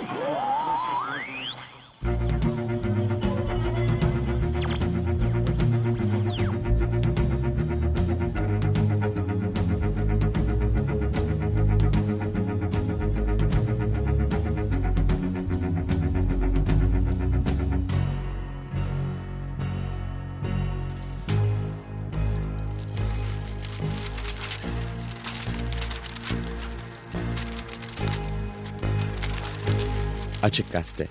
Oh! Açık Gazete.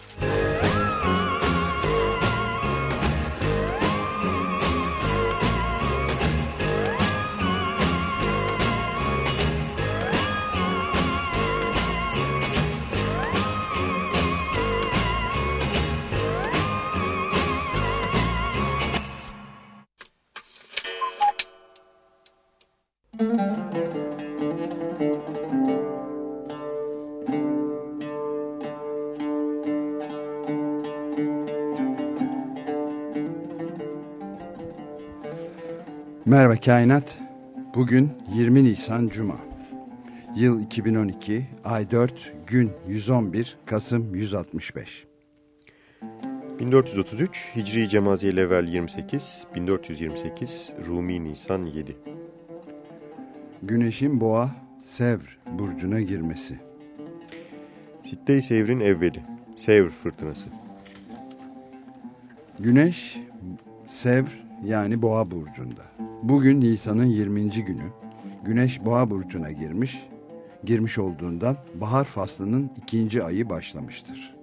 Merhaba Kainat. Bugün 20 Nisan Cuma. Yıl 2012, ay 4, gün 111, Kasım 165. 1433 Hicri Cemaziye Level 28, 1428 Rumi Nisan 7. Güneşin boğa, Sevr burcuna girmesi. Sitte-i Sevr'in evveli, Sevr fırtınası. Güneş, Sevr yani boğa burcunda. Bugün Nisan'ın 20. günü. Güneş boğa burcuna girmiş, girmiş olduğundan bahar faslının ikinci ayı başlamıştır.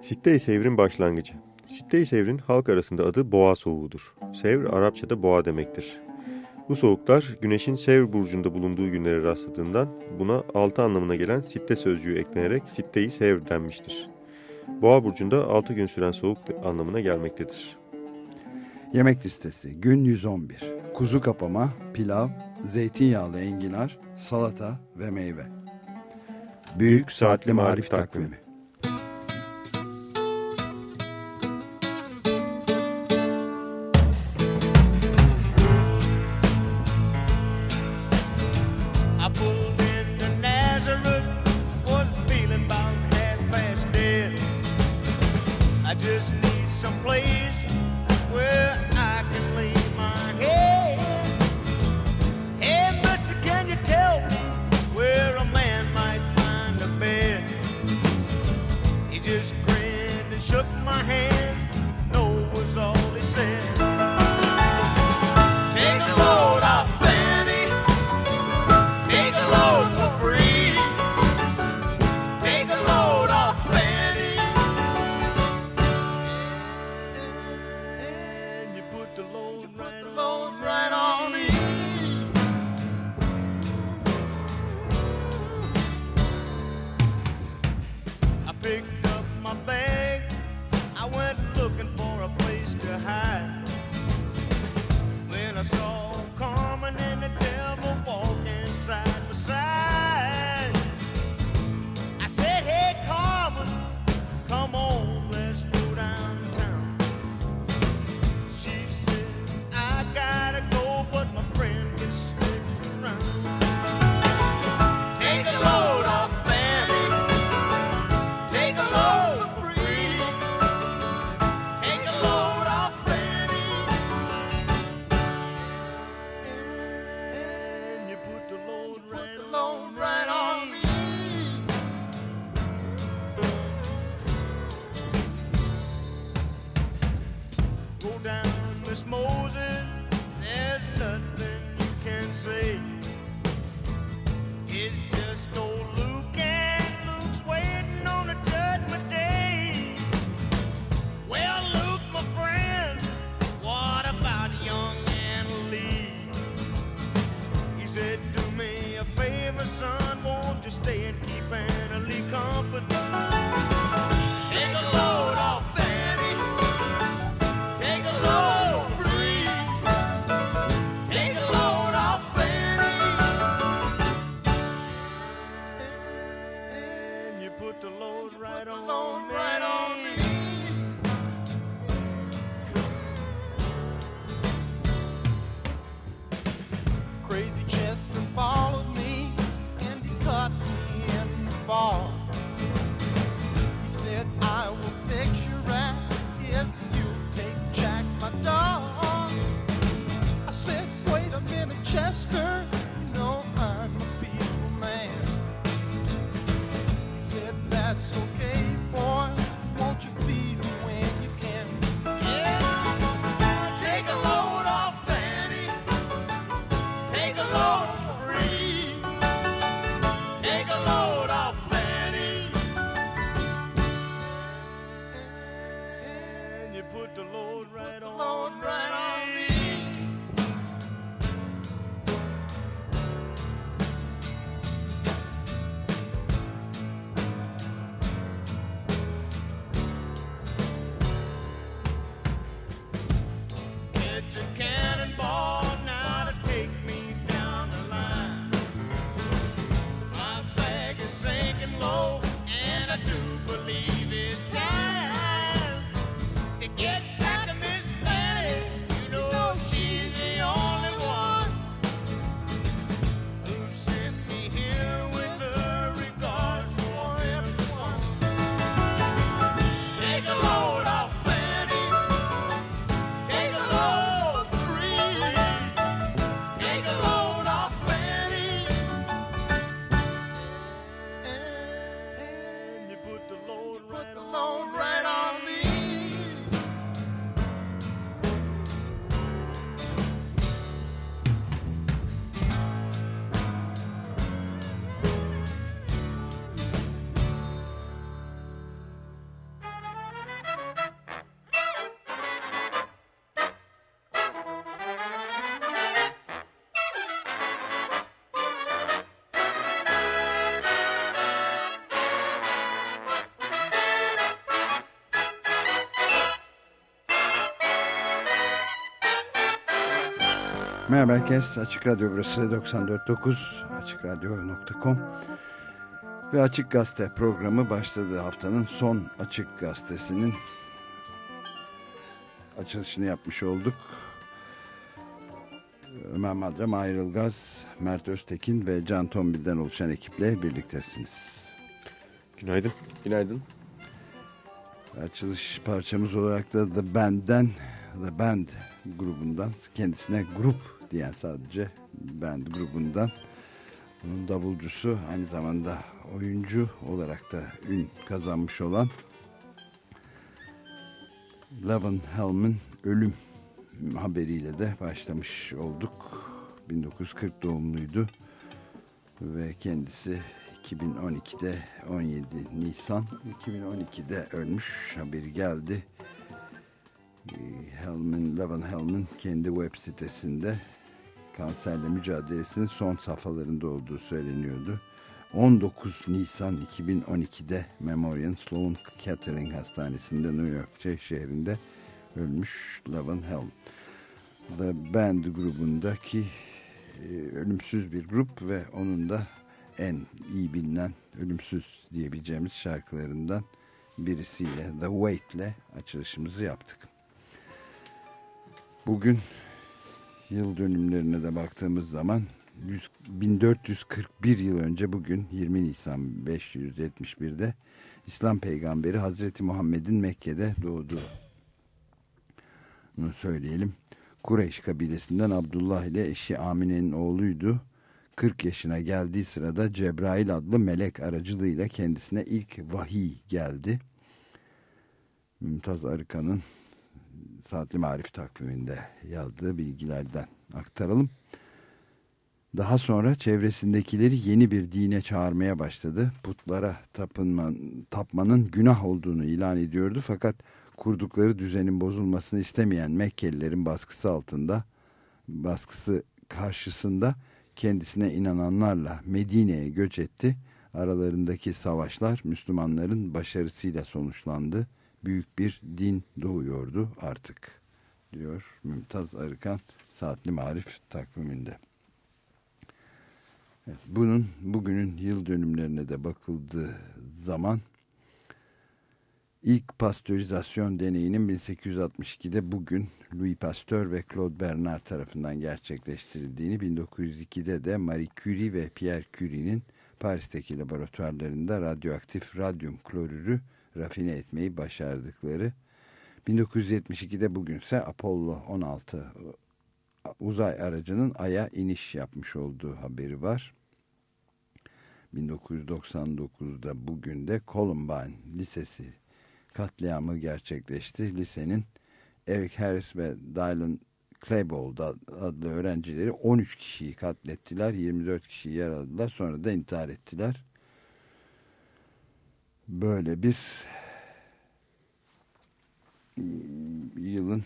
Sitte-i Sevr'in başlangıcı. Sitte-i Sevr'in halk arasında adı boğa soğuğudur. Sevr Arapçada boğa demektir. Bu soğuklar güneşin Sevr burcunda bulunduğu günlere rastladığından buna altı anlamına gelen sitte sözcüğü eklenerek sitte-i Sevr denmiştir. Boğa burcunda altı gün süren soğuk anlamına gelmektedir. Yemek listesi gün 111. Kuzu kapama, pilav, zeytinyağlı enginar, salata ve meyve. Büyük Saatli Marif Takvimi Miss Moses, there's nothing you can say. It's Merhaba herkes. Açık Radyo burası 94.9 AçıkRadyo.com ve Açık Gazete programı başladığı haftanın son Açık Gazetesi'nin açılışını yapmış olduk. Ömer Madra, Mahir Ilgaz, Mert Öztekin ve Can Tombil'den oluşan ekiple birliktesiniz. Günaydın. Günaydın. Açılış parçamız olarak da The Band'den The Band grubundan kendisine grup diyen sadece band grubundan. Bunun davulcusu aynı zamanda oyuncu olarak da ün kazanmış olan Lavin Helm'in ölüm haberiyle de başlamış olduk. 1940 doğumluydu ve kendisi 2012'de 17 Nisan 2012'de ölmüş haberi geldi. Helm'in, Lavin Helm'in kendi web sitesinde kanserle mücadelesinin son safhalarında olduğu söyleniyordu. 19 Nisan 2012'de Memorial Sloan Kettering Hastanesi'nde New York şehrinde ölmüş Lavin Helm. The Band grubundaki e, ölümsüz bir grup ve onun da en iyi bilinen ölümsüz diyebileceğimiz şarkılarından birisiyle The Wait ile açılışımızı yaptık. Bugün yıl dönümlerine de baktığımız zaman 100, 1441 yıl önce bugün 20 Nisan 571'de İslam peygamberi Hazreti Muhammed'in Mekke'de doğduğu bunu söyleyelim. Kureyş kabilesinden Abdullah ile eşi Amine'nin oğluydu. 40 yaşına geldiği sırada Cebrail adlı melek aracılığıyla kendisine ilk vahiy geldi. Mümtaz Arıkan'ın Saatli Marif takviminde yazdığı bilgilerden aktaralım. Daha sonra çevresindekileri yeni bir dine çağırmaya başladı. Putlara tapınman, tapmanın günah olduğunu ilan ediyordu. Fakat kurdukları düzenin bozulmasını istemeyen Mekkelilerin baskısı altında, baskısı karşısında kendisine inananlarla Medine'ye göç etti. Aralarındaki savaşlar Müslümanların başarısıyla sonuçlandı büyük bir din doğuyordu artık diyor Mümtaz Arıkan Saatli Marif takviminde. Bunun bugünün yıl dönümlerine de bakıldığı zaman ilk pastörizasyon deneyinin 1862'de bugün Louis Pasteur ve Claude Bernard tarafından gerçekleştirildiğini 1902'de de Marie Curie ve Pierre Curie'nin Paris'teki laboratuvarlarında radyoaktif radyum klorürü rafine etmeyi başardıkları 1972'de bugünse Apollo 16 uzay aracının Ay'a iniş yapmış olduğu haberi var. 1999'da bugün de Columbine Lisesi katliamı gerçekleşti. Lisenin Eric Harris ve Dylan Klebold adlı öğrencileri 13 kişiyi katlettiler. 24 kişiyi yaraladılar. Sonra da intihar ettiler. Böyle bir yılın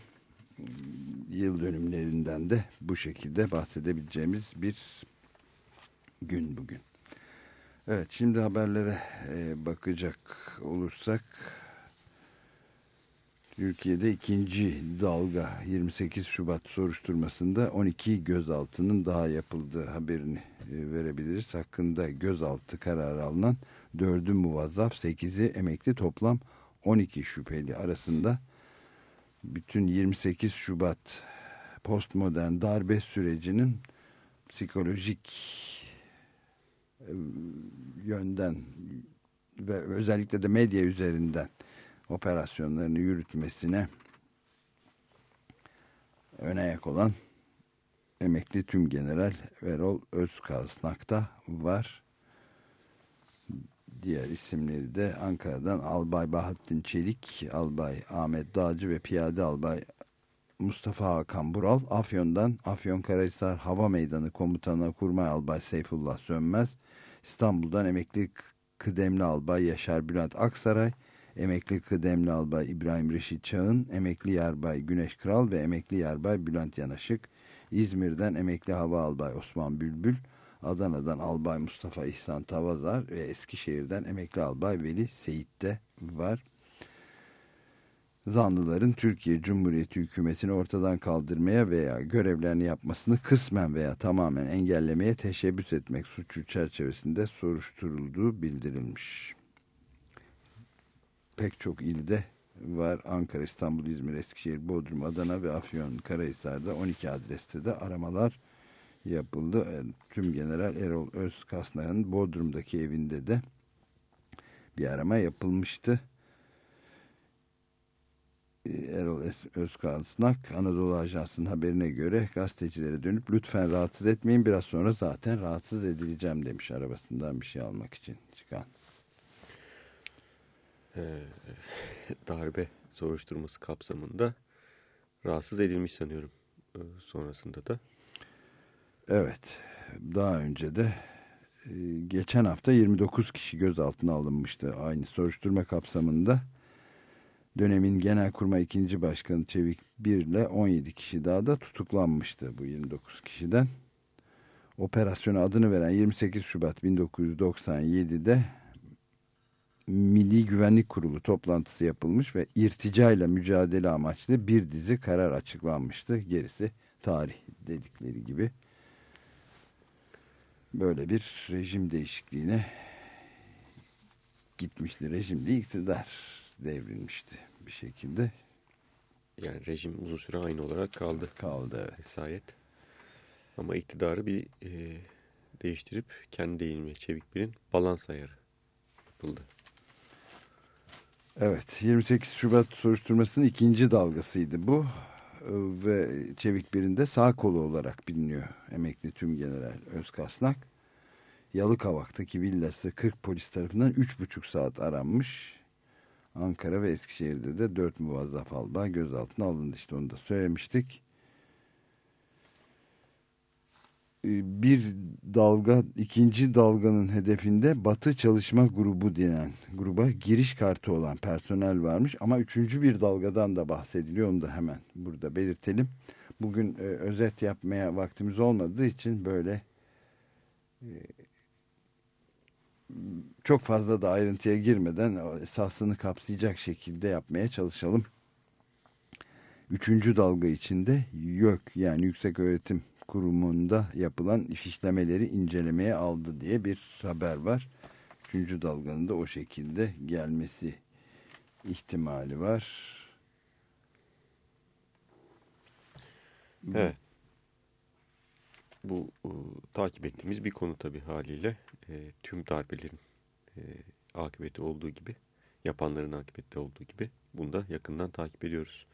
yıl dönümlerinden de bu şekilde bahsedebileceğimiz bir gün bugün. Evet şimdi haberlere e, bakacak olursak Türkiye'de ikinci dalga 28 Şubat soruşturmasında 12 gözaltının daha yapıldığı haberini e, verebiliriz. Hakkında gözaltı kararı alınan 4'ü muvazzaf 8'i emekli toplam 12 şüpheli arasında bütün 28 Şubat postmodern darbe sürecinin psikolojik e, yönden ve özellikle de medya üzerinden operasyonlarını yürütmesine öne yak olan emekli tüm general Erol Özkaznak var. Diğer isimleri de Ankara'dan Albay Bahattin Çelik, Albay Ahmet Dağcı ve Piyade Albay Mustafa Hakan Bural, Afyon'dan Afyonkarahisar Hava Meydanı Komutanı Kurmay Albay Seyfullah Sönmez, İstanbul'dan emekli kıdemli albay Yaşar Bülent Aksaray, emekli kıdemli albay İbrahim Reşit Çağın, emekli yarbay Güneş Kral ve emekli yarbay Bülent Yanaşık, İzmir'den emekli hava albay Osman Bülbül, Adana'dan albay Mustafa İhsan Tavazar ve Eskişehir'den emekli albay Veli Seyit de var. Zanlıların Türkiye Cumhuriyeti hükümetini ortadan kaldırmaya veya görevlerini yapmasını kısmen veya tamamen engellemeye teşebbüs etmek suçu çerçevesinde soruşturulduğu bildirilmiş. Pek çok ilde var. Ankara, İstanbul, İzmir, Eskişehir, Bodrum, Adana ve Afyon, Karahisar'da 12 adreste de aramalar yapıldı. E, tüm General Erol Özkasnak'ın Bodrum'daki evinde de bir arama yapılmıştı. E, Erol Özkasnak Anadolu Ajansı'nın haberine göre gazetecilere dönüp lütfen rahatsız etmeyin biraz sonra zaten rahatsız edileceğim demiş arabasından bir şey almak için çıkan. Ee, darbe soruşturması kapsamında rahatsız edilmiş sanıyorum ee, sonrasında da. Evet daha önce de e, geçen hafta 29 kişi gözaltına alınmıştı aynı soruşturma kapsamında. Dönemin Genelkurmay 2. Başkanı Çevik 1 ile 17 kişi daha da tutuklanmıştı bu 29 kişiden. Operasyona adını veren 28 Şubat 1997'de Milli Güvenlik Kurulu toplantısı yapılmış ve irticayla mücadele amaçlı bir dizi karar açıklanmıştı. Gerisi tarih dedikleri gibi böyle bir rejim değişikliğine gitmişti. Rejim değil iktidar devrilmişti bir şekilde. Yani rejim uzun süre aynı olarak kaldı. Kaldı evet. Vesayet. Ama iktidarı bir e, değiştirip kendi deyilme çevik birin balans ayarı yapıldı. Evet 28 Şubat soruşturmasının ikinci dalgasıydı bu ve Çevik birinde sağ kolu olarak biliniyor emekli tüm general Özkasnak. Yalıkavak'taki villası 40 polis tarafından 3,5 saat aranmış. Ankara ve Eskişehir'de de 4 muvazzaf albay gözaltına alındı işte onu da söylemiştik. Ee, bir dalga ikinci dalganın hedefinde Batı Çalışma Grubu denen gruba giriş kartı olan personel varmış ama üçüncü bir dalgadan da bahsediliyor onu da hemen burada belirtelim. Bugün e, özet yapmaya vaktimiz olmadığı için böyle e, çok fazla da ayrıntıya girmeden esasını kapsayacak şekilde yapmaya çalışalım. Üçüncü dalga içinde YÖK yani Yüksek Öğretim Kurumu'nda yapılan fişlemeleri incelemeye aldı diye bir haber var. Üçüncü dalganın da o şekilde gelmesi ihtimali var. Evet. Bu e, takip ettiğimiz bir konu tabii haliyle. E, tüm darbelerin e, akıbeti olduğu gibi, yapanların akıbeti olduğu gibi bunu da yakından takip ediyoruz.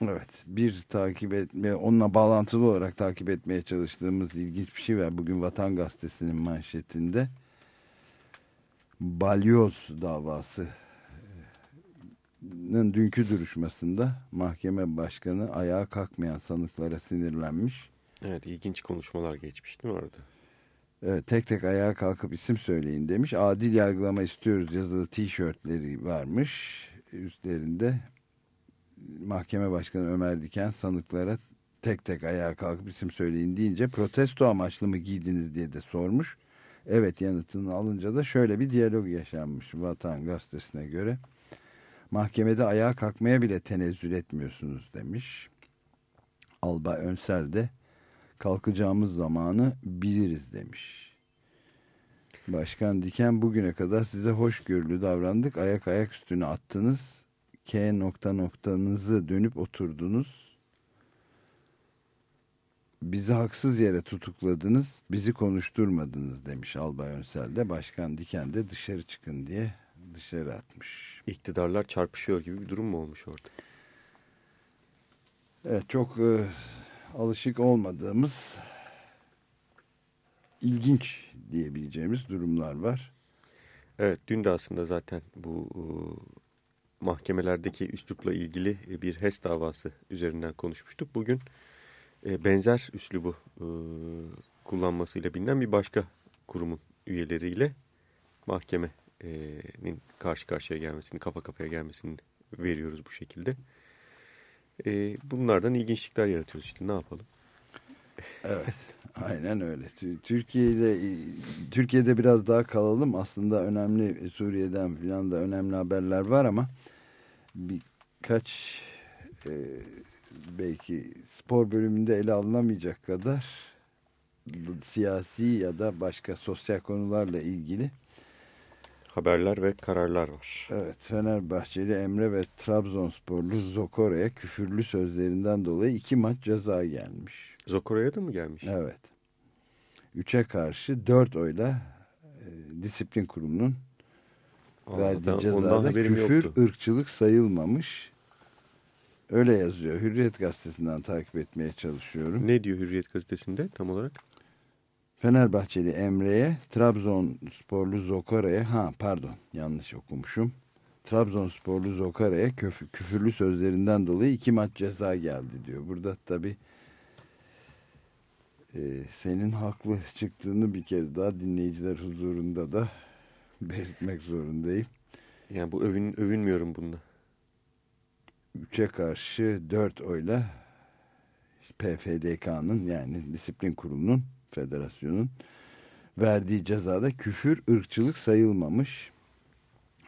Evet bir takip etme onunla bağlantılı olarak takip etmeye çalıştığımız ilginç bir şey var. Bugün Vatan Gazetesi'nin manşetinde balyoz davası dünkü duruşmasında mahkeme başkanı ayağa kalkmayan sanıklara sinirlenmiş. Evet ilginç konuşmalar geçmiş değil mi orada? Evet, tek tek ayağa kalkıp isim söyleyin demiş. Adil yargılama istiyoruz yazılı tişörtleri varmış. Üstlerinde mahkeme başkanı Ömer Diken sanıklara tek tek ayağa kalkıp isim söyleyin deyince protesto amaçlı mı giydiniz diye de sormuş. Evet yanıtını alınca da şöyle bir diyalog yaşanmış Vatan Gazetesi'ne göre. Mahkemede ayağa kalkmaya bile tenezzül etmiyorsunuz demiş. Alba Önsel de kalkacağımız zamanı biliriz demiş. Başkan Diken bugüne kadar size hoşgörülü davrandık. Ayak ayak üstüne attınız. K nokta noktanızı dönüp oturdunuz. Bizi haksız yere tutukladınız. Bizi konuşturmadınız demiş Albay Önsel de. Başkan Diken de dışarı çıkın diye dışarı atmış. İktidarlar çarpışıyor gibi bir durum mu olmuş orada? Evet çok e, alışık olmadığımız ilginç diyebileceğimiz durumlar var. Evet dün de aslında zaten bu e, mahkemelerdeki üslupla ilgili bir HES davası üzerinden konuşmuştuk. Bugün e, benzer üslubu e, kullanmasıyla bilinen bir başka kurumun üyeleriyle mahkemenin karşı karşıya gelmesini, kafa kafaya gelmesini veriyoruz bu şekilde. E, bunlardan ilginçlikler yaratıyoruz işte ne yapalım. Evet aynen öyle. Türkiye'de Türkiye'de biraz daha kalalım. Aslında önemli Suriye'den filan da önemli haberler var ama birkaç e, belki spor bölümünde ele alınamayacak kadar siyasi ya da başka sosyal konularla ilgili haberler ve kararlar var. Evet Fenerbahçeli Emre ve Trabzonsporlu Zokora'ya küfürlü sözlerinden dolayı iki maç ceza gelmiş. Zokora'ya da mı gelmiş? Evet. Üçe karşı dört oyla e, disiplin kurulunun Verdiği cezada küfür yoktu. ırkçılık sayılmamış. Öyle yazıyor. Hürriyet gazetesinden takip etmeye çalışıyorum. Ne diyor Hürriyet gazetesinde tam olarak? Fenerbahçeli Emre'ye, Trabzonsporlu Zokara'ya, ha pardon yanlış okumuşum. Trabzonsporlu Zokara'ya küfür, küfürlü sözlerinden dolayı iki maç ceza geldi diyor. Burada tabi e, senin haklı çıktığını bir kez daha dinleyiciler huzurunda da belirtmek zorundayım. Yani bu övün, övünmüyorum bunda. Üçe karşı dört oyla PFDK'nın yani disiplin kurulunun federasyonun verdiği cezada küfür ırkçılık sayılmamış.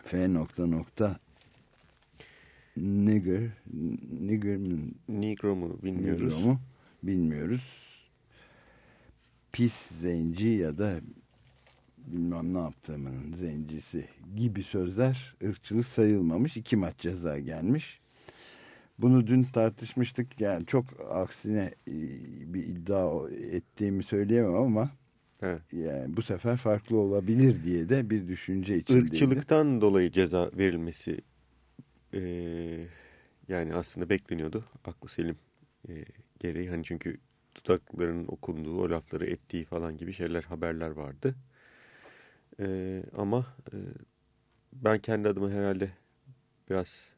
F nokta nokta nigger nigger mi? Negro mu bilmiyoruz. Negro mu? Bilmiyoruz. Pis zenci ya da bilmem ne yaptığımın zencisi gibi sözler ırkçılık sayılmamış. iki maç ceza gelmiş. Bunu dün tartışmıştık. Yani çok aksine e, bir iddia ettiğimi söyleyemem ama evet. yani bu sefer farklı olabilir diye de bir düşünce içindeydi. Irkçılıktan dolayı ceza verilmesi e, yani aslında bekleniyordu. Aklı Selim e, gereği. Hani çünkü tutakların okunduğu, o lafları ettiği falan gibi şeyler, haberler vardı. E, ama e, ben kendi adıma herhalde biraz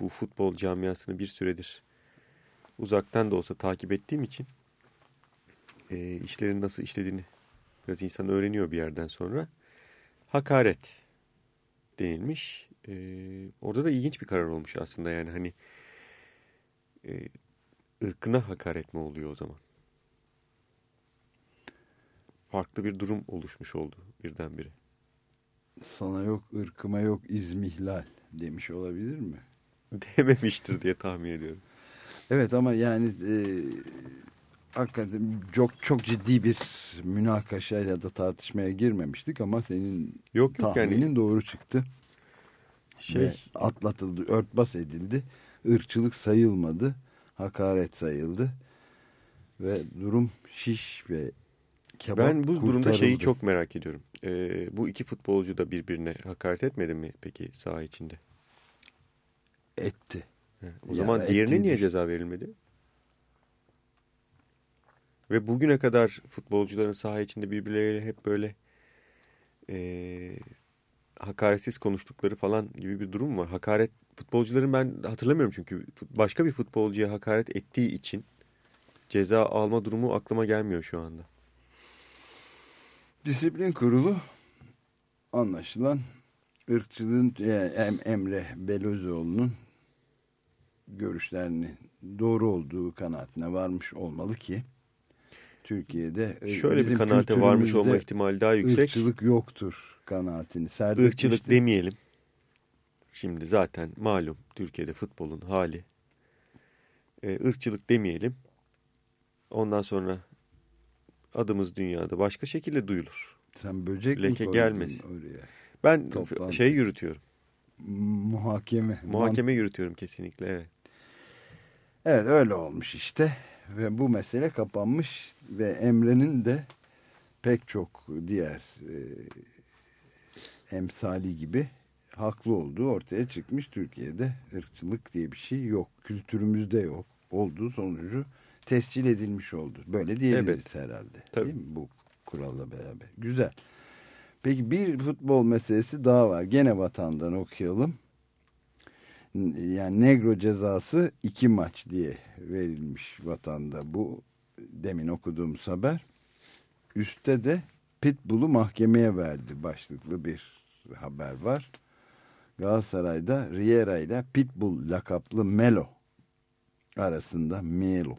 bu futbol camiasını bir süredir uzaktan da olsa takip ettiğim için e, işlerin nasıl işlediğini biraz insan öğreniyor bir yerden sonra. Hakaret denilmiş. E, orada da ilginç bir karar olmuş aslında yani hani e, ırkına hakaret mi oluyor o zaman? Farklı bir durum oluşmuş oldu birdenbire. Sana yok ırkıma yok izmihlal demiş olabilir mi? dememiştir diye tahmin ediyorum. Evet ama yani e, hakikaten çok çok ciddi bir münakaşa ya da tartışmaya girmemiştik ama senin yok, yok tahminin yani, doğru çıktı. Şey Ve atlatıldı, örtbas edildi. Irkçılık sayılmadı, hakaret sayıldı. Ve durum şiş ve kebap Ben bu kurtarıldı. durumda şeyi çok merak ediyorum. Ee, bu iki futbolcu da birbirine hakaret etmedi mi peki saha içinde? etti. o ya zaman diğerine niye ceza verilmedi? Ve bugüne kadar futbolcuların saha içinde birbirleriyle hep böyle e, hakaretsiz konuştukları falan gibi bir durum var. Hakaret futbolcuların ben hatırlamıyorum çünkü başka bir futbolcuya hakaret ettiği için ceza alma durumu aklıma gelmiyor şu anda. Disiplin kurulu anlaşılan ırkçılığın yani Emre Belözoğlu'nun görüşlerini doğru olduğu kanaatine varmış olmalı ki Türkiye'de e, şöyle bir kanaate varmış olma ihtimali daha yüksek. Irkçılık yoktur kanaatini Irkçılık demeyelim. Şimdi zaten malum Türkiye'de futbolun hali. Ee, ırkçılık demeyelim. Ondan sonra adımız dünyada başka şekilde duyulur. Sen böcek Leke mi gelmesin. Oraya? Ben Toplantı. şey yürütüyorum. Muhakeme. Muhakeme yürütüyorum kesinlikle evet. Evet öyle olmuş işte ve bu mesele kapanmış ve Emre'nin de pek çok diğer e, emsali gibi haklı olduğu ortaya çıkmış. Türkiye'de ırkçılık diye bir şey yok. Kültürümüzde yok. Olduğu sonucu tescil edilmiş oldu. Böyle diyebiliriz evet. herhalde. Tabii. Değil mi? Bu kuralla beraber. Güzel. Peki bir futbol meselesi daha var. Gene vatandan okuyalım yani negro cezası iki maç diye verilmiş vatanda bu demin okuduğumuz haber. Üste de Pitbull'u mahkemeye verdi başlıklı bir haber var. Galatasaray'da Riera ile Pitbull lakaplı Melo arasında Melo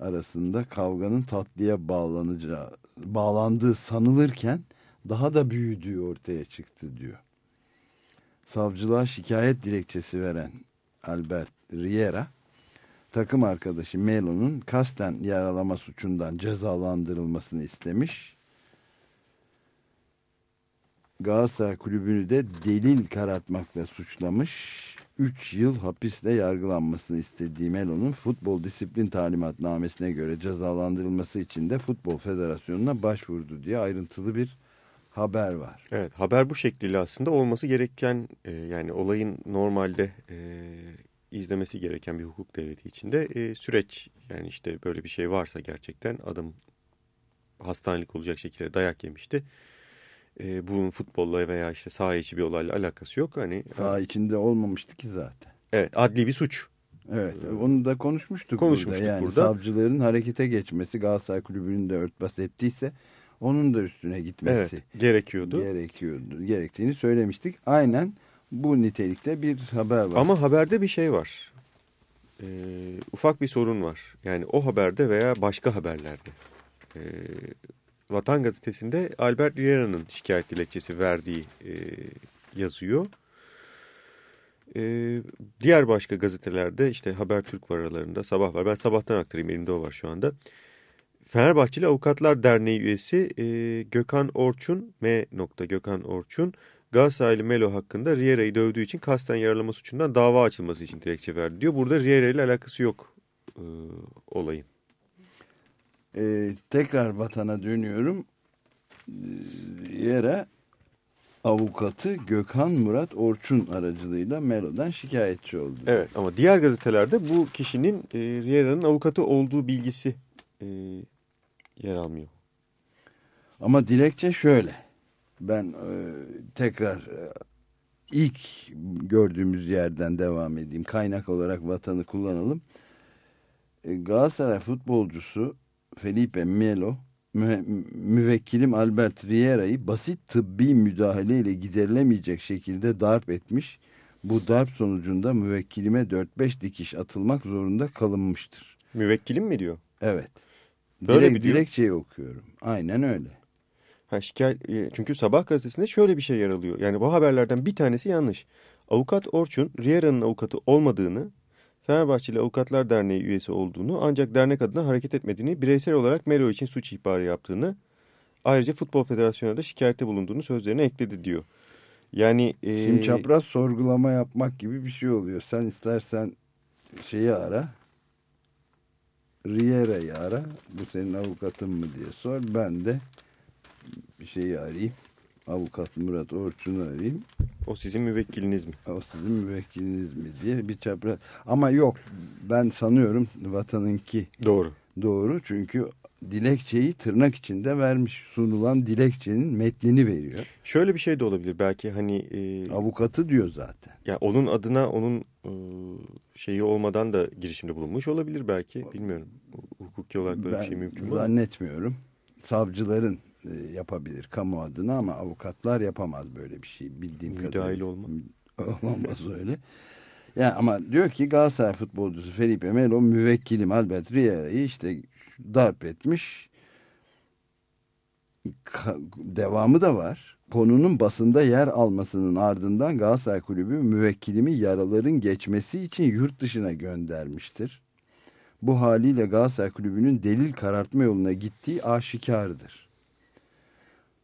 arasında kavganın tatlıya bağlanacağı bağlandığı sanılırken daha da büyüdüğü ortaya çıktı diyor savcılığa şikayet dilekçesi veren Albert Riera, takım arkadaşı Melo'nun kasten yaralama suçundan cezalandırılmasını istemiş. Galatasaray kulübünü de delil karartmakla suçlamış. 3 yıl hapisle yargılanmasını istediği Melo'nun futbol disiplin talimatnamesine göre cezalandırılması için de Futbol Federasyonu'na başvurdu diye ayrıntılı bir haber var. Evet haber bu şekliyle aslında olması gereken e, yani olayın normalde e, izlemesi gereken bir hukuk devleti içinde e, süreç yani işte böyle bir şey varsa gerçekten adam hastanelik olacak şekilde dayak yemişti. E, bunun futbolla veya işte saha içi bir olayla alakası yok. Hani saha içinde olmamıştı ki zaten. Evet adli bir suç. Evet onu da konuşmuştuk, konuşmuştuk burada. Yani burada. savcıların harekete geçmesi Galatasaray Kulübü'nün de örtbas ettiyse onun da üstüne gitmesi evet, gerekiyordu. gerekiyordu. Gerektiğini söylemiştik. Aynen bu nitelikte bir haber var. Ama haberde bir şey var. Ee, ufak bir sorun var. Yani o haberde veya başka haberlerde. Ee, Vatan Gazetesi'nde Albert Riera'nın şikayet dilekçesi verdiği e, yazıyor. Ee, diğer başka gazetelerde işte Habertürk var aralarında, Sabah var. Ben Sabah'tan aktarayım elimde o var şu anda. Fenerbahçeli Avukatlar Derneği üyesi e, Gökhan Orçun, M. Gökhan Orçun, Galatasaraylı Melo hakkında Riera'yı dövdüğü için kasten yaralama suçundan dava açılması için dilekçe verdi diyor. Burada Riera ile alakası yok e, olayın. Ee, tekrar vatana dönüyorum. Riera avukatı Gökhan Murat Orçun aracılığıyla Melo'dan şikayetçi oldu. Evet ama diğer gazetelerde bu kişinin e, Riera'nın avukatı olduğu bilgisi e, yer almıyor. Ama dilekçe şöyle. Ben e, tekrar e, ilk gördüğümüz yerden devam edeyim. Kaynak olarak vatanı kullanalım. E, Galatasaray futbolcusu Felipe Melo mü, müvekkilim Albert Riera'yı basit tıbbi müdahaleyle giderilemeyecek şekilde darp etmiş. Bu darp sonucunda müvekkilime 4-5 dikiş atılmak zorunda kalınmıştır. Müvekkilim mi diyor? Evet. Böyle Dilek, bir dilekçeyi okuyorum. Aynen öyle. Ha, şikayet, e, çünkü Sabah gazetesinde şöyle bir şey yer alıyor. Yani bu haberlerden bir tanesi yanlış. Avukat Orçun, Riera'nın avukatı olmadığını, Fenerbahçeli Avukatlar Derneği üyesi olduğunu ancak dernek adına hareket etmediğini, bireysel olarak Melo için suç ihbarı yaptığını, ayrıca Futbol Federasyonu'na da şikayette bulunduğunu sözlerine ekledi diyor. Yani e... Şimdi çapraz sorgulama yapmak gibi bir şey oluyor. Sen istersen şeyi ara, Riera'yı ara. Bu senin avukatın mı diye sor. Ben de bir şeyi arayayım. Avukat Murat Orçun'u arayayım. O sizin müvekkiliniz mi? O sizin müvekkiliniz mi diye bir çapraz. Ama yok ben sanıyorum vatanınki. Doğru. Doğru çünkü dilekçeyi tırnak içinde vermiş. Sunulan dilekçenin metnini veriyor. Şöyle bir şey de olabilir belki hani... E, Avukatı diyor zaten. Ya yani onun adına onun e, şeyi olmadan da girişimde bulunmuş olabilir belki. Bilmiyorum. Hukuki olarak böyle ben bir şey mümkün mü? Zannetmiyorum. Savcıların yapabilir kamu adına ama avukatlar yapamaz böyle bir şey bildiğim Müdahil kadarıyla. olma. Olmaz öyle. Yani ama diyor ki Galatasaray futbolcusu Felipe Melo müvekkilim Albert Riera'yı işte darp etmiş. Devamı da var. Konunun basında yer almasının ardından Galatasaray Kulübü müvekkilimi yaraların geçmesi için yurt dışına göndermiştir. Bu haliyle Galatasaray Kulübü'nün delil karartma yoluna gittiği aşikardır.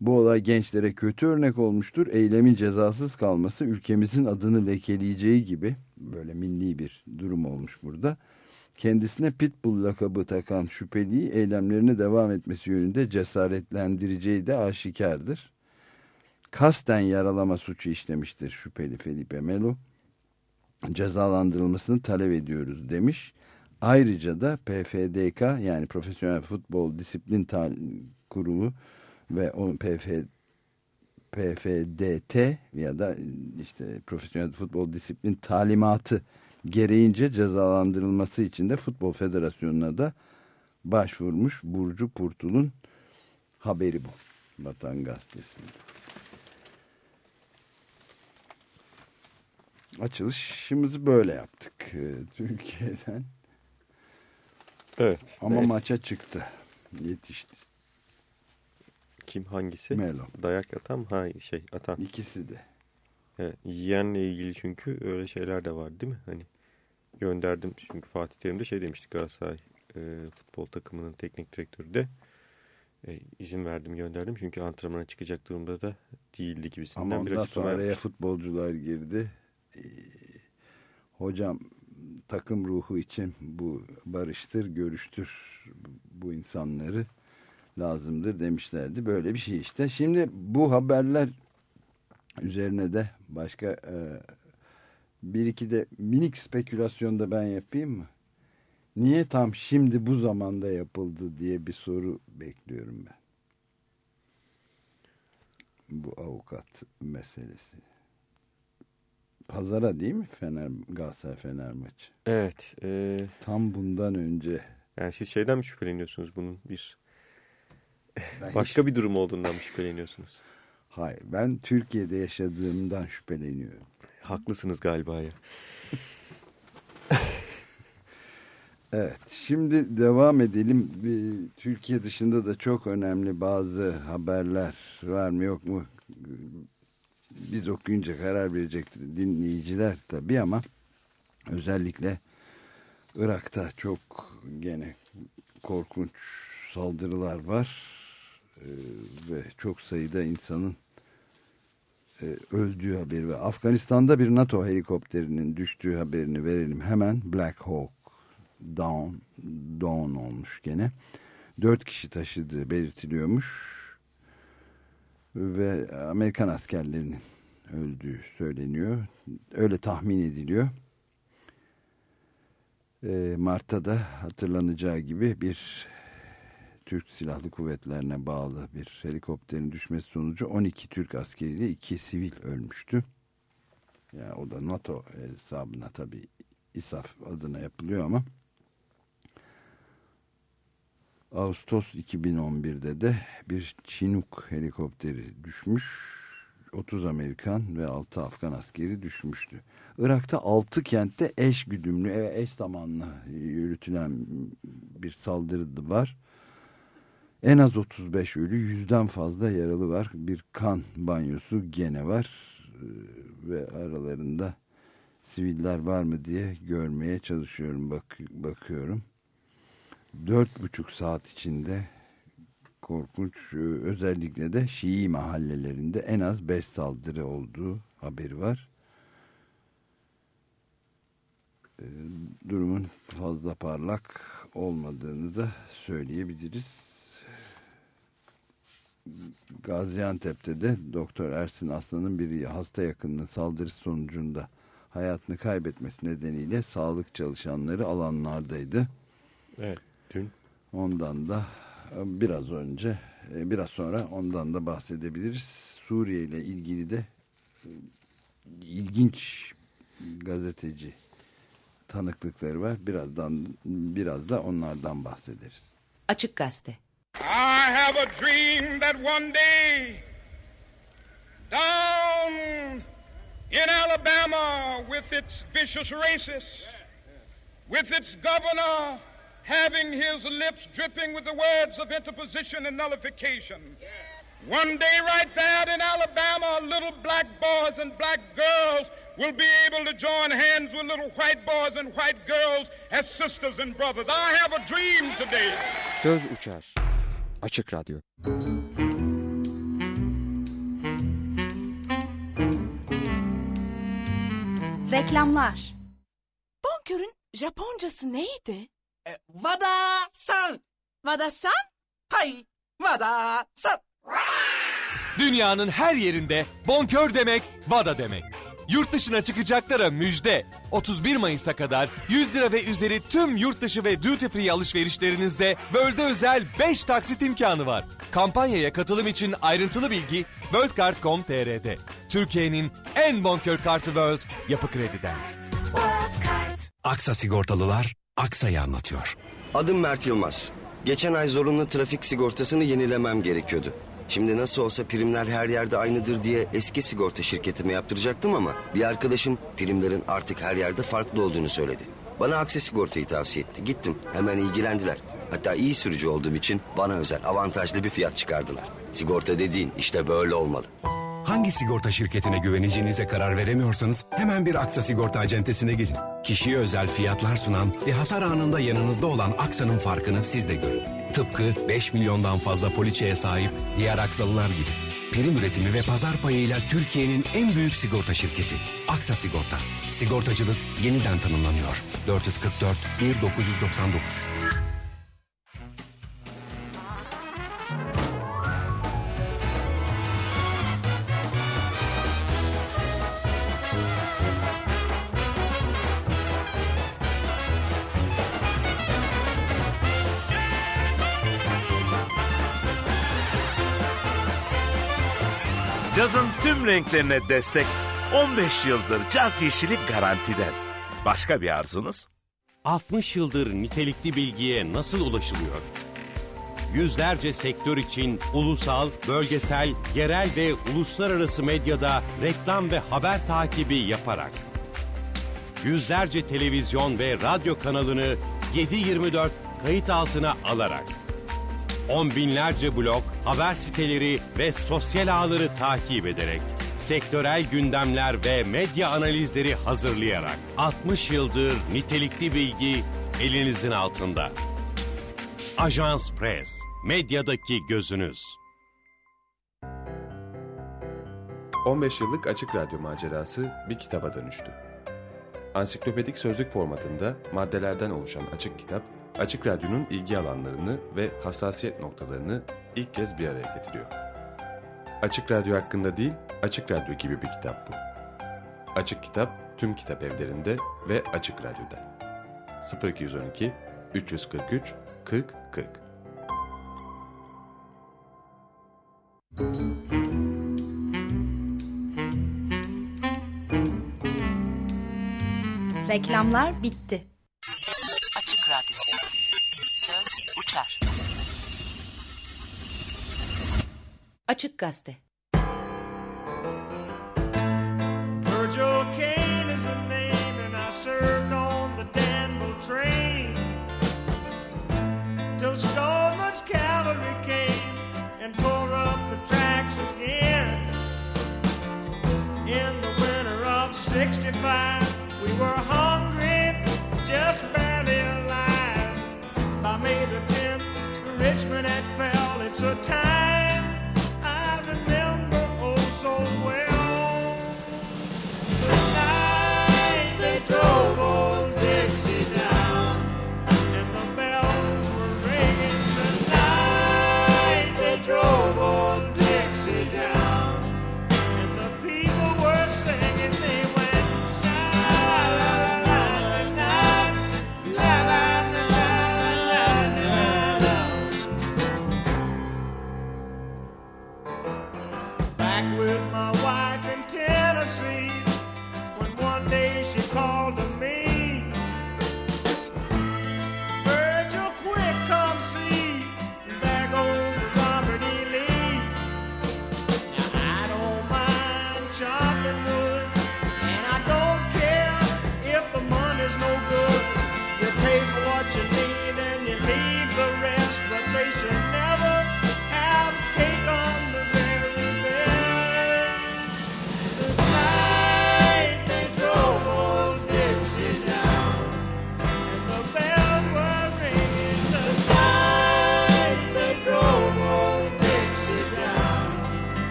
Bu olay gençlere kötü örnek olmuştur. Eylemin cezasız kalması ülkemizin adını lekeleyeceği gibi böyle milli bir durum olmuş burada. Kendisine Pitbull lakabı takan şüpheliyi eylemlerine devam etmesi yönünde cesaretlendireceği de aşikardır. Kasten yaralama suçu işlemiştir şüpheli Felipe Melo. Cezalandırılmasını talep ediyoruz demiş. Ayrıca da PFDK yani Profesyonel Futbol Disiplin Kurulu ve PF, PFDT ya da işte Profesyonel Futbol Disiplin Talimatı gereğince cezalandırılması için de Futbol Federasyonu'na da başvurmuş Burcu Purtul'un haberi bu. Vatan Gazetesi'nde. Açılışımızı böyle yaptık Türkiye'den. Evet. Ama neyse. maça çıktı. Yetişti. Kim hangisi? Melo. Dayak atan ha şey atan. İkisi de. Evet, yiyenle ilgili çünkü öyle şeyler de var değil mi? Hani gönderdim çünkü Fatih Terim de şey demişti Galatasaray e, futbol takımının teknik direktörü de e, izin verdim gönderdim çünkü antrenmana çıkacak durumda da değildi gibisinden Ama ondan sonra araya futbolcular girdi. Ee, hocam takım ruhu için bu barıştır, görüştür bu insanları lazımdır demişlerdi. Böyle bir şey işte. Şimdi bu haberler üzerine de başka e, bir iki de minik spekülasyon da ben yapayım mı? Niye tam şimdi bu zamanda yapıldı diye bir soru bekliyorum ben. Bu avukat meselesi. Pazara değil mi Fener Galatasaray Fener maçı? Evet. E, Tam bundan önce. yani siz şeyden mi şüpheleniyorsunuz bunun bir Ben başka hiç- bir durum olduğundan mı şüpheleniyorsunuz? Hayır ben Türkiye'de yaşadığımdan şüpheleniyorum. Haklısınız galiba ya. Evet şimdi devam edelim. Türkiye dışında da çok önemli bazı haberler var mı yok mu? Biz okuyunca karar verecek dinleyiciler tabii ama özellikle Irak'ta çok gene korkunç saldırılar var Ee, ve çok sayıda insanın e, öldüğü haberi ve Afganistan'da bir NATO helikopterinin düştüğü haberini verelim hemen Black Hawk Down, Dawn olmuş gene. Dört kişi taşıdığı belirtiliyormuş. Ve Amerikan askerlerinin öldüğü söyleniyor. Öyle tahmin ediliyor. Ee, Mart'ta da hatırlanacağı gibi bir Türk Silahlı Kuvvetlerine bağlı bir helikopterin düşmesi sonucu 12 Türk askeriyle 2 sivil ölmüştü. Yani o da NATO hesabına tabii İSAF adına yapılıyor ama Ağustos 2011'de de bir Chinook helikopteri düşmüş. 30 Amerikan ve 6 Afgan askeri düşmüştü. Irak'ta 6 kentte eş güdümlü ve eş zamanlı yürütülen bir saldırı var. En az 35 ölü, yüzden fazla yaralı var. Bir kan banyosu gene var Ee, ve aralarında siviller var mı diye görmeye çalışıyorum, bak bakıyorum. Dört buçuk saat içinde korkunç e, özellikle de Şii mahallelerinde en az beş saldırı olduğu haberi var. Ee, Durumun fazla parlak olmadığını da söyleyebiliriz. Gaziantep'te de Doktor Ersin Aslan'ın bir hasta yakınının saldırısı sonucunda hayatını kaybetmesi nedeniyle sağlık çalışanları alanlardaydı. Evet. Dün Ondan da biraz önce e, biraz sonra ondan da bahsedebiliriz. Suriye ile ilgili de e, ilginç gazeteci tanıklıkları var. Birazdan biraz da onlardan bahsederiz. Açık Gazete. I have a dream that one day down in Alabama with its vicious racists, with its governor having his lips dripping with the words of interposition and nullification. One day, right there in Alabama, little black boys and black girls will be able to join hands with little white boys and white girls as sisters and brothers. I have a dream today. Söz uçar. Açık Radyo. Reklamlar. Bonkör'ün Japoncası neydi? E, Vada-san. Vada-san? Hay, Vada-san. Dünyanın her yerinde bonkör demek Vada demek. Yurt dışına çıkacaklara müjde. 31 Mayıs'a kadar 100 lira ve üzeri tüm yurt dışı ve duty free alışverişlerinizde bölde özel 5 taksit imkanı var. Kampanyaya katılım için ayrıntılı bilgi worldcard.com.tr'de. Türkiye'nin en bonkör kartı World Yapı Kredi'den. Aksa sigortalılar Aksa'yı anlatıyor. Adım Mert Yılmaz. Geçen ay zorunlu trafik sigortasını yenilemem gerekiyordu. Şimdi nasıl olsa primler her yerde aynıdır diye eski sigorta şirketime yaptıracaktım ama bir arkadaşım primlerin artık her yerde farklı olduğunu söyledi. Bana Aksa sigortayı tavsiye etti. Gittim hemen ilgilendiler. Hatta iyi sürücü olduğum için bana özel avantajlı bir fiyat çıkardılar. Sigorta dediğin işte böyle olmalı. Hangi sigorta şirketine güveneceğinize karar veremiyorsanız hemen bir Aksa sigorta acentesine gelin. Kişiye özel fiyatlar sunan ve hasar anında yanınızda olan Aksa'nın farkını siz de görün. Tıpkı 5 milyondan fazla poliçeye sahip diğer Aksalılar gibi. Prim üretimi ve pazar payıyla Türkiye'nin en büyük sigorta şirketi. Aksa Sigorta. Sigortacılık yeniden tanımlanıyor. 444 1999. Cazın tüm renklerine destek 15 yıldır caz yeşili garantiden. Başka bir arzunuz? 60 yıldır nitelikli bilgiye nasıl ulaşılıyor? Yüzlerce sektör için ulusal, bölgesel, yerel ve uluslararası medyada reklam ve haber takibi yaparak. Yüzlerce televizyon ve radyo kanalını 7-24 kayıt altına alarak On binlerce blog, haber siteleri ve sosyal ağları takip ederek, sektörel gündemler ve medya analizleri hazırlayarak 60 yıldır nitelikli bilgi elinizin altında. Ajans Press, medyadaki gözünüz. 15 yıllık açık radyo macerası bir kitaba dönüştü. Ansiklopedik sözlük formatında maddelerden oluşan açık kitap, Açık Radyo'nun ilgi alanlarını ve hassasiyet noktalarını ilk kez bir araya getiriyor. Açık Radyo hakkında değil, Açık Radyo gibi bir kitap bu. Açık Kitap tüm kitap evlerinde ve Açık Radyo'da. 0212 343 40 40 Reklamlar bitti. Açık Gazete. Virgil Kane is name, and I served on the Danville train till cavalry came and tore up the tracks again. In the winter of '65, we were hungry, just barely alive. By May the 10th, Richmond had fell. It's a time always.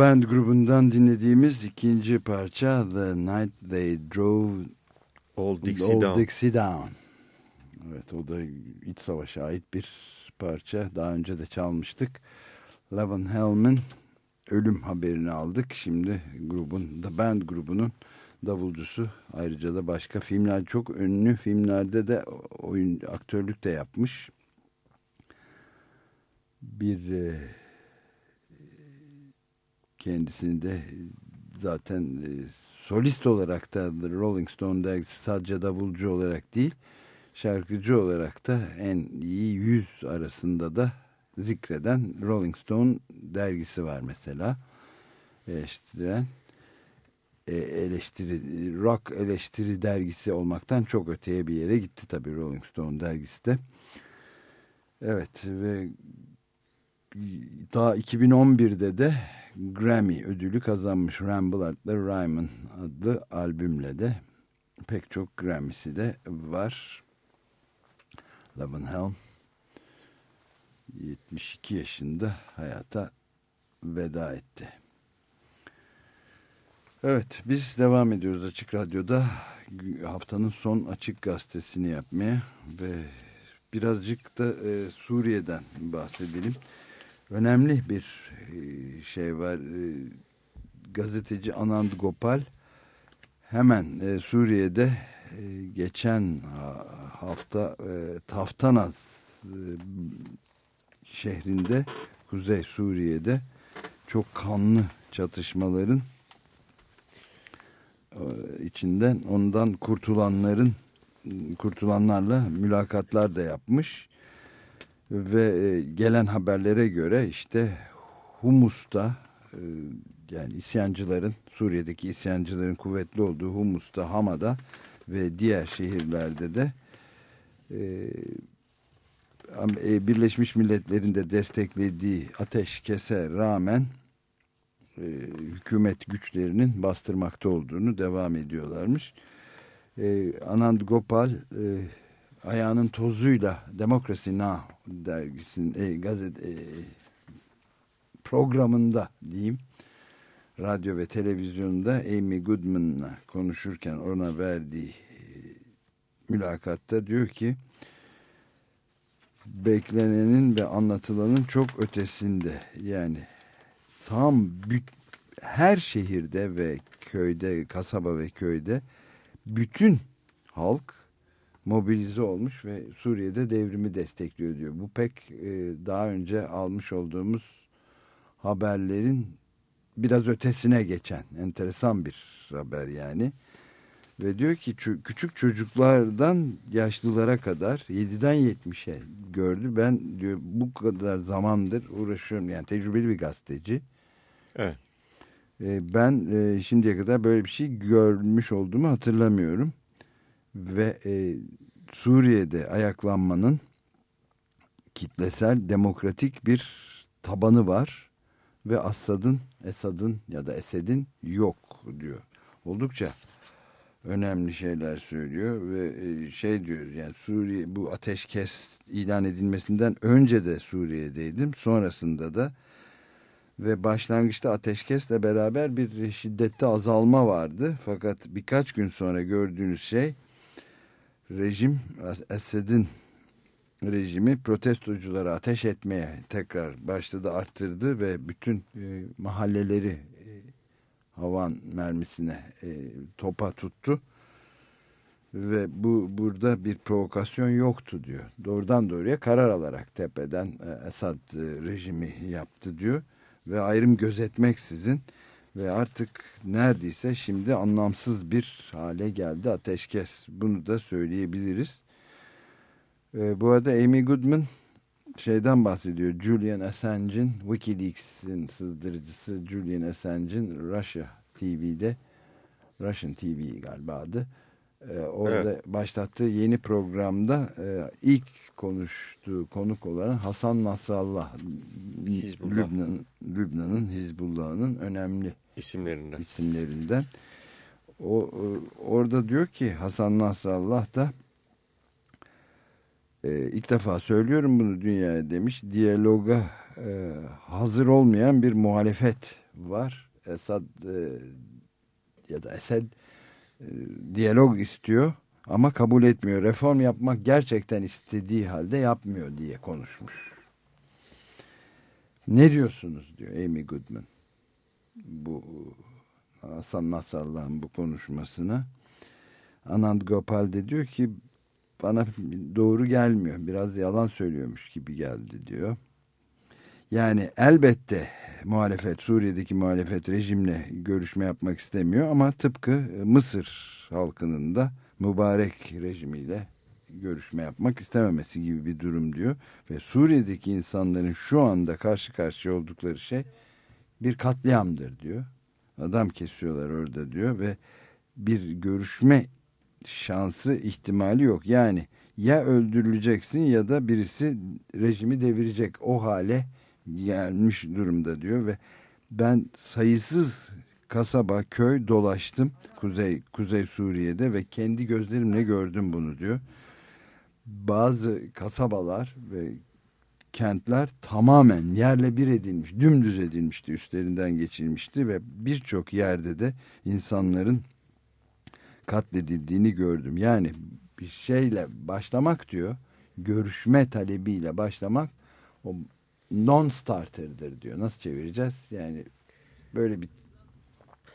Band grubundan dinlediğimiz ikinci parça The Night They Drove Old Dixie Old Down. Dixie Down. Evet o da iç savaşa ait bir parça. Daha önce de çalmıştık. Levin Helm'in ölüm haberini aldık. Şimdi grubun The Band grubunun davulcusu ayrıca da başka filmler çok ünlü filmlerde de oyun aktörlük de yapmış. Bir e, kendisini de zaten e, solist olarak da Rolling Stone dergisi sadece davulcu olarak değil şarkıcı olarak da en iyi yüz arasında da zikreden Rolling Stone dergisi var mesela. Eleştiren e, eleştiri rock eleştiri dergisi olmaktan çok öteye bir yere gitti tabii Rolling Stone dergisi de. Evet ve daha 2011'de de Grammy ödülü kazanmış Ramble at the Ryman adlı albümle de pek çok Grammy'si de var. Levin Helm 72 yaşında hayata veda etti. Evet biz devam ediyoruz Açık Radyo'da haftanın son Açık Gazetesini yapmaya ve birazcık da e, Suriye'den bahsedelim. Önemli bir e, şey var. E, gazeteci Anand Gopal hemen e, Suriye'de geçen ha, hafta e, Taftanaz e, şehrinde Kuzey Suriye'de çok kanlı çatışmaların içinden ondan kurtulanların kurtulanlarla mülakatlar da yapmış ve e, gelen haberlere göre işte Humus'ta e, yani isyancıların Suriye'deki isyancıların kuvvetli olduğu Humus'ta Hama'da ve diğer şehirlerde de e, Birleşmiş Milletler'in de desteklediği ateşkese rağmen hükümet güçlerinin bastırmakta olduğunu devam ediyorlarmış. Anand Gopal ayağının tozuyla Democracy Now dergisinin e, gazete e, programında diyeyim radyo ve televizyonda Amy Goodman'la konuşurken ona verdiği e, mülakatta diyor ki beklenenin ve anlatılanın çok ötesinde. Yani tam her şehirde ve köyde kasaba ve köyde bütün halk mobilize olmuş ve Suriye'de devrimi destekliyor diyor. Bu pek e, daha önce almış olduğumuz haberlerin biraz ötesine geçen enteresan bir haber yani. Ve diyor ki küçük çocuklardan yaşlılara kadar 7'den 70'e gördü. Ben diyor bu kadar zamandır uğraşıyorum. Yani tecrübeli bir gazeteci. Evet. E, ben e, şimdiye kadar böyle bir şey görmüş olduğumu hatırlamıyorum. Ve e, Suriye'de ayaklanmanın kitlesel demokratik bir tabanı var. Ve Asad'ın, Esad'ın ya da Esed'in yok diyor. Oldukça önemli şeyler söylüyor ve şey diyor yani Suriye bu ateşkes ilan edilmesinden önce de Suriye'deydim sonrasında da ve başlangıçta ateşkesle beraber bir şiddette azalma vardı fakat birkaç gün sonra gördüğünüz şey rejim Esed'in rejimi protestoculara ateş etmeye tekrar başladı arttırdı ve bütün e, mahalleleri e, havan mermisine e, topa tuttu ve bu burada bir provokasyon yoktu diyor. Doğrudan doğruya karar alarak tepeden e, Esad e, rejimi yaptı diyor ve ayrım gözetmeksizin ve artık neredeyse şimdi anlamsız bir hale geldi ateşkes. Bunu da söyleyebiliriz. E, bu arada Amy Goodman şeyden bahsediyor. Julian Assange'in Wikileaks'in sızdırıcısı Julian Assange'in Russia TV'de Russian TV galiba adı. Ee, orada evet. başlattığı yeni programda e, ilk konuştuğu konuk olarak Hasan Nasrallah Lübnan, Lübnan'ın Hizbullah'ın önemli isimlerinden. isimlerinden. O, orada diyor ki Hasan Nasrallah da e, ilk defa söylüyorum bunu dünyaya demiş. Diyaloga e, hazır olmayan bir muhalefet var. Esad e, ya da Esed e, diyalog istiyor ama kabul etmiyor. Reform yapmak gerçekten istediği halde yapmıyor diye konuşmuş. Ne diyorsunuz diyor Amy Goodman. Bu Hasan Nasrallah'ın bu konuşmasına. Anand Gopal de diyor ki bana doğru gelmiyor. Biraz yalan söylüyormuş gibi geldi diyor. Yani elbette muhalefet, Suriye'deki muhalefet rejimle görüşme yapmak istemiyor ama tıpkı Mısır halkının da mübarek rejimiyle görüşme yapmak istememesi gibi bir durum diyor. Ve Suriye'deki insanların şu anda karşı karşıya oldukları şey bir katliamdır diyor. Adam kesiyorlar orada diyor ve bir görüşme şansı ihtimali yok. Yani ya öldürüleceksin ya da birisi rejimi devirecek o hale gelmiş durumda diyor ve ben sayısız kasaba, köy dolaştım Kuzey Kuzey Suriye'de ve kendi gözlerimle gördüm bunu diyor. Bazı kasabalar ve kentler tamamen yerle bir edilmiş, dümdüz edilmişti, üstlerinden geçilmişti ve birçok yerde de insanların katledildiğini gördüm. Yani bir şeyle başlamak diyor, görüşme talebiyle başlamak o non-starter'dır diyor. Nasıl çevireceğiz? Yani böyle bir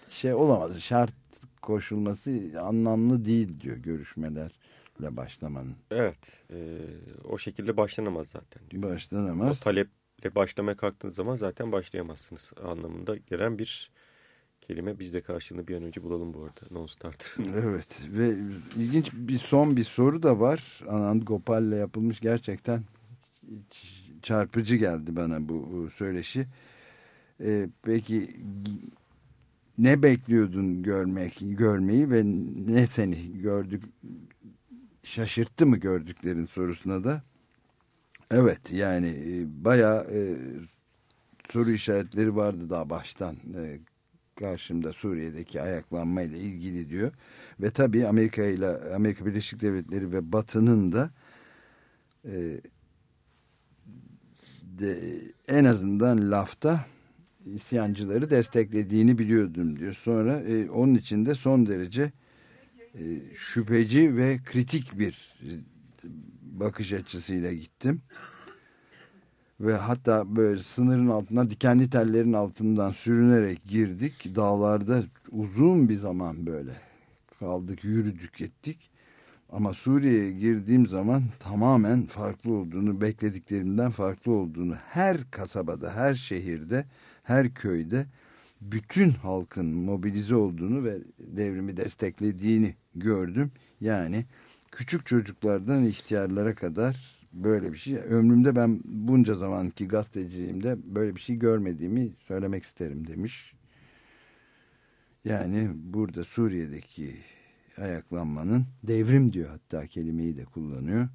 şey olamaz. Şart koşulması anlamlı değil diyor görüşmelerle başlamanın. Evet. E, o şekilde başlanamaz zaten. Diyor. Başlanamaz. O taleple başlamaya kalktığınız zaman zaten başlayamazsınız anlamında gelen bir kelime. Biz de karşılığını bir an önce bulalım bu arada. Non-starter. Evet. Ve ilginç bir son bir soru da var. Anand Gopal'le yapılmış gerçekten çarpıcı geldi bana bu söyleşi. Ee, peki ne bekliyordun görmek, görmeyi ve ne seni gördük şaşırttı mı gördüklerin sorusuna da evet yani e, bayağı e, soru işaretleri vardı daha baştan e, karşımda Suriye'deki ayaklanma ile ilgili diyor ve tabii Amerika ile Amerika Birleşik Devletleri ve Batı'nın da e, de, en azından lafta isyancıları desteklediğini biliyordum diyor. Sonra e, onun için de son derece e, şüpheci ve kritik bir e, bakış açısıyla gittim. Ve hatta böyle sınırın altına dikenli tellerin altından sürünerek girdik. Dağlarda uzun bir zaman böyle kaldık, yürüdük, ettik. Ama Suriye'ye girdiğim zaman tamamen farklı olduğunu, beklediklerimden farklı olduğunu her kasabada, her şehirde, her köyde bütün halkın mobilize olduğunu ve devrimi desteklediğini gördüm. Yani küçük çocuklardan ihtiyarlara kadar böyle bir şey. Ömrümde ben bunca zamanki gazeteciliğimde böyle bir şey görmediğimi söylemek isterim demiş. Yani burada Suriye'deki ayaklanmanın devrim diyor hatta kelimeyi de kullanıyor.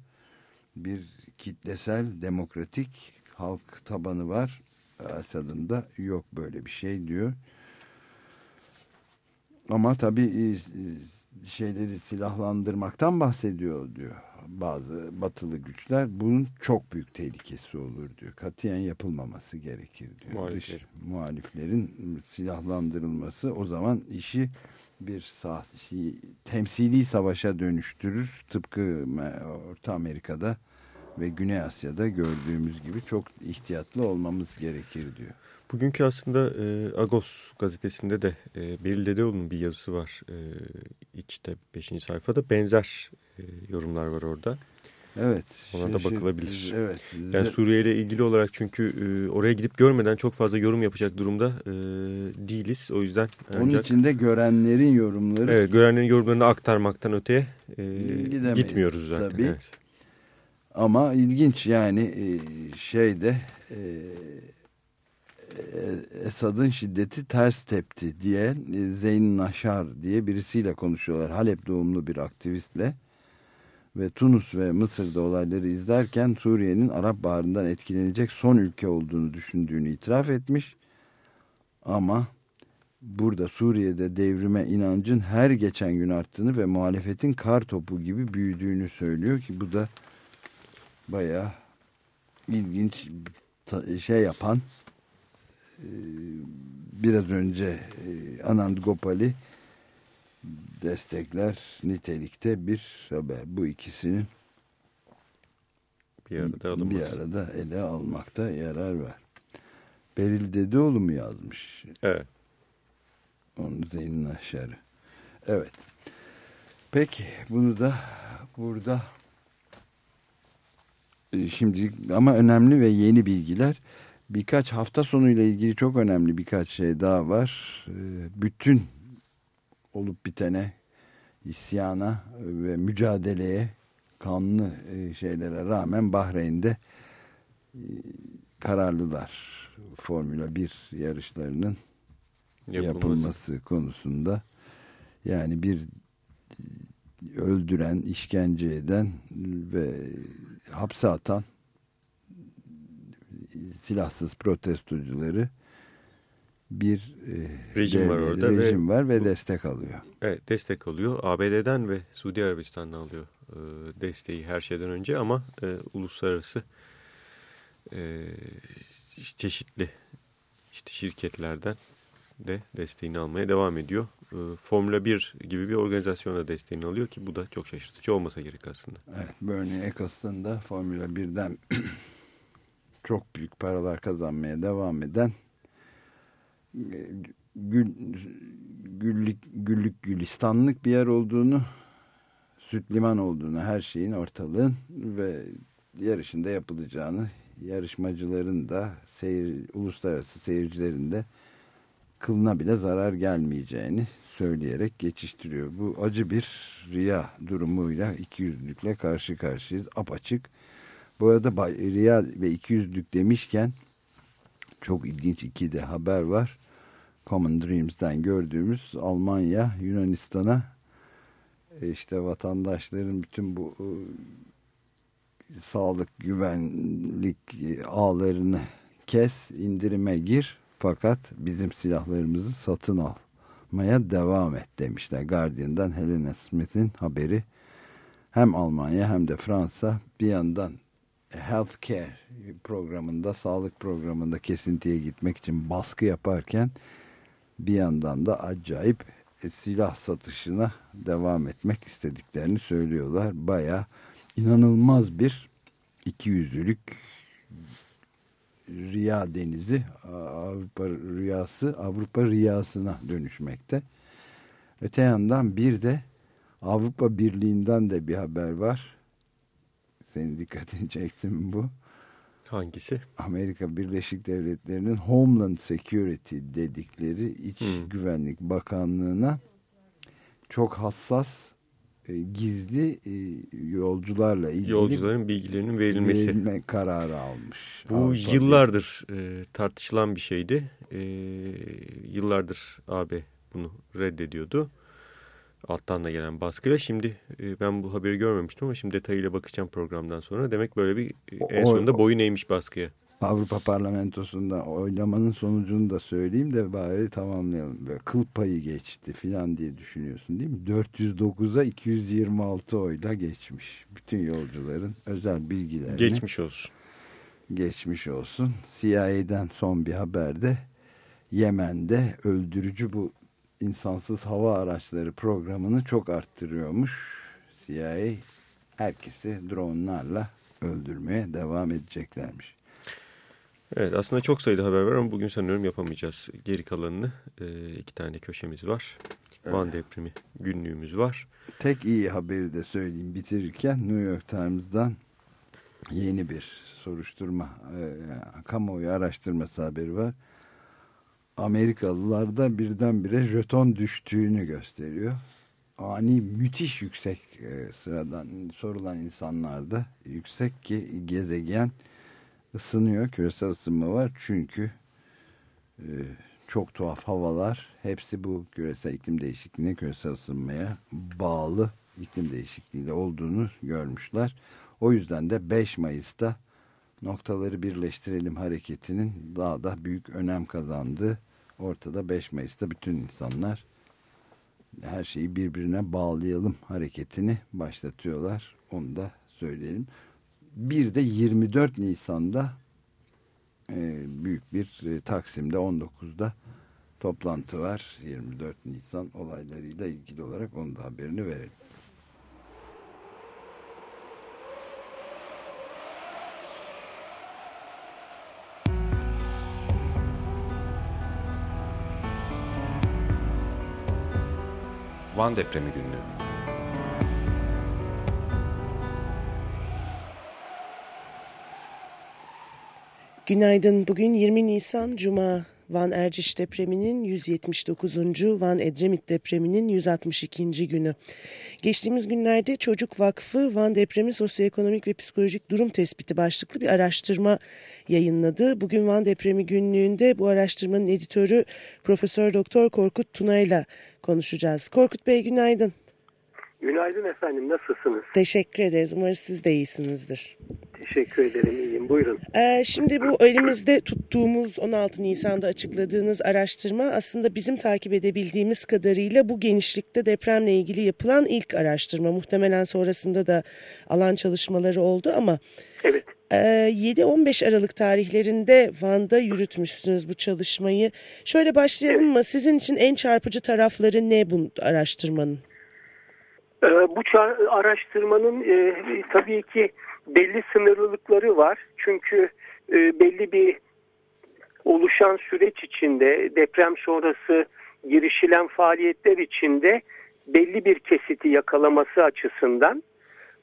Bir kitlesel demokratik halk tabanı var. Esad'ın da yok böyle bir şey diyor. Ama tabii şeyleri silahlandırmaktan bahsediyor diyor bazı batılı güçler. Bunun çok büyük tehlikesi olur diyor. Katiyen yapılmaması gerekir diyor. Muhalifler. Dış, muhaliflerin silahlandırılması o zaman işi bir sah şey, temsili savaşa dönüştürür. Tıpkı Orta Amerika'da ve Güney Asya'da gördüğümüz gibi çok ihtiyatlı olmamız gerekir diyor. Bugünkü aslında e, Agos gazetesinde de e, Beril Dedeoğlu'nun bir yazısı var. E, içte 5. sayfada benzer e, yorumlar var orada. Evet. Ona da bakılabilir. Evet. Yani Suriye ile ilgili olarak çünkü e, oraya gidip görmeden çok fazla yorum yapacak durumda e, değiliz. O yüzden Onun ancak, için de görenlerin yorumları. Evet, görenlerin yorumlarını aktarmaktan öteye e, gitmiyoruz zaten. Tabii. Evet. Ama ilginç yani e, şeyde e, Esad'ın şiddeti ters tepti diye Zeyn Naşar diye birisiyle konuşuyorlar. Halep doğumlu bir aktivistle ve Tunus ve Mısır'da olayları izlerken Suriye'nin Arap Baharı'ndan etkilenecek son ülke olduğunu düşündüğünü itiraf etmiş. Ama burada Suriye'de devrime inancın her geçen gün arttığını ve muhalefetin kar topu gibi büyüdüğünü söylüyor ki bu da bayağı ilginç şey yapan biraz önce Anand Gopal'i destekler nitelikte bir haber. Bu ikisinin bir arada, bir arada ele almakta yarar var. Beril Dedeoğlu mu yazmış? Evet. Onun Zeyn'in aşarı. Evet. Peki bunu da burada şimdi ama önemli ve yeni bilgiler birkaç hafta sonuyla ilgili çok önemli birkaç şey daha var. Bütün olup bitene, isyana ve mücadeleye, kanlı şeylere rağmen Bahreyn'de kararlılar. Formula 1 yarışlarının yapılması, yapılması konusunda. Yani bir öldüren, işkence eden ve hapse atan silahsız protestocuları bir e, rejim var orada rejim ve, var ve destek alıyor. Evet destek alıyor. ABD'den ve Suudi Arabistan'dan alıyor e, desteği her şeyden önce ama e, uluslararası e, çeşitli işte şirketlerden de desteğini almaya devam ediyor. E, Formula 1 gibi bir organizasyona desteğini alıyor ki bu da çok şaşırtıcı olmasa gerek aslında. Evet Bernie Eccleston da Formula 1'den çok büyük paralar kazanmaya devam eden gül, güllük, güllük gülistanlık bir yer olduğunu süt liman olduğunu her şeyin ortalığın ve yarışında yapılacağını yarışmacıların da seyir, uluslararası seyircilerin de kılına bile zarar gelmeyeceğini söyleyerek geçiştiriyor. Bu acı bir riya durumuyla ikiyüzlükle karşı karşıyayız. Apaçık. Bu arada riya ve ikiyüzlük demişken çok ilginç iki de haber var. Common Dreams'den gördüğümüz Almanya Yunanistan'a işte vatandaşların bütün bu sağlık güvenlik ağlarını kes indirime gir fakat bizim silahlarımızı satın almaya devam et demişler. Guardian'dan Helena Smith'in haberi hem Almanya hem de Fransa bir yandan Healthcare programında, sağlık programında kesintiye gitmek için baskı yaparken bir yandan da acayip e, silah satışına devam etmek istediklerini söylüyorlar. Baya inanılmaz bir ikiyüzlülük Riya denizi Avrupa rüyası Avrupa rüyasına dönüşmekte. Öte yandan bir de Avrupa Birliği'nden de bir haber var. Senin dikkatini çekti mi bu? Hangisi? Amerika Birleşik Devletleri'nin Homeland Security dedikleri İç hmm. Güvenlik Bakanlığı'na çok hassas e, gizli e, yolcularla ilgili yolcuların bilgilerinin verilmesi verilme kararı almış. Bu Avrupa yıllardır e, tartışılan bir şeydi. E, yıllardır AB bunu reddediyordu. Alttan da gelen baskıyla. Şimdi e, ben bu haberi görmemiştim ama şimdi detayıyla bakacağım programdan sonra. Demek böyle bir e, en sonunda boyun eğmiş baskıya. Avrupa Parlamentosu'nda oylamanın sonucunu da söyleyeyim de bari tamamlayalım. Böyle kıl payı geçti filan diye düşünüyorsun değil mi? 409'a 226 oyla geçmiş. Bütün yolcuların özel bilgilerini. Geçmiş olsun. Geçmiş olsun. CIA'den son bir haberde Yemen'de öldürücü bu insansız hava araçları programını çok arttırıyormuş. CIA herkesi dronlarla öldürmeye devam edeceklermiş. Evet aslında çok sayıda haber var ama bugün sanıyorum yapamayacağız geri kalanını. E, iki tane köşemiz var. Evet. Van depremi günlüğümüz var. Tek iyi haberi de söyleyeyim bitirirken New York Times'dan yeni bir soruşturma, e, kamuoyu araştırması haberi var. Amerikalılarda birdenbire jeton düştüğünü gösteriyor. Ani müthiş yüksek e, sıradan sorulan insanlarda yüksek ki gezegen ısınıyor. Küresel ısınma var çünkü e, çok tuhaf havalar hepsi bu küresel iklim değişikliğine küresel ısınmaya bağlı iklim değişikliğiyle olduğunu görmüşler. O yüzden de 5 Mayıs'ta noktaları birleştirelim hareketinin daha da büyük önem kazandığı ortada 5 Mayıs'ta bütün insanlar her şeyi birbirine bağlayalım hareketini başlatıyorlar. Onu da söyleyelim. Bir de 24 Nisan'da e, büyük bir e, Taksim'de 19'da toplantı var. 24 Nisan olaylarıyla ilgili olarak onun da haberini verelim. Van Depremi Günlüğü Günaydın. Bugün 20 Nisan Cuma. Van Erciş depreminin 179. Van Edremit depreminin 162. günü. Geçtiğimiz günlerde Çocuk Vakfı Van depremi sosyoekonomik ve psikolojik durum tespiti başlıklı bir araştırma yayınladı. Bugün Van depremi günlüğünde bu araştırmanın editörü Profesör Doktor Korkut Tuna ile konuşacağız. Korkut Bey günaydın. Günaydın efendim nasılsınız? Teşekkür ederiz. Umarız siz de iyisinizdir. Teşekkür ederim iyiyim buyurun. Ee, şimdi bu elimizde tuttuğumuz 16 Nisan'da açıkladığınız araştırma aslında bizim takip edebildiğimiz kadarıyla bu genişlikte depremle ilgili yapılan ilk araştırma. Muhtemelen sonrasında da alan çalışmaları oldu ama... Evet. 7-15 Aralık tarihlerinde Van'da yürütmüşsünüz bu çalışmayı. Şöyle başlayalım mı? Sizin için en çarpıcı tarafları ne bu araştırmanın? Bu araştırmanın e, tabii ki belli sınırlılıkları var. Çünkü e, belli bir oluşan süreç içinde deprem sonrası girişilen faaliyetler içinde belli bir kesiti yakalaması açısından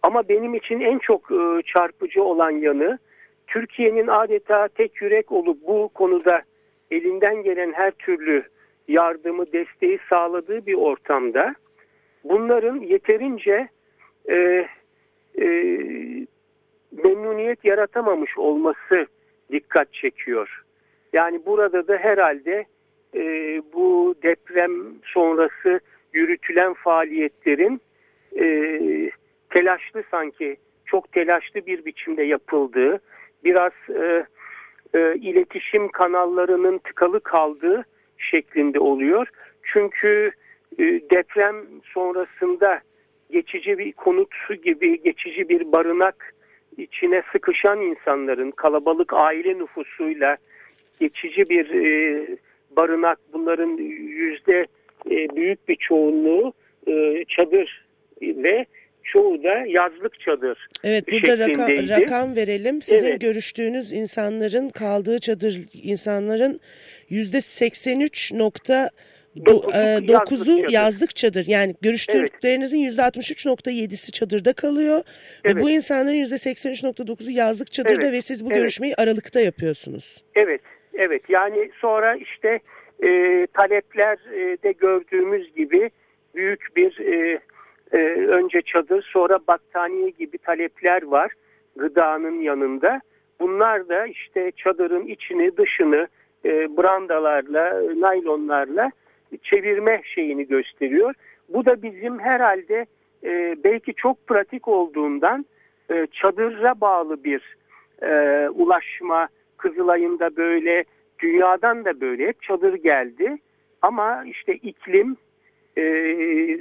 ama benim için en çok e, çarpıcı olan yanı Türkiye'nin adeta tek yürek olup bu konuda elinden gelen her türlü yardımı, desteği sağladığı bir ortamda bunların yeterince e, e, memnuniyet yaratamamış olması dikkat çekiyor. Yani burada da herhalde e, bu deprem sonrası yürütülen faaliyetlerin e, telaşlı sanki çok telaşlı bir biçimde yapıldığı, biraz e, e, iletişim kanallarının tıkalı kaldığı şeklinde oluyor. Çünkü e, deprem sonrasında geçici bir konut gibi geçici bir barınak içine sıkışan insanların kalabalık aile nüfusuyla geçici bir e, barınak bunların yüzde e, büyük bir çoğunluğu e, çadır ve çoğu da yazlık çadır Evet burada rakam, rakam verelim. Sizin Evet. görüştüğünüz insanların kaldığı çadır insanların yüzde 83 nokta Dokuzu e, yazlık dokuzu yazlık çadır. Yani görüştüklerinizin yüzde 63.7'si çadırda kalıyor. Ve bu insanların yüzde 83.9'u yazlık çadırda Evet, ve siz bu evet. görüşmeyi Aralık'ta yapıyorsunuz. Evet, evet. Yani sonra işte e, taleplerde gördüğümüz gibi büyük bir e, e, önce çadır sonra battaniye gibi talepler var gıdanın yanında. Bunlar da işte çadırın içini dışını e, brandalarla, naylonlarla çevirme şeyini gösteriyor. Bu da bizim herhalde e, belki çok pratik olduğundan e, çadıra bağlı bir e, ulaşma Kızılay'ın da böyle dünyadan da böyle hep çadır geldi. Ama işte iklim, e,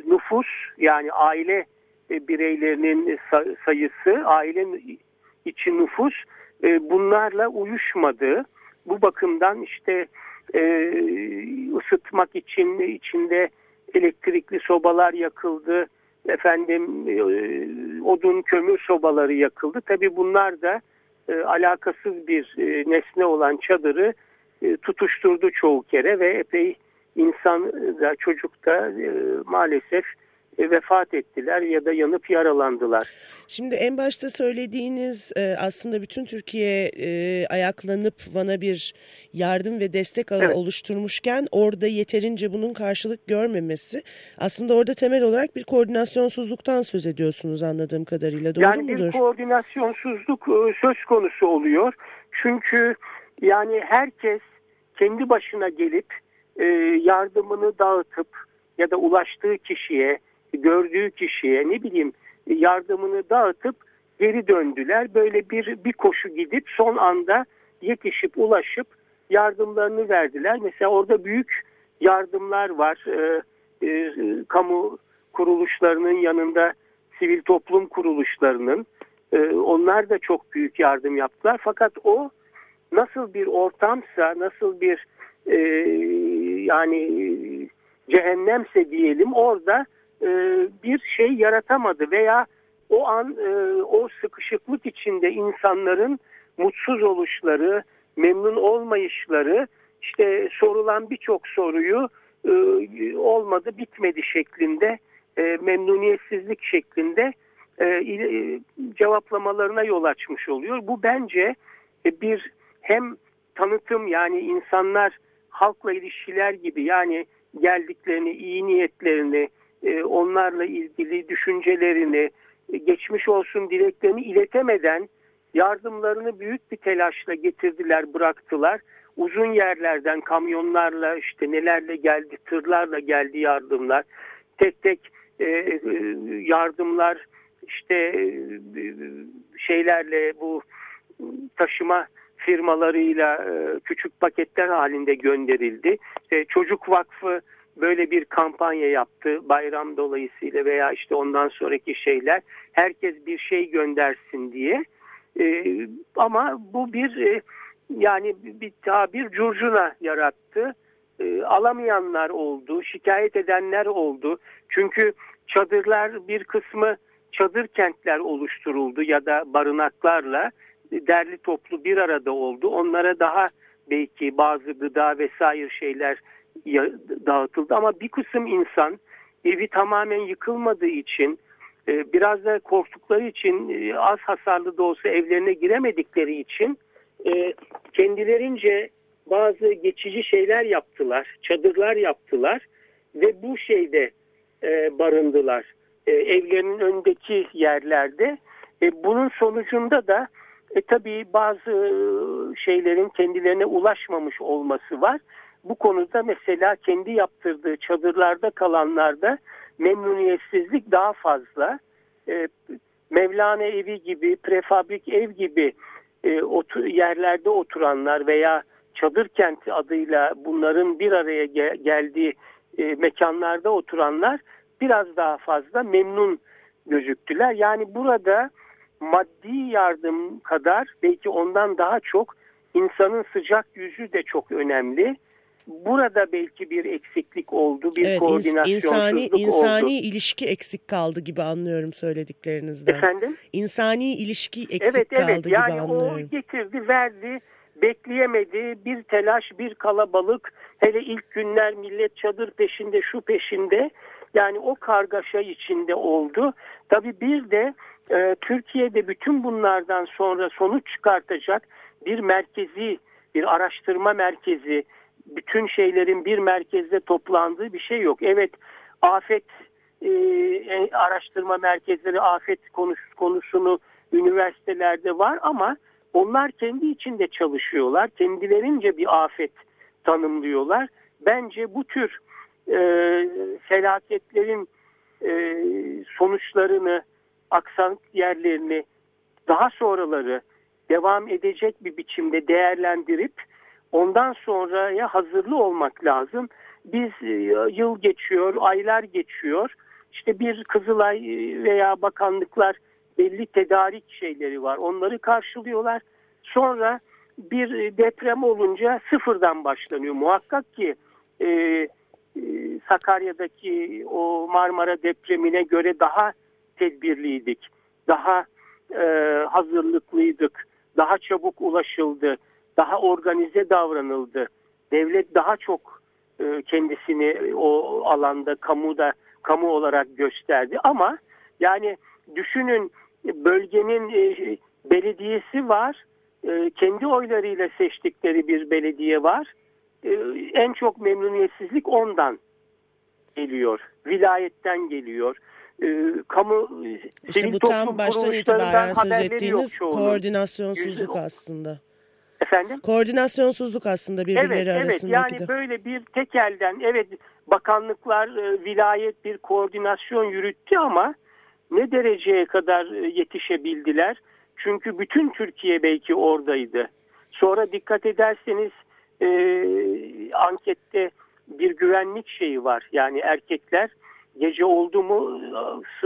nüfus yani aile e, bireylerinin sa- sayısı, aile içi nüfus e, bunlarla uyuşmadı. Bu bakımdan işte e, ısıtmak için içinde elektrikli sobalar yakıldı. Efendim e, odun kömür sobaları yakıldı. Tabii bunlar da e, alakasız bir e, nesne olan çadırı e, tutuşturdu çoğu kere ve epey insan da çocuk da e, maalesef vefat ettiler ya da yanıp yaralandılar. Şimdi en başta söylediğiniz e, aslında bütün Türkiye e, ayaklanıp Van'a bir yardım ve destek ağı Evet. oluşturmuşken orada yeterince bunun karşılık görmemesi aslında orada temel olarak bir koordinasyonsuzluktan söz ediyorsunuz anladığım kadarıyla doğru yani mudur? bir koordinasyonsuzluk e, söz konusu oluyor. Çünkü yani herkes kendi başına gelip e, yardımını dağıtıp ya da ulaştığı kişiye, gördüğü kişiye ne bileyim yardımını dağıtıp geri döndüler. Böyle bir bir koşu gidip son anda yetişip ulaşıp yardımlarını verdiler. Mesela orada büyük yardımlar var. E, e, kamu kuruluşlarının yanında sivil toplum kuruluşlarının e, onlar da çok büyük yardım yaptılar. Fakat o nasıl bir ortamsa, nasıl bir e, yani cehennemse diyelim orada e, bir şey yaratamadı veya o an e, o sıkışıklık içinde insanların mutsuz oluşları, memnun olmayışları, işte sorulan birçok soruyu e, olmadı, bitmedi şeklinde, e, memnuniyetsizlik şeklinde cevaplamalarına yol açmış oluyor. Bu bence bir hem tanıtım yani insanlar halkla ilişkiler gibi yani geldiklerini, iyi niyetlerini, e, onlarla ilgili düşüncelerini, e, geçmiş olsun dileklerini iletemeden yardımlarını büyük bir telaşla getirdiler, bıraktılar. Uzun yerlerden kamyonlarla işte nelerle geldi, tırlarla geldi yardımlar. Tek tek e, yardımlar işte şeylerle bu taşıma firmalarıyla küçük paketler halinde gönderildi. Çocuk Vakfı böyle bir kampanya yaptı bayram dolayısıyla veya işte ondan sonraki şeyler. Herkes bir şey göndersin diye. E, ama bu bir e, yani bir tabir curcuna yarattı. E, alamayanlar oldu, şikayet edenler oldu. Çünkü çadırlar bir kısmı çadır kentler oluşturuldu ya da barınaklarla derli toplu bir arada oldu. Onlara daha belki bazı gıda vesaire şeyler dağıtıldı ama bir kısım insan evi tamamen yıkılmadığı için e, biraz da korktukları için e, az hasarlı da olsa evlerine giremedikleri için e, kendilerince bazı geçici şeyler yaptılar, çadırlar yaptılar ve bu şeyde barındılar. Evlerinin önündeki yerlerde. Bunun sonucunda da e, tabii bazı şeylerin kendilerine ulaşmamış olması var. Bu konuda mesela kendi yaptırdığı çadırlarda kalanlarda memnuniyetsizlik daha fazla. E, Mevlana evi gibi, prefabrik ev gibi e, otu- yerlerde oturanlar veya çadır kenti adıyla bunların bir araya ge- geldiği e, mekanlarda oturanlar biraz daha fazla memnun gözüktüler. Yani burada maddi yardım kadar belki ondan daha çok insanın sıcak yüzü de çok önemli. Burada belki bir eksiklik oldu, bir evet, koordinasyonsuzluk insani, insani oldu. ilişki eksik kaldı gibi anlıyorum söylediklerinizden. Efendim? İnsani ilişki eksik evet, kaldı evet. gibi yani anlıyorum. o getirdi, verdi, bekleyemedi. Bir telaş, bir kalabalık. Hele ilk günler millet çadır peşinde, şu peşinde. Yani o kargaşa içinde oldu. Tabii bir de e, Türkiye'de bütün bunlardan sonra sonuç çıkartacak bir merkezi, bir araştırma merkezi, bütün şeylerin bir merkezde toplandığı bir şey yok. Evet, afet e, araştırma merkezleri, afet konusu, konusunu üniversitelerde var ama onlar kendi içinde çalışıyorlar. Kendilerince bir afet tanımlıyorlar. Bence bu tür e, felaketlerin e, sonuçlarını, aksan yerlerini daha sonraları devam edecek bir biçimde değerlendirip ondan sonraya hazırlı olmak lazım. Biz e, yıl geçiyor, aylar geçiyor. İşte bir Kızılay e, veya bakanlıklar belli tedarik şeyleri var. Onları karşılıyorlar. Sonra bir e, deprem olunca sıfırdan başlanıyor. Muhakkak ki e, Sakarya'daki o Marmara depremine göre daha tedbirliydik. Daha e, hazırlıklıydık. Daha çabuk ulaşıldı. Daha organize davranıldı. Devlet daha çok e, kendisini o alanda kamuda kamu olarak gösterdi. Ama yani düşünün bölgenin e, belediyesi var. E, kendi oylarıyla seçtikleri bir belediye var. E, en çok memnuniyetsizlik ondan geliyor. Vilayetten geliyor. E, kamu İşte bu tam baştan itibaren söz ettiğiniz koordinasyonsuzluk Yüzde- aslında. Efendim? Koordinasyonsuzluk aslında birbirleri evet, evet. arasındaki Yani de. böyle bir tek elden evet bakanlıklar, e, vilayet bir koordinasyon yürüttü ama ne dereceye kadar e, yetişebildiler? Çünkü bütün Türkiye belki oradaydı. Sonra dikkat ederseniz e, ankette bir güvenlik şeyi var. Yani erkekler gece oldu mu e,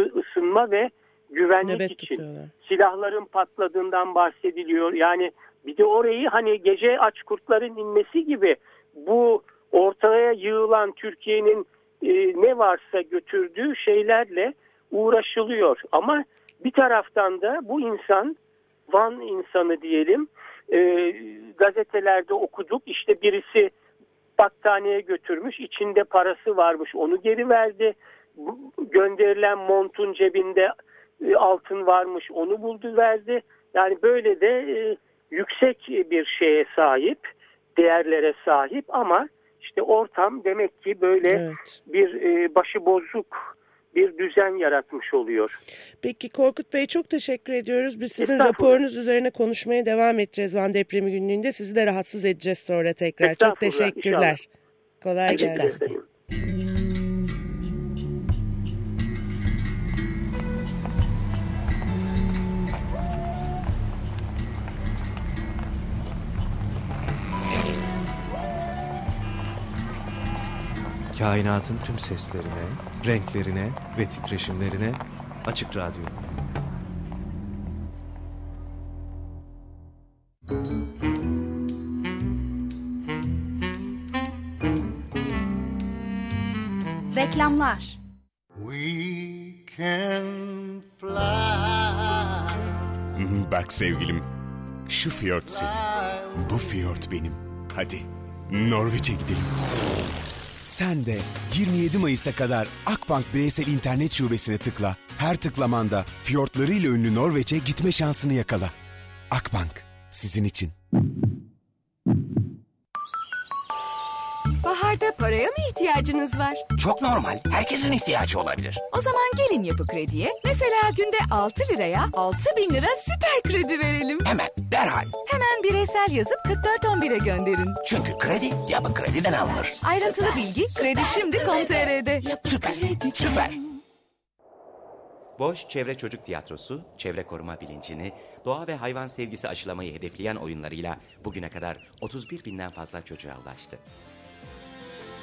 ısı- ısınma ve güvenlik Nöbet için tutuyorlar. silahların patladığından bahsediliyor. Yani bir de orayı hani gece aç kurtların inmesi gibi bu ortaya yığılan Türkiye'nin e, ne varsa götürdüğü şeylerle uğraşılıyor. Ama bir taraftan da bu insan Van insanı diyelim e, gazetelerde okuduk işte birisi battaniye götürmüş içinde parası varmış onu geri verdi. Gönderilen montun cebinde e, altın varmış onu buldu verdi. Yani böyle de e, yüksek bir şeye sahip, değerlere sahip ama işte ortam demek ki böyle bir e, başı bozuk bir düzen yaratmış oluyor. Peki Korkut Bey çok teşekkür ediyoruz. Biz sizin raporunuz üzerine konuşmaya devam edeceğiz Van depremi günlüğünde. Sizi de rahatsız edeceğiz sonra tekrar. Çok teşekkürler. inşallah. Kolay Açık gelsin. Kainatın tüm seslerine, renklerine ve titreşimlerine Açık Radyo. Reklamlar We can fly. Bak sevgilim, şu fiyort senin, bu fiyort benim. Hadi Norveç'e gidelim. Sen de 27 Mayıs'a kadar Akbank bireysel internet şubesine tıkla. Her tıklamanda fiyortlarıyla ünlü Norveç'e gitme şansını yakala. Akbank, sizin için. Baharda paraya mı ihtiyacınız var? Çok normal. Herkesin ihtiyacı olabilir. O zaman gelin Yapı Kredi'ye. Mesela günde 6 liraya 6 bin lira süper kredi verelim. Hemen, derhal. Hemen bireysel yazıp 4411'e gönderin. Çünkü kredi yapı krediden alınır. Ayrıntılı bilgi kredi şimdi.com.tr'de. Süper, süper. Boş Çevre Çocuk Tiyatrosu, çevre koruma bilincini, doğa ve hayvan sevgisi aşılamayı hedefleyen oyunlarıyla bugüne kadar 31 binden fazla çocuğa ulaştı.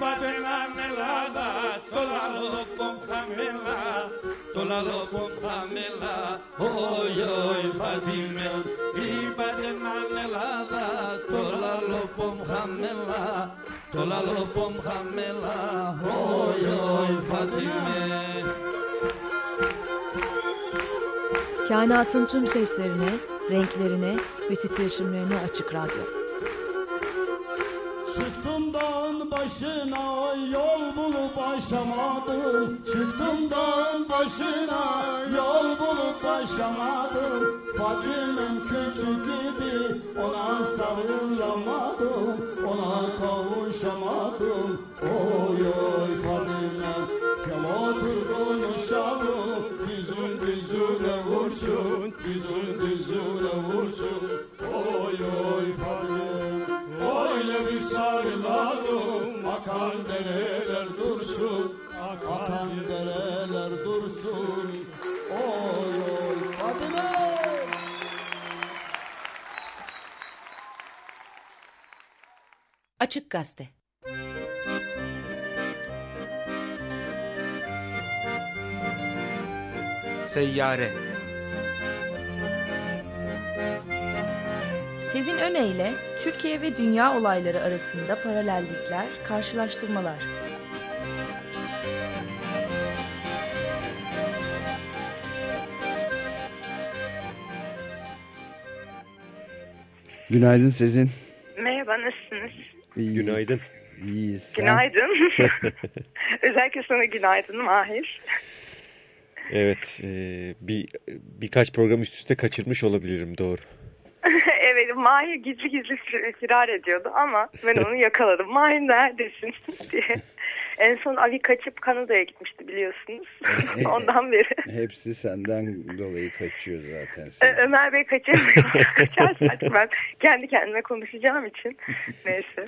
badela melada, tolalo con jamela, tolalo con jamela, oy oy Fadimel. I badela melada, tolalo con jamela, tolalo con jamela, oy oy Fadimel. Kainatın tüm seslerine, renklerine ve titreşimlerine açık radyo. Çıktı başına yol bulup aşamadım Çıktım dağın başına yol bulup aşamadım Fadime'm küçük idi ona sarılamadım. Ona kavuşamadım. Oy oy Fadime'm Gel otur konuşalım. Düzün düzüne vursun Düzün düzüne vursun. Oy oy Fadime'm Akan dereler dursun Akan dereler dursun. Oy oy Fadime! Açık Gazete. Seyyare Sezin Öne Türkiye ve dünya olayları arasında paralellikler, karşılaştırmalar. Günaydın Sezin. Merhaba, nasılsınız? İyiyiz. Günaydın. İyiyiz. Sen? Günaydın. Özellikle sana günaydın Mahir. Evet, e, bir birkaç program üst üste kaçırmış olabilirim doğru. Evet, Mahir gizli gizli firar ediyordu ama ben onu yakaladım. Mahir neredesin diye. En son Avi kaçıp Kanada'ya gitmişti biliyorsunuz. Ondan beri. Hepsi senden dolayı kaçıyor zaten. Ö- Ömer Bey kaçamıyor. Artık ben kendi kendime konuşacağım için. Neyse.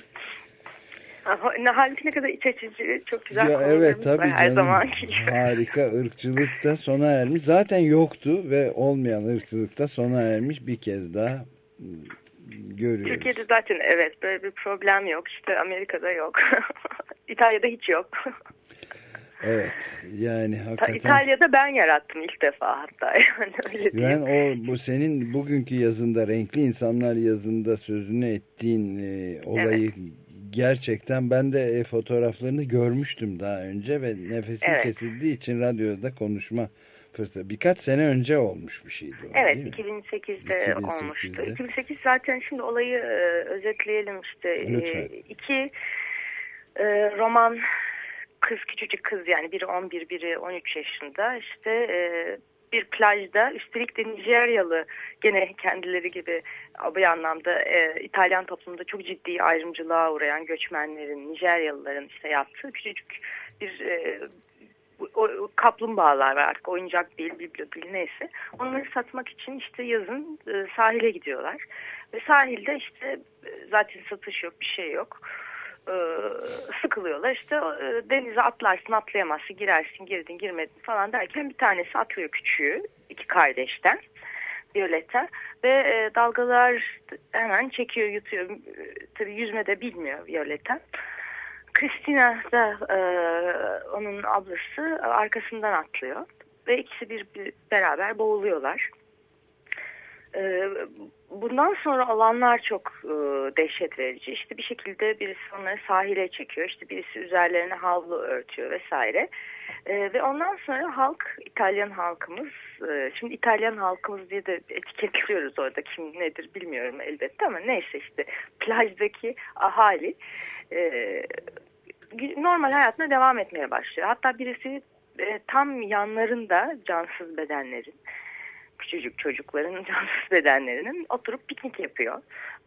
Ne halbuki ne kadar iç açıcı, çok güzel Ya evet tabii var her canım. zamanki gibi. Harika ırkçılık da sona ermiş. Zaten yoktu ve olmayan ırkçılık da sona ermiş bir kez daha görüyoruz. Türkiye'de zaten evet böyle bir problem yok. İşte Amerika'da yok. İtalya'da hiç yok. Evet yani hakikaten. İtalya'da ben yarattım ilk defa hatta yani öyle diyeyim. Ben o bu senin bugünkü yazında renkli insanlar yazında sözünü ettiğin e, olayı gerçekten ben de e, fotoğraflarını görmüştüm daha önce ve nefesim Evet. kesildiği için radyoda konuşma fırsatı. Birkaç sene önce olmuş bir şeydi o. Evet değil mi? 2008'de, 2008'de. olmuştu. 2008 zaten şimdi olayı e, özetleyelim işte. E, Lütfen. iki e, roman kız küçücük kız yani biri 11 biri 13 yaşında işte e, bir plajda üstelik de Nijeryalı gene kendileri gibi bir anlamda e, İtalyan toplumunda çok ciddi ayrımcılığa uğrayan göçmenlerin Nijeryalıların işte yaptığı küçücük bir e, kaplumbağalar var artık oyuncak değil biblo değil neyse. Onları satmak için işte yazın e, sahile gidiyorlar. Ve sahilde işte e, zaten satış yok bir şey yok. E, sıkılıyorlar işte e, denize atlarsın atlayamazsın girersin girdin girmedin falan derken bir tanesi atlıyor küçüğü iki kardeşten Violetta. Ve e, dalgalar hemen çekiyor yutuyor. E, tabii yüzme de bilmiyor Violetta Christina da e, onun ablası arkasından atlıyor ve ikisi bir, bir beraber boğuluyorlar. E, bundan sonra olanlar çok e, dehşet verici. İşte bir şekilde birisi onları sahile çekiyor, işte birisi üzerlerine havlu örtüyor vesaire. E, ve ondan sonra halk, İtalyan halkımız, e, şimdi İtalyan halkımız diye de etiketliyoruz orada kim nedir bilmiyorum elbette ama neyse işte plajdaki ahali e, normal hayatına devam etmeye başlıyor. Hatta birisi e, tam yanlarında cansız bedenlerin, küçücük çocukların cansız bedenlerinin oturup piknik yapıyor.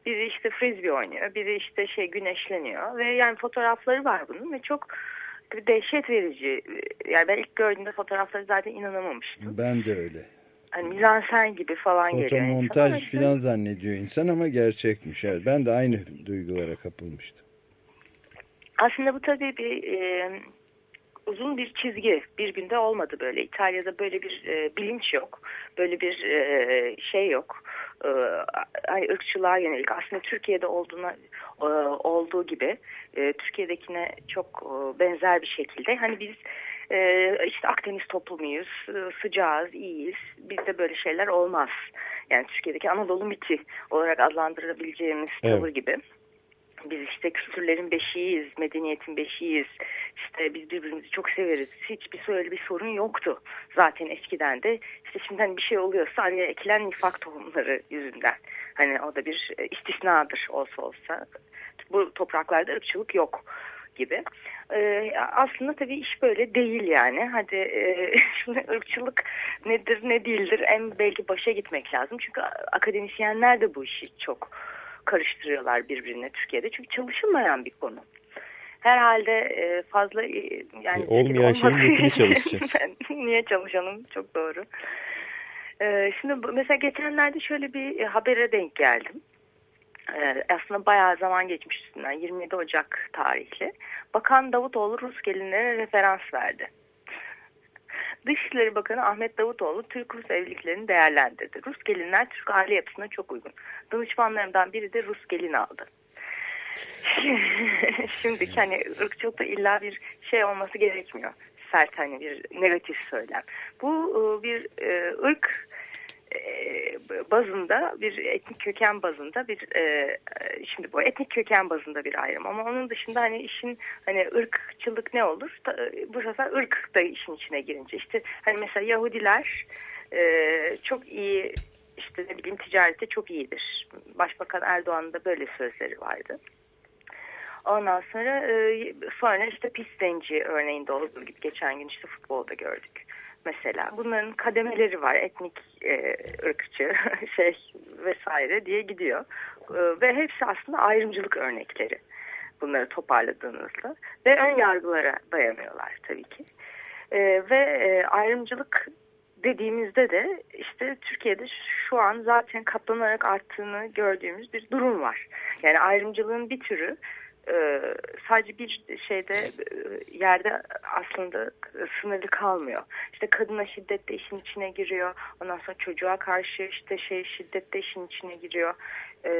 Biri işte frisbee oynuyor, biri işte şey güneşleniyor ve yani fotoğrafları var bunun ve çok bir dehşet verici. Yani ben ilk gördüğümde fotoğrafları zaten inanamamıştım. Ben de öyle. Hani mizansen gibi falan geliyor. insana. Fotomontaj filan zannediyor insan ama gerçekmiş. Evet. Ben de aynı duygulara kapılmıştım. Aslında bu tabii bir e, uzun bir çizgi bir günde olmadı böyle. İtalya'da böyle bir e, bilinç yok. Böyle bir e, şey yok. E, hani ırkçılığa yönelik aslında Türkiye'de olduğuna e, olduğu gibi e, Türkiye'dekine çok e, benzer bir şekilde hani biz e, işte Akdeniz toplumuyuz, e, sıcağız, iyiyiz. Bizde böyle şeyler olmaz. Yani Türkiye'deki Anadolu miti olarak adlandırabileceğimiz Evet. tavır gibi. Biz işte kültürlerin beşiğiyiz, medeniyetin beşiğiyiz. İşte biz birbirimizi çok severiz. Hiçbir öyle bir sorun yoktu. Zaten eskiden de işte şimdi hani bir şey oluyorsa hani ekilen nifak tohumları yüzünden. Hani o da bir e, istisnadır olsa olsa. Bu topraklarda ırkçılık yok gibi. Ee, aslında tabii iş böyle değil yani. Hadi e, şimdi ırkçılık nedir ne değildir en belki başa gitmek lazım. Çünkü akademisyenler de bu işi çok karıştırıyorlar birbirine Türkiye'de. Çünkü çalışılmayan bir konu. Herhalde e, fazla e, yani E, olmayan şeyin nesini çalışacağız? Niye çalışalım? Çok doğru. Ee, şimdi mesela geçenlerde şöyle bir e, habere denk geldim. Aslında bayağı zaman geçmiş üstünden 27 Ocak tarihli. Bakan Davutoğlu Rus gelinlere referans verdi. Dışişleri Bakanı Ahmet Davutoğlu Türk-Rus evliliklerini değerlendirdi. Rus gelinler Türk aile yapısına çok uygun. Danışmanlarımdan biri de Rus gelin aldı. Şimdi hani ırkçılıkta illa bir şey olması gerekmiyor. Sert hani bir negatif söylem. Bu e, bir e, ırk bazında bir etnik köken bazında bir e, şimdi bu etnik köken bazında bir ayrım ama onun dışında hani işin hani ırkçılık ne olur Ta- bu sefer ırk da işin içine girince işte hani mesela Yahudiler e, çok iyi işte ne bileyim ticarette çok iyidir. Başbakan Erdoğan'ın da böyle sözleri vardı. Ondan sonra e, sonra işte pis zenci örneğinde olduğu gibi geçen gün işte futbolda gördük. Mesela bunların kademeleri var etnik e, ırkçı şey vesaire diye gidiyor. E, ve hepsi aslında ayrımcılık örnekleri bunları toparladığınızda ve ön yargılara dayanıyorlar tabii ki. E, ve e, ayrımcılık dediğimizde de işte Türkiye'de şu an zaten katlanarak arttığını gördüğümüz bir durum var. Yani ayrımcılığın bir türü e, sadece bir şeyde e, yerde aslında sınırlı kalmıyor. İşte kadına şiddet de işin içine giriyor. Ondan sonra çocuğa karşı işte şey şiddet de işin içine giriyor. E,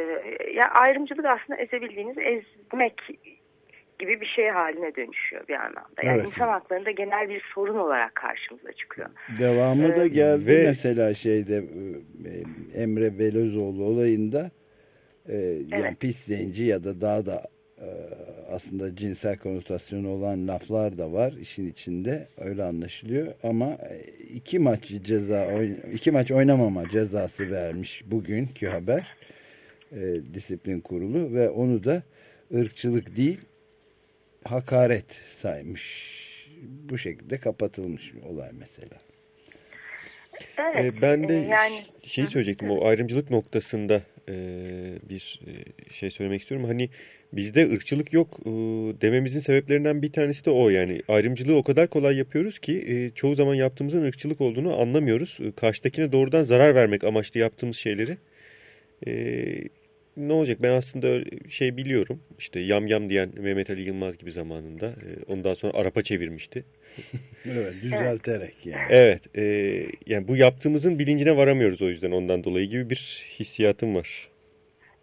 ya ayrımcılık aslında ezebildiğiniz ezmek gibi bir şey haline dönüşüyor bir anlamda. Yani Evet. insan haklarında genel bir sorun olarak karşımıza çıkıyor. Devamı da Ee, geldi Ve- mesela şeyde e, Emre Belözoğlu olayında e, yani pis zenci ya da daha da e, aslında cinsel konotasyonu olan laflar da var işin içinde öyle anlaşılıyor ama e, iki maç ceza iki maç oynamama cezası vermiş bugünkü haber e, disiplin kurulu ve onu da ırkçılık değil hakaret saymış bu şekilde kapatılmış olay mesela. Evet, Ee, ben de e, yani şey söyleyecektim o ayrımcılık noktasında e, bir e, şey söylemek istiyorum. Hani bizde ırkçılık yok e, dememizin sebeplerinden bir tanesi de o yani ayrımcılığı o kadar kolay yapıyoruz ki e, çoğu zaman yaptığımızın ırkçılık olduğunu anlamıyoruz. E, karşıdakine doğrudan zarar vermek amaçlı yaptığımız şeyleri e, ne olacak ben aslında şey biliyorum işte yam yam diyen Mehmet Ali Yılmaz gibi zamanında e, ondan sonra Arap'a çevirmişti. Evet düzelterek yani. Evet, e, yani bu yaptığımızın bilincine varamıyoruz o yüzden ondan dolayı gibi bir hissiyatım var.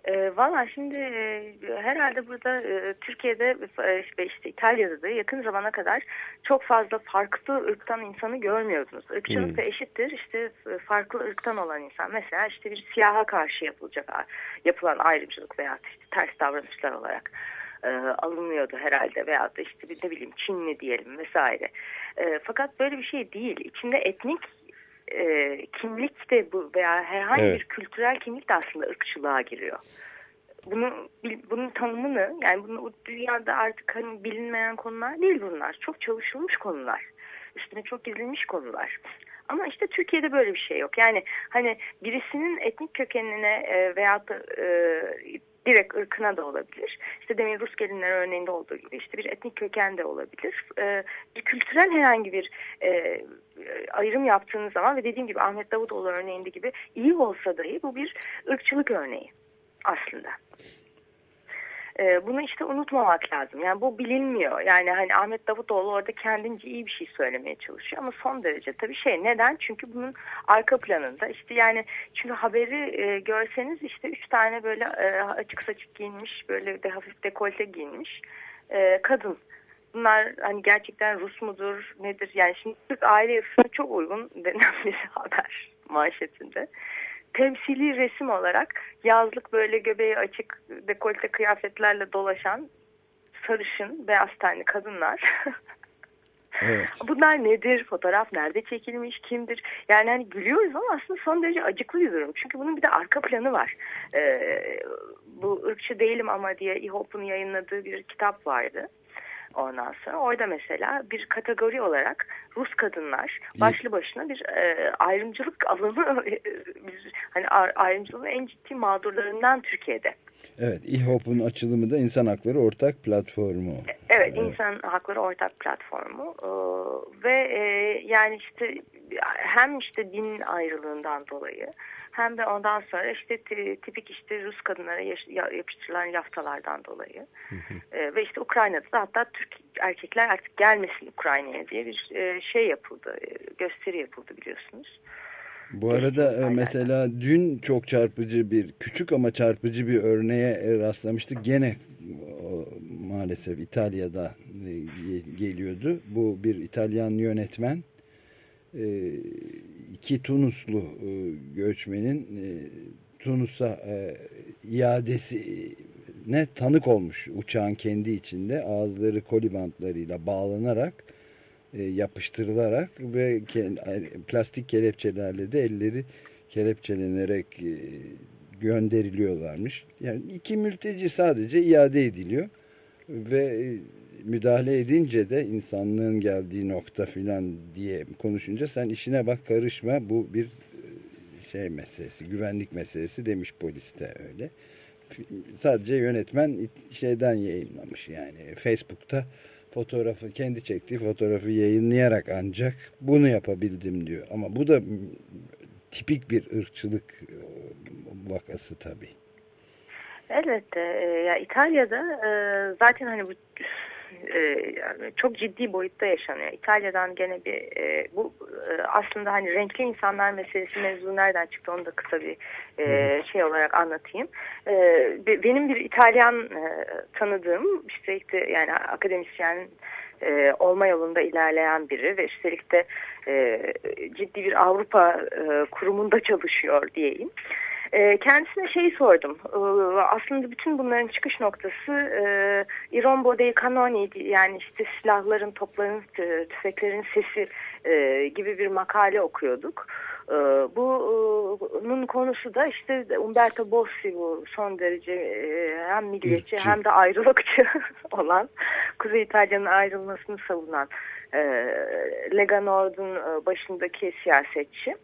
E, Valla şimdi e, herhalde burada e, Türkiye'de e, işte, işte İtalya'da da yakın zamana kadar çok fazla farklı ırktan insanı görmüyordunuz. Irkçılık Hmm. da eşittir işte e, farklı ırktan olan insan. Mesela işte bir siyaha karşı yapılacak yapılan ayrımcılık veya işte ters davranışlar olarak e, alınıyordu herhalde veya da işte bir ne bileyim Çinli diyelim vesaire. E, fakat böyle bir şey değil. İçinde etnik e, kimlik de bu veya herhangi Evet. bir kültürel kimlik de aslında ırkçılığa giriyor. Bunu bunun tanımını yani bunu dünyada artık hani bilinmeyen konular değil bunlar. Çok çalışılmış konular. Üstüne çok gizlenmiş konular. Ama işte Türkiye'de böyle bir şey yok. Yani hani birisinin etnik kökenine e, veya da e, direkt ırkına da olabilir. İşte demin Rus gelinler örneğinde olduğu gibi işte bir etnik köken de olabilir. E, bir kültürel herhangi bir e, ayrım yaptığınız zaman ve dediğim gibi Ahmet Davutoğlu örneğinde gibi iyi olsa dahi bu bir ırkçılık örneği aslında. E, bunu işte unutmamak lazım. Yani bu bilinmiyor. Yani hani Ahmet Davutoğlu orada kendince iyi bir şey söylemeye çalışıyor ama son derece tabii şey neden? Çünkü bunun arka planında işte yani çünkü haberi e, görseniz işte üç tane böyle e, açık saçık giyinmiş böyle de hafif dekolte giyinmiş e, kadın. Bunlar hani gerçekten Rus mudur nedir? Yani şimdi Türk aile yapısına çok uygun denen bir haber manşetinde temsili resim olarak yazlık böyle göbeği açık dekolte kıyafetlerle dolaşan sarışın beyaz tenli kadınlar. Evet. Bunlar nedir? Fotoğraf nerede çekilmiş? Kimdir? Yani hani gülüyoruz ama aslında son derece acıklı bir durum. Çünkü bunun bir de arka planı var. Ee, bu ırkçı değilim ama diye İHOP'un yayınladığı bir kitap vardı. Ondan sonra orada mesela bir kategori olarak Rus kadınlar başlı başına bir e, ayrımcılık alanı bir, hani ayrımcılığın en ciddi mağdurlarından Türkiye'de. Evet, İHOP'un açılımı da İnsan Hakları Ortak Platformu. Evet, evet. İnsan Hakları Ortak Platformu ee, ve e, yani işte hem işte din ayrılığından dolayı hem de ondan sonra işte tipik işte Rus kadınlara yapıştırılan yaftalardan dolayı E, ve işte Ukrayna'da da hatta Türk erkekler artık gelmesin Ukrayna'ya diye bir e, şey yapıldı, e, gösteri yapıldı biliyorsunuz. Bu arada e, mesela dün çok çarpıcı bir küçük ama çarpıcı bir örneğe rastlamıştık. Gene o, maalesef İtalya'da e, geliyordu. Bu bir İtalyan yönetmen e, iki Tunuslu e, göçmenin e, Tunus'a iadesi ne tanık olmuş uçağın kendi içinde ağızları kolibantlarıyla bağlanarak yapıştırılarak ve plastik kelepçelerle de elleri kelepçelenerek gönderiliyorlarmış. Yani iki mülteci sadece iade ediliyor ve müdahale edince de insanlığın geldiği nokta filan diye konuşunca sen işine bak karışma bu bir e, şey meselesi güvenlik meselesi demiş polis de öyle. Sadece yönetmen şeyden yayınlamış yani Facebook'ta fotoğrafı kendi çektiği fotoğrafı yayınlayarak ancak bunu yapabildim diyor. Ama bu da tipik bir ırkçılık e, vakası tabii. Elbette. E, ya İtalya'da zaten hani bu e, yani çok ciddi boyutta yaşanıyor. İtalya'dan gene bir e, bu e, aslında hani renkli insanlar meselesi mevzu nereden çıktı onu da kısa bir e, şey olarak anlatayım. E, benim bir İtalyan e, tanıdığım işte, işte yani akademisyen e, olma yolunda ilerleyen biri ve üstelik de e, ciddi bir Avrupa e, kurumunda çalışıyor diyeyim. E, kendisine şeyi sordum. E, aslında bütün bunların çıkış noktası e, Irombo dei Canoni yani işte silahların, topların, tüfeklerin sesi e, gibi bir makale okuyorduk. E, bunun konusu da işte Umberto Bossi bu son derece e, hem milliyetçi Ülkçü. hem de ayrılıkçı olan Kuzey İtalya'nın ayrılmasını savunan e, Lega Nord'un e, başındaki siyasetçi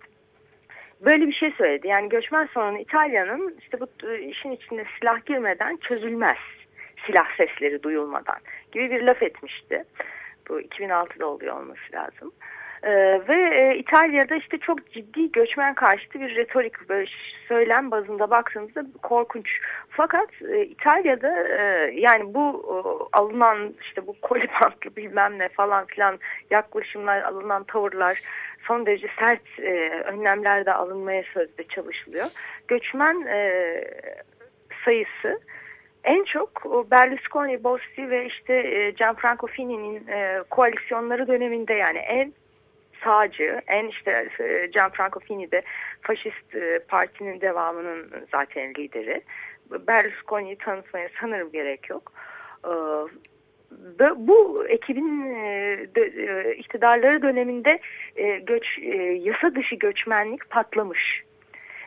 böyle bir şey söyledi. Yani göçmen sorunu İtalya'nın işte bu e, işin içinde silah girmeden çözülmez. Silah sesleri duyulmadan gibi bir laf etmişti. Bu 2006'da oluyor olması lazım. Ee, ve e, İtalya'da işte çok ciddi göçmen karşıtı bir retorik böyle söylem bazında baktığımızda korkunç. Fakat e, İtalya'da e, yani bu e, alınan işte bu kolibantlı bilmem ne falan filan yaklaşımlar alınan tavırlar son derece sert e, önlemler de alınmaya sözde çalışılıyor. Göçmen e, sayısı en çok Berlusconi, Bossi ve işte e, Gianfranco Fini'nin e, koalisyonları döneminde yani en sağcı, en işte e, Gianfranco Fini de faşist e, partinin devamının zaten lideri. Berlusconi'yi tanıtmaya sanırım gerek yok. E, bu ekibin iktidarları döneminde göç yasa dışı göçmenlik patlamış.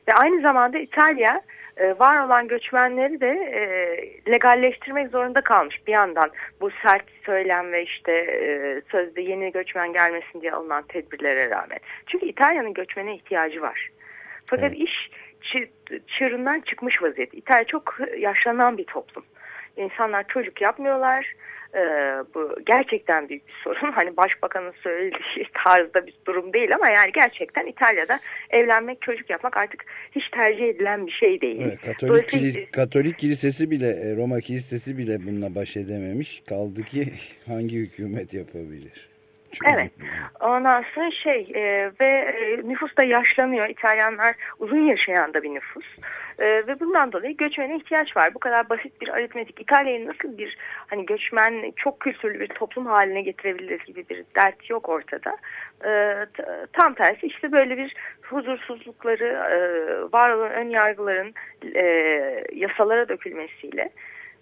Ve aynı zamanda İtalya var olan göçmenleri de legalleştirmek zorunda kalmış bir yandan. Bu sert söylem ve işte sözde yeni göçmen gelmesin diye alınan tedbirlere rağmen. Çünkü İtalya'nın göçmene ihtiyacı var. Fakat evet. iş çığırından çıkmış vaziyette. İtalya çok yaşlanan bir toplum. İnsanlar çocuk yapmıyorlar. E, bu gerçekten büyük bir sorun. Hani başbakanın söylediği tarzda bir durum değil ama yani gerçekten İtalya'da evlenmek, çocuk yapmak artık hiç tercih edilen bir şey değil. Evet, Katolik, kilis, Katolik kilisesi bile, e, Roma kilisesi bile bununla baş edememiş. Kaldı ki hangi hükümet yapabilir? Çok evet. Ondan sonra şey e, ve e, nüfus da yaşlanıyor. İtalyanlar uzun yaşayan da bir nüfus. E, ve bundan dolayı göçmene ihtiyaç var. Bu kadar basit bir aritmetik. İtalya'yı nasıl bir hani göçmen çok kültürlü bir toplum haline getirebiliriz gibi bir dert yok ortada. E, tam tersi işte böyle bir huzursuzlukları, e, var olan ön yargıların e, yasalara dökülmesiyle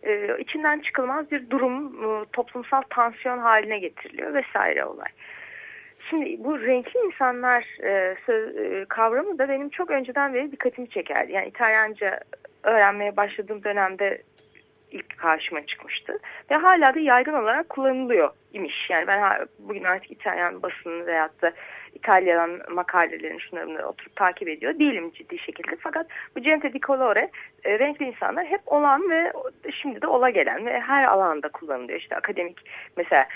e, içinden çıkılmaz bir durum e, toplumsal tansiyon haline getiriliyor vesaire olay. Şimdi bu renkli insanlar e, e, kavramı da benim çok önceden beri dikkatimi çekerdi. Yani İtalyanca öğrenmeye başladığım dönemde ilk karşıma çıkmıştı. Ve hala da yaygın olarak kullanılıyor imiş. Yani ben bugün artık İtalyan basını veyahut da İtalya'dan makalelerini şunları oturup takip ediyor değilim ciddi şekilde. Fakat bu gente di colore e, renkli insanlar hep olan ve şimdi de ola gelen ve her alanda kullanılıyor. İşte akademik mesela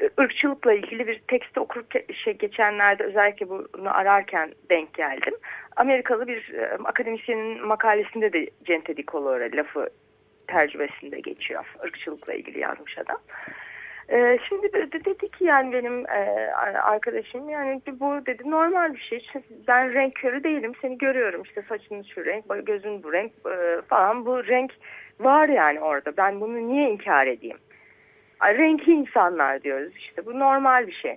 e, ırkçılıkla ilgili bir tekste okur şey geçenlerde özellikle bunu ararken denk geldim. Amerikalı bir e, akademisyenin makalesinde de gente di colore lafı tercümesinde geçiyor. Irkçılıkla ilgili yazmış adam. Ee, şimdi dedi ki yani benim e, arkadaşım yani bu dedi normal bir şey. Ben renk körü değilim. Seni görüyorum işte saçın şu renk, gözün bu renk e, falan. Bu renk var yani orada. Ben bunu niye inkar edeyim? Renkli insanlar diyoruz işte. Bu normal bir şey.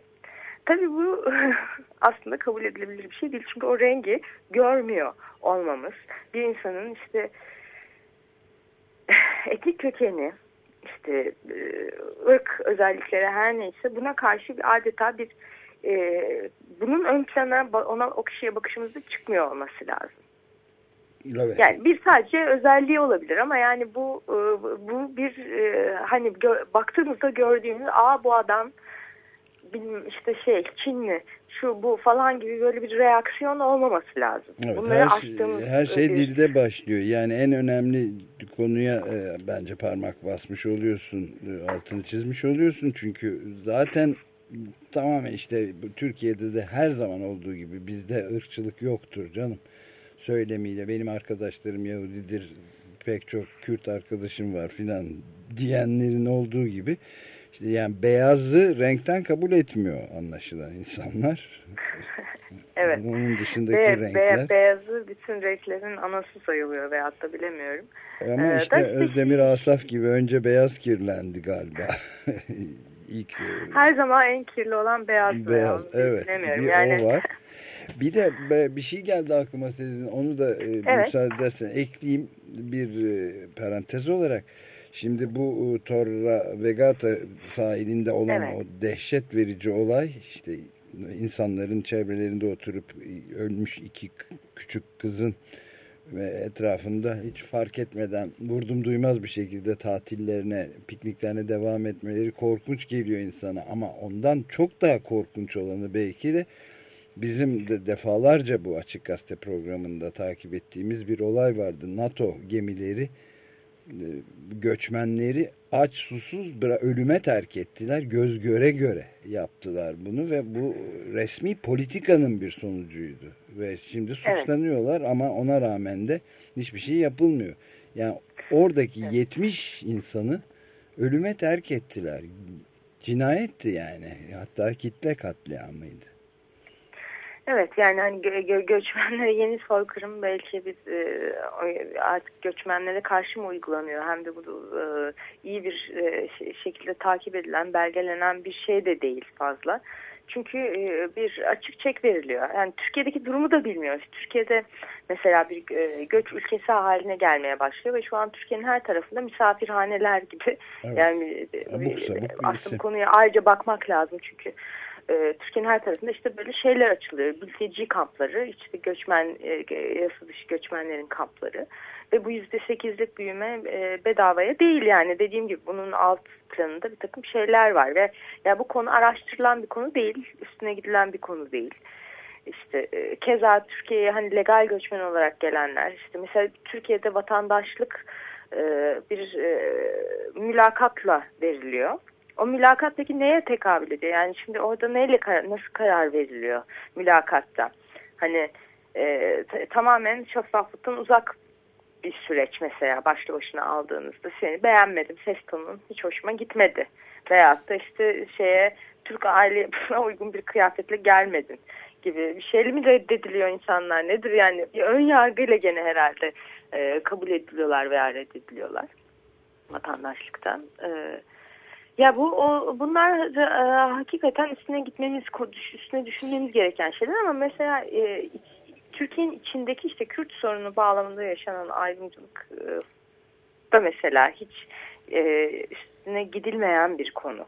Tabii bu aslında kabul edilebilir bir şey değil. Çünkü o rengi görmüyor olmamız. Bir insanın işte etnik kökeni, işte e, ırk özellikleri her neyse buna karşı bir adeta bir e, bunun ön plana ona o kişiye bakışımızda çıkmıyor olması lazım. Evet. Yani bir sadece özelliği olabilir ama yani bu e, bu bir hani gö baktığınızda gördüğünüz aa bu adam bilmem işte şey Çinli şu bu falan gibi böyle bir reaksiyon olmaması lazım. Evet, Bunları her, şey, her şey bir... dilde başlıyor. Yani en önemli konuya e, bence parmak basmış oluyorsun, e, altını çizmiş oluyorsun. Çünkü zaten tamamen işte Türkiye'de de her zaman olduğu gibi bizde ırkçılık yoktur canım. Söylemiyle benim arkadaşlarım Yahudidir, pek çok Kürt arkadaşım var filan diyenlerin olduğu gibi işte yani beyazı renkten kabul etmiyor anlaşılan insanlar. evet. Onun dışındaki Be renkler. Be beyazı bütün renklerin anası sayılıyor veyahut da bilemiyorum. Ama ee, işte Özdemir Asaf gibi önce beyaz kirlendi galiba. İlk, e, Her zaman en kirli olan beyaz. Beyaz, evet. Bir yani... o var. Bir de bir şey geldi aklıma sizin. Onu da e, evet. müsaade edersen ekleyeyim bir e, parantez olarak. Şimdi bu e, Torra Vegata sahilinde olan evet. o dehşet verici olay işte insanların çevrelerinde oturup e, ölmüş iki küçük kızın ve etrafında hiç fark etmeden vurdum duymaz bir şekilde tatillerine, pikniklerine devam etmeleri korkunç geliyor insana. Ama ondan çok daha korkunç olanı belki de bizim de defalarca bu Açık Gazete programında takip ettiğimiz bir olay vardı. NATO gemileri göçmenleri aç susuz ölüme terk ettiler. Göz göre göre yaptılar bunu ve bu resmi politikanın bir sonucuydu. Ve şimdi suçlanıyorlar evet. ama ona rağmen de hiçbir şey yapılmıyor. Yani oradaki evet. 70 insanı ölüme terk ettiler. Cinayetti yani. Hatta kitle katliamıydı. Evet yani hani gö gö göçmenlere yeni soykırım belki biz e, artık göçmenlere karşı mı uygulanıyor hem de bu e, iyi bir e, şekilde takip edilen belgelenen bir şey de değil fazla. Çünkü e, bir açık çek veriliyor. Yani Türkiye'deki durumu da bilmiyoruz. Türkiye'de mesela bir e, göç ülkesi haline gelmeye başlıyor ve şu an Türkiye'nin her tarafında misafirhaneler gibi. Evet. Yani e, aslında konuya ayrıca bakmak lazım çünkü e, Türkiye'nin her tarafında işte böyle şeyler açılıyor. Mülteci kampları, işte göçmen, e, yasa dışı göçmenlerin kampları. Ve bu yüzde sekizlik büyüme e, bedavaya değil yani. Dediğim gibi bunun alt planında bir takım şeyler var. Ve ya yani bu konu araştırılan bir konu değil, üstüne gidilen bir konu değil. İşte e, keza Türkiye'ye hani legal göçmen olarak gelenler, işte mesela Türkiye'de vatandaşlık e, bir e, mülakatla veriliyor. O mülakattaki neye tekabül ediyor? Yani şimdi orada neyle nasıl karar veriliyor mülakatta? Hani e, tamamen şeffaflıktan uzak bir süreç mesela başlı başına aldığınızda seni beğenmedim ses tonun hiç hoşuma gitmedi veyahut da işte şeye Türk aile yapısına uygun bir kıyafetle gelmedin gibi bir şeyle mi reddediliyor insanlar nedir yani bir ön yargıyla gene herhalde e, kabul ediliyorlar veya reddediliyorlar vatandaşlıktan. E, ya bu o, bunlar e, hakikaten üstüne gitmemiz, üstüne düşünmemiz gereken şeyler ama mesela e, Türkiye'nin içindeki işte Kürt sorunu bağlamında yaşanan ayrımcılık e, da mesela hiç e, üstüne gidilmeyen bir konu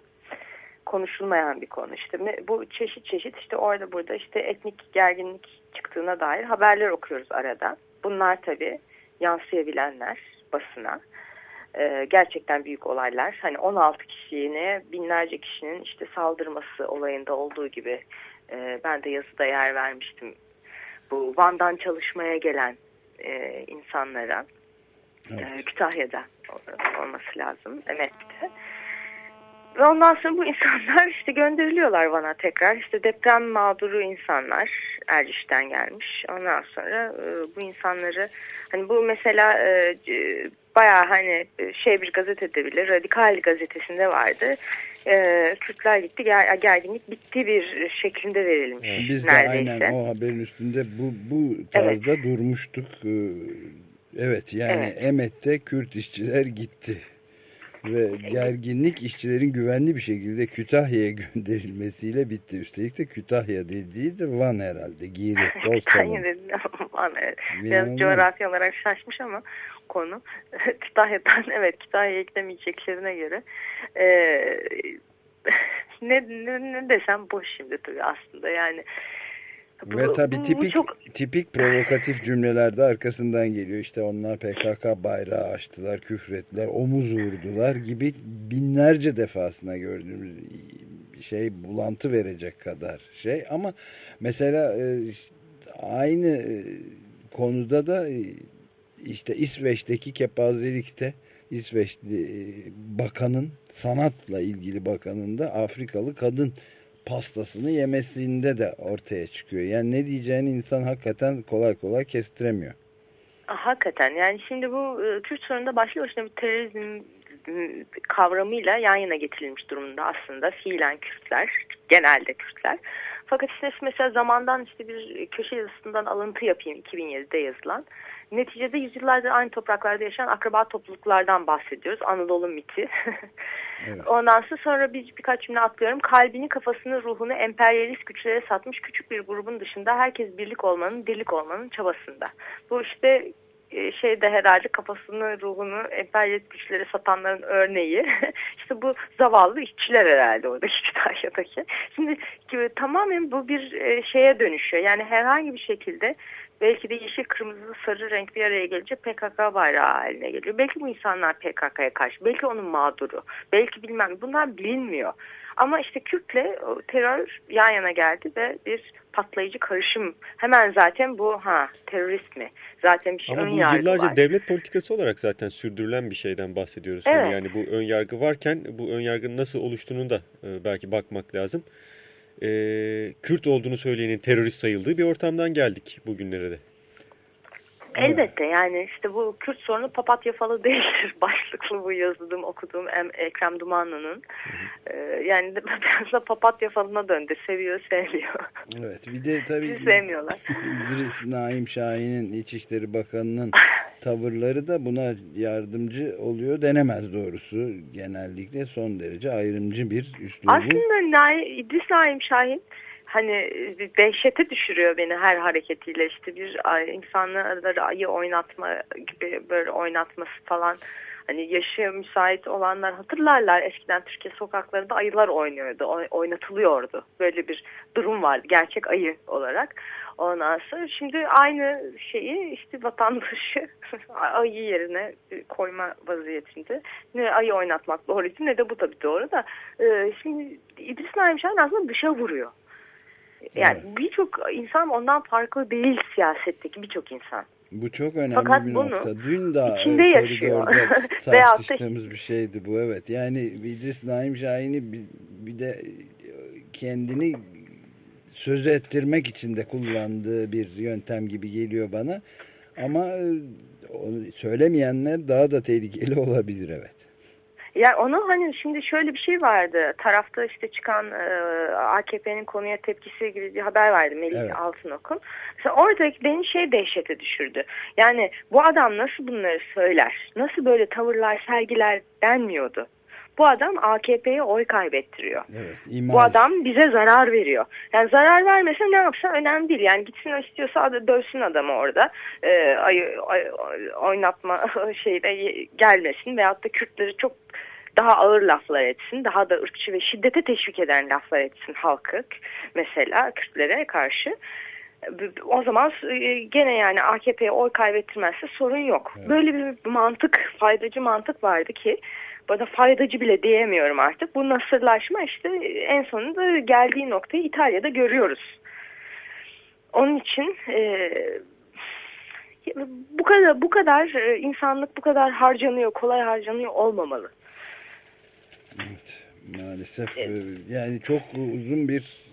konuşulmayan bir konu. İşte bu çeşit çeşit işte orada burada işte etnik gerginlik çıktığına dair haberler okuyoruz arada. Bunlar tabi yansıyabilenler basına ee, gerçekten büyük olaylar hani 16 kişiye binlerce kişinin işte saldırması olayında olduğu gibi e, ben de yazıda yer vermiştim bu Van'dan çalışmaya gelen e, insanlara evet. e, Kütahya'da olması lazım Emet'te. Ve ondan sonra bu insanlar işte gönderiliyorlar Van'a tekrar. İşte deprem mağduru insanlar Erciş'ten gelmiş. Ondan sonra e, bu insanları hani bu mesela e, bayağı hani şey bir gazetede bile Radikal gazetesinde vardı e, Kürtler gitti ger gerginlik bitti bir şeklinde verilmiş evet. Biz neredeyse. de aynen o haberin üstünde bu, bu tarzda evet. durmuştuk. Ee, evet yani evet. Emet'te Kürt işçiler gitti. Ve gerginlik işçilerin güvenli bir şekilde Kütahya'ya gönderilmesiyle bitti. Üstelik de Kütahya dediği de Van herhalde. Giri, Kütahya dediği Van. Biraz coğrafya olarak şaşmış ama konu. Kütahya'dan evet Kütahya'ya gidemeyeceklerine göre e, ne, ne, ne desem boş şimdi tabii aslında yani. Bu, Ve tabii tipik, çok... tipik provokatif cümlelerde arkasından geliyor. İşte onlar PKK bayrağı açtılar, küfrettiler, omuz vurdular gibi binlerce defasına gördüğümüz şey bulantı verecek kadar şey. Ama mesela e, aynı e, konuda da e, işte İsveç'teki kepazelikte İsveçli e, bakanın sanatla ilgili bakanın da Afrikalı kadın pastasını yemesinde de ortaya çıkıyor. Yani ne diyeceğini insan hakikaten kolay kolay kestiremiyor. Hakikaten yani şimdi bu e, Kürt sorununda başlı başına bir terörizm kavramıyla yan yana getirilmiş durumda aslında fiilen Kürtler, genelde Kürtler. Fakat işte mesela zamandan işte bir köşe yazısından alıntı yapayım 2007'de yazılan. Neticede yüzyıllardır aynı topraklarda yaşayan akraba topluluklardan bahsediyoruz. Anadolu miti. evet. Ondan sonra bir, birkaç cümle atlıyorum. Kalbini, kafasını, ruhunu emperyalist güçlere satmış küçük bir grubun dışında herkes birlik olmanın, dirlik olmanın çabasında. Bu işte e, şeyde herhalde kafasını, ruhunu emperyalist güçlere satanların örneği. işte bu zavallı işçiler herhalde oradaki Kütahya'daki. Şimdi tamamen bu bir e, şeye dönüşüyor. Yani herhangi bir şekilde belki de yeşil, kırmızı, sarı renk bir araya gelince PKK bayrağı haline geliyor. Belki bu insanlar PKK'ya karşı, belki onun mağduru, belki bilmem bunlar bilinmiyor. Ama işte Kürt'le terör yan yana geldi ve bir patlayıcı karışım. Hemen zaten bu ha terörist mi? Zaten bir şey Ama bu yıllarca var. devlet politikası olarak zaten sürdürülen bir şeyden bahsediyoruz. Hani evet. Yani bu ön yargı varken bu ön yargının nasıl oluştuğunu da e, belki bakmak lazım e, Kürt olduğunu söyleyenin terörist sayıldığı bir ortamdan geldik bugünlere de. Elbette yani işte bu Kürt sorunu papatya falı değildir başlıklı bu yazılım okuduğum Ekrem Dumanlı'nın. Ee, yani biraz da papatya falına döndü. Seviyor sevmiyor. Evet bir de tabii sevmiyorlar. İdris Naim Şahin'in İçişleri Bakanı'nın tavırları da buna yardımcı oluyor denemez doğrusu. Genellikle son derece ayrımcı bir üslubu. Aslında İdris Naim Şahin hani dehşete düşürüyor beni her hareketiyle işte bir insanları ayı oynatma gibi böyle oynatması falan hani yaşı müsait olanlar hatırlarlar eskiden Türkiye sokaklarında ayılar oynuyordu oynatılıyordu böyle bir durum vardı gerçek ayı olarak ondan sonra şimdi aynı şeyi işte vatandaşı ayı yerine koyma vaziyetinde ne ayı oynatmak doğruydu ne de bu tabii doğru da şimdi İdris Naim Şahin aslında dışa vuruyor yani evet. birçok insan ondan farklı değil siyasetteki birçok insan. Bu çok önemli Fakat bir bunu nokta. Dün de içinde yaşıyor. tartıştığımız bir şeydi bu evet. Yani İdris Naim Şahin'i bir, bir de kendini söz ettirmek için de kullandığı bir yöntem gibi geliyor bana. Ama e, onu söylemeyenler daha da tehlikeli olabilir evet. Yani onu hani şimdi şöyle bir şey vardı. Tarafta işte çıkan e, AKP'nin konuya tepkisi gibi bir haber vardı Melih Evet. Altınok'un. Mesela oradaki beni şey dehşete düşürdü. Yani bu adam nasıl bunları söyler? Nasıl böyle tavırlar sergiler denmiyordu. Bu adam AKP'ye oy kaybettiriyor. Evet. Bu adam bize zarar veriyor. Yani zarar vermese ne yapsa önemli değil. Yani gitsin istiyorsa da dövsün adamı orada. Ee, ay, ay- oynatma şeyle gelmesin. Veyahut da Kürtleri çok daha ağır laflar etsin. Daha da ırkçı ve şiddete teşvik eden laflar etsin halkı. Mesela Kürtlere karşı. O zaman e, gene yani AKP'ye oy kaybettirmezse sorun yok. Böyle bir mantık, faydacı mantık vardı ki bana faydacı bile diyemiyorum artık. Bu nasırlaşma işte en sonunda geldiği noktayı İtalya'da görüyoruz. Onun için e, bu kadar bu kadar e, insanlık bu kadar harcanıyor, kolay harcanıyor olmamalı. Maalesef e, yani çok uzun bir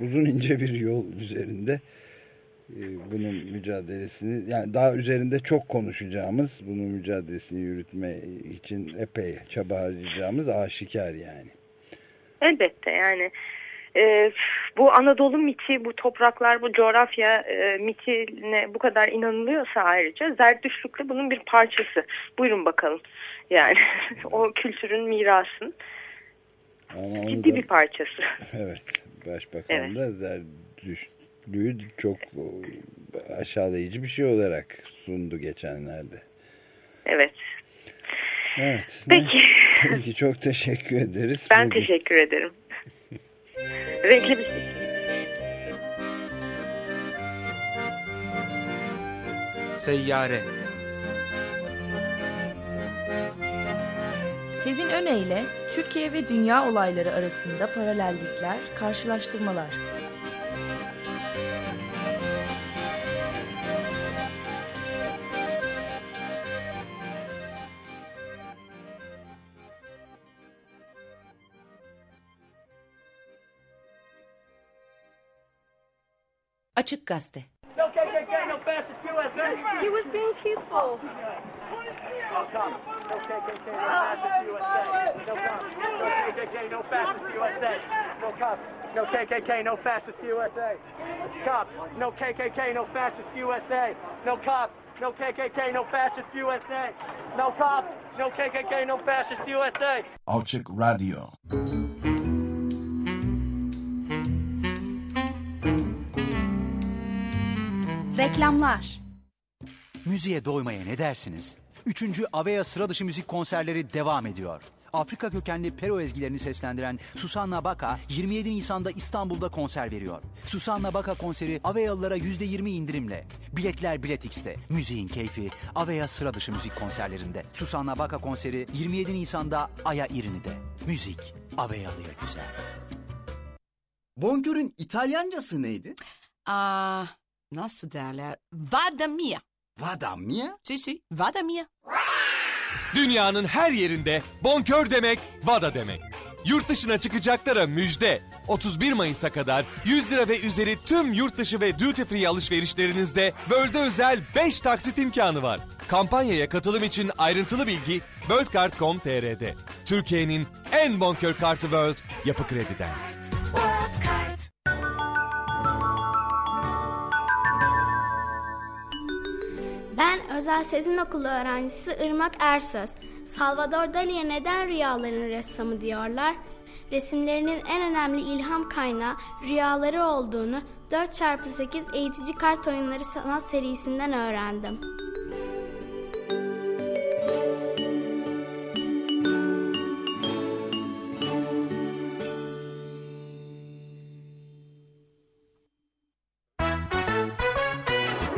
uzun ince bir yol üzerinde bunun mücadelesini yani daha üzerinde çok konuşacağımız bunun mücadelesini yürütme için epey çaba harcayacağımız aşikar yani. Elbette yani e, bu Anadolu miti, bu topraklar, bu coğrafya e, mitine bu kadar inanılıyorsa ayrıca Zerdüştlük de bunun bir parçası. Buyurun bakalım. Yani o kültürün mirasın Ama onu ciddi da- bir parçası. Evet. Başbakan Evet. da Zerdüştlüğü çok e, aşağılayıcı bir şey olarak sundu geçenlerde. Evet. Evet. Peki. Peki çok teşekkür ederiz. Ben Bugün- teşekkür ederim. Renkli bir şey. Seyyare Sezin Öne Türkiye ve dünya olayları arasında paralellikler, karşılaştırmalar. Açık Gazete. No KKK, no fascist USA. He was being peaceful. No cops, no KKK, no fascist USA. No cops, no KKK, no fascist USA. No cops, no KKK, no fascist USA. Cops, no KKK, no fascist USA. No cops, no KKK, no fascist USA. No cops, no KKK, no fascist USA. Açık Radyo. Reklamlar. Müziğe doymaya ne dersiniz? Üçüncü Avea sıradışı müzik konserleri devam ediyor. Afrika kökenli Pero ezgilerini seslendiren Susanna Baka 27 Nisan'da İstanbul'da konser veriyor. Susanna Baka konseri Avealılara %20 indirimle. Biletler Bilet X'te. Müziğin keyfi Avea sıradışı müzik konserlerinde. Susanna Baka konseri 27 Nisan'da Aya İrini'de. Müzik Avealı'ya güzel. Bonkör'ün İtalyancası neydi? Aa, nasıl derler? Vada mia. Vada mia? Si si, vada mia. Dünyanın her yerinde bonkör demek Vada demek. Yurt dışına çıkacaklara müjde. 31 Mayıs'a kadar 100 lira ve üzeri tüm yurt dışı ve duty free alışverişlerinizde bölde özel 5 taksit imkanı var. Kampanyaya katılım için ayrıntılı bilgi worldcard.com.tr'de. Türkiye'nin en bonkör kartı World Yapı Kredi'den. Özel Sezin Okulu öğrencisi Irmak Ersöz. Salvador Dali'ye neden rüyaların ressamı diyorlar? Resimlerinin en önemli ilham kaynağı rüyaları olduğunu 4x8 eğitici kart oyunları sanat serisinden öğrendim.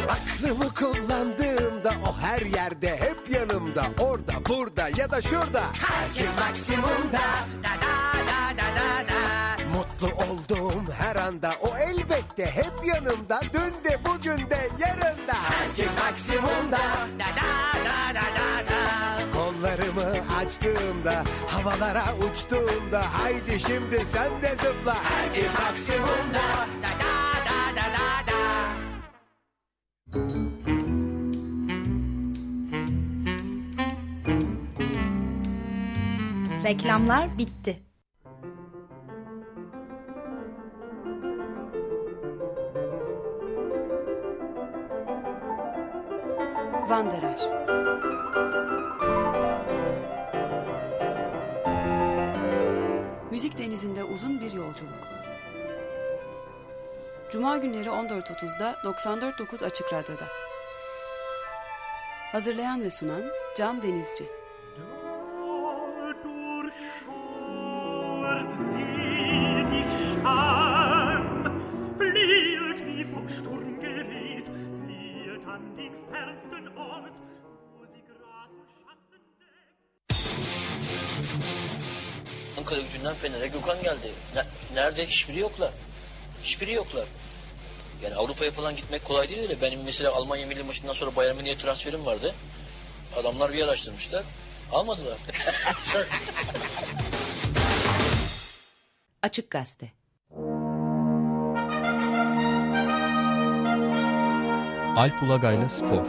Aklımı kullandığımda o her yerde hep yanımda orada burada ya da şurada Herkes maksimumda da da da da da da Mutlu olduğum her anda o elbette hep yanımda. Dün de bugün de yarın da. Herkes maksimumda. Da da da da da da. Kollarımı açtığımda havalara uçtuğumda haydi şimdi sen de zıpla. Herkes maksimumda. Da da da da da da. Reklamlar bitti. Wanderer. Müzik denizinde uzun bir yolculuk. Cuma günleri 14.30'da 94.9 Açık Radyo'da. Hazırlayan ve sunan Can Denizci. Ankara gücünden Fener'e Gökhan geldi. Ne- nerede? Hiçbiri yoklar. Hiçbiri yoklar. Yani Avrupa'ya falan gitmek kolay değil öyle. Benim mesela Almanya milli maçından sonra Bayern Münih'e transferim vardı. Adamlar bir araştırmışlar. Almadılar. Açık Gazete. Alp Ulagay'la Spor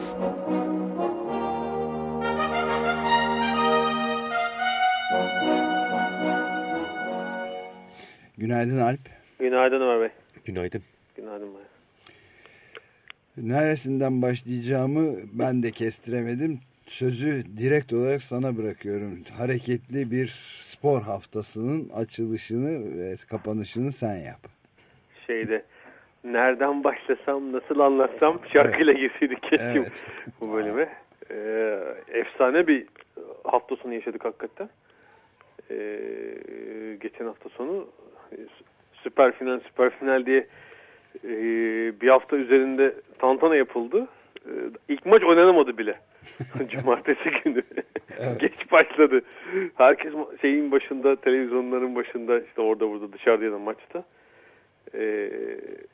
Günaydın Alp. Günaydın Ömer Bey. Günaydın. Günaydın Bey. Neresinden başlayacağımı ben de kestiremedim. Sözü direkt olarak sana bırakıyorum. Hareketli bir spor haftasının açılışını ve kapanışını sen yap. Şeyde nereden başlasam, nasıl anlatsam şarkıyla girseydik keşke Evet. bu bölüme. Ee, efsane bir hafta sonu yaşadık hakikaten. Ee, geçen hafta sonu e, süper final süper final diye e, bir hafta üzerinde tantana yapıldı. Ee, ilk maç oynanamadı bile. Cumartesi günü. Geç başladı. Herkes şeyin başında, televizyonların başında işte orada burada dışarıda ya da maçta. Ee,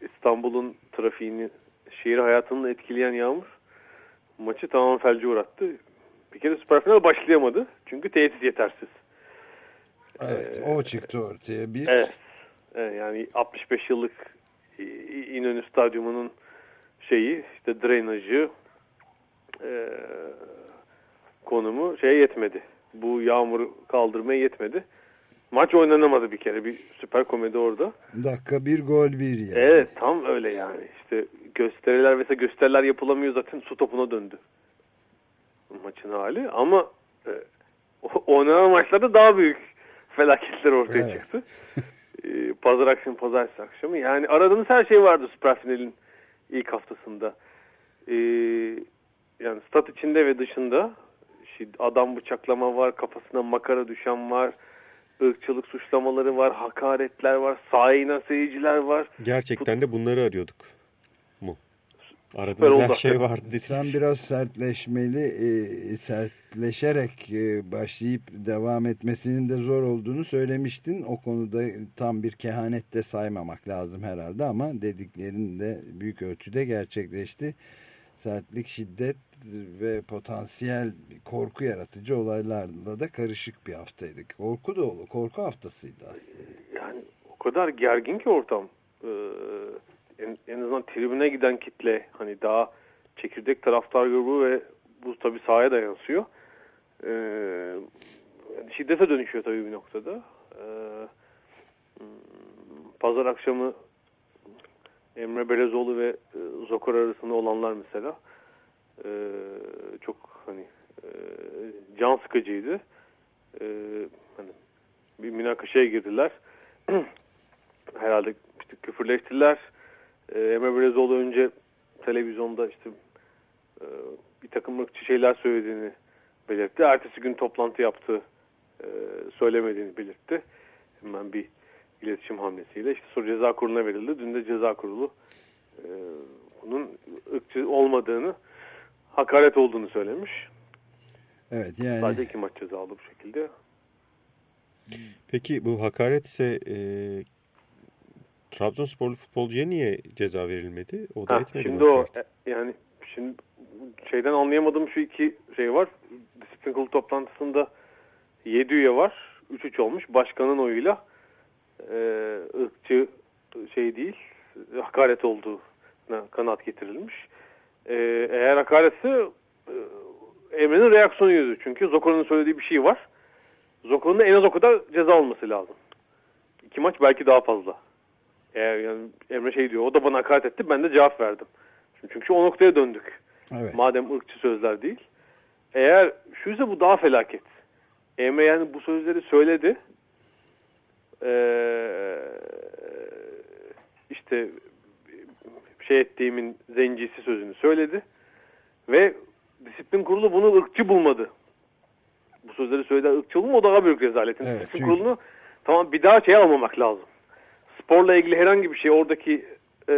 İstanbul'un trafiğini, şehir hayatını etkileyen yağmur maçı tamamen felce uğrattı. Bir kere süper final başlayamadı. Çünkü tesis yetersiz. Evet, o çıktı ortaya bir. Evet. Yani 65 yıllık İnönü Stadyumu'nun şeyi işte drenajı e, konumu şeye yetmedi. Bu yağmuru kaldırmaya yetmedi. Maç oynanamadı bir kere. Bir süper komedi orada. Dakika bir gol bir yani. Evet tam öyle yani. İşte gösteriler mesela gösteriler yapılamıyor zaten su topuna döndü. Maçın hali ama e, oynanan maçlarda daha büyük felaketler ortaya Evet. çıktı. E, pazar akşamı, pazartesi akşamı. Yani aradığınız her şey vardı süper finalin ilk haftasında. E, yani stat içinde ve dışında adam bıçaklama var, kafasına makara düşen var, ırkçılık suçlamaları var, hakaretler var, sahine seyirciler var. Gerçekten de bunları arıyorduk mu? Aradığımız her şey vardı dedi. Sen biraz sertleşmeli, e, sertleşerek e, başlayıp devam etmesinin de zor olduğunu söylemiştin. O konuda tam bir kehanet de saymamak lazım herhalde ama dediklerin de büyük ölçüde gerçekleşti. Sertlik, şiddet ve potansiyel korku yaratıcı olaylarla da karışık bir haftaydı. Korku dolu, korku haftasıydı aslında. yani o kadar gergin ki ortam. Ee, en, en azından tribüne giden kitle hani daha çekirdek taraftar grubu ve bu tabii sahaya da yansıyor. Ee, yani şiddete dönüşüyor tabii bir noktada. Ee, hmm, pazar akşamı Emre Belezoğlu ve e, Zokor arasında olanlar mesela e, çok hani e, can sıkıcıydı. E, hani bir münakaşaya girdiler. Herhalde işte küfürleştiler. Ee, Emre Belezoğlu önce televizyonda işte e, bir takım ırkçı şeyler söylediğini belirtti. Ertesi gün toplantı yaptı. e, söylemediğini belirtti. Hemen bir iletişim hamlesiyle işte sonra ceza kuruluna verildi. Dün de ceza kurulu e, bunun ırkçı olmadığını hakaret olduğunu söylemiş. Evet yani Sadece iki maç ceza aldı bu şekilde. Peki bu hakaret ise e, Trabzonsporlu futbolcuya niye ceza verilmedi? O da Ha, etmedi. şimdi o kart? e, yani şimdi şeyden anlayamadığım şu iki şey var. Disiplin kurulu toplantısında 7 üye var. 3-3 olmuş. Başkanın oyuyla e, ırkçı şey değil hakaret olduğuna kanaat getirilmiş. E, eğer hakaretse e, Emre'nin reaksiyonuydu. Çünkü Zoko'nun söylediği bir şey var. Zoko'nun en az o kadar ceza alması lazım. İki maç belki daha fazla. Eğer yani Emre şey diyor o da bana hakaret etti ben de cevap verdim. Çünkü o noktaya döndük. Evet. Madem ırkçı sözler değil. Eğer şuysa bu daha felaket. Emre yani bu sözleri söyledi. Ee, işte şey ettiğimin zencisi sözünü söyledi. Ve disiplin kurulu bunu ırkçı bulmadı. Bu sözleri söyledi ırkçı bulma o daha büyük rezaletin. Evet, disiplin çünkü- kurulunu tamam bir daha şey almamak lazım. Sporla ilgili herhangi bir şey oradaki e,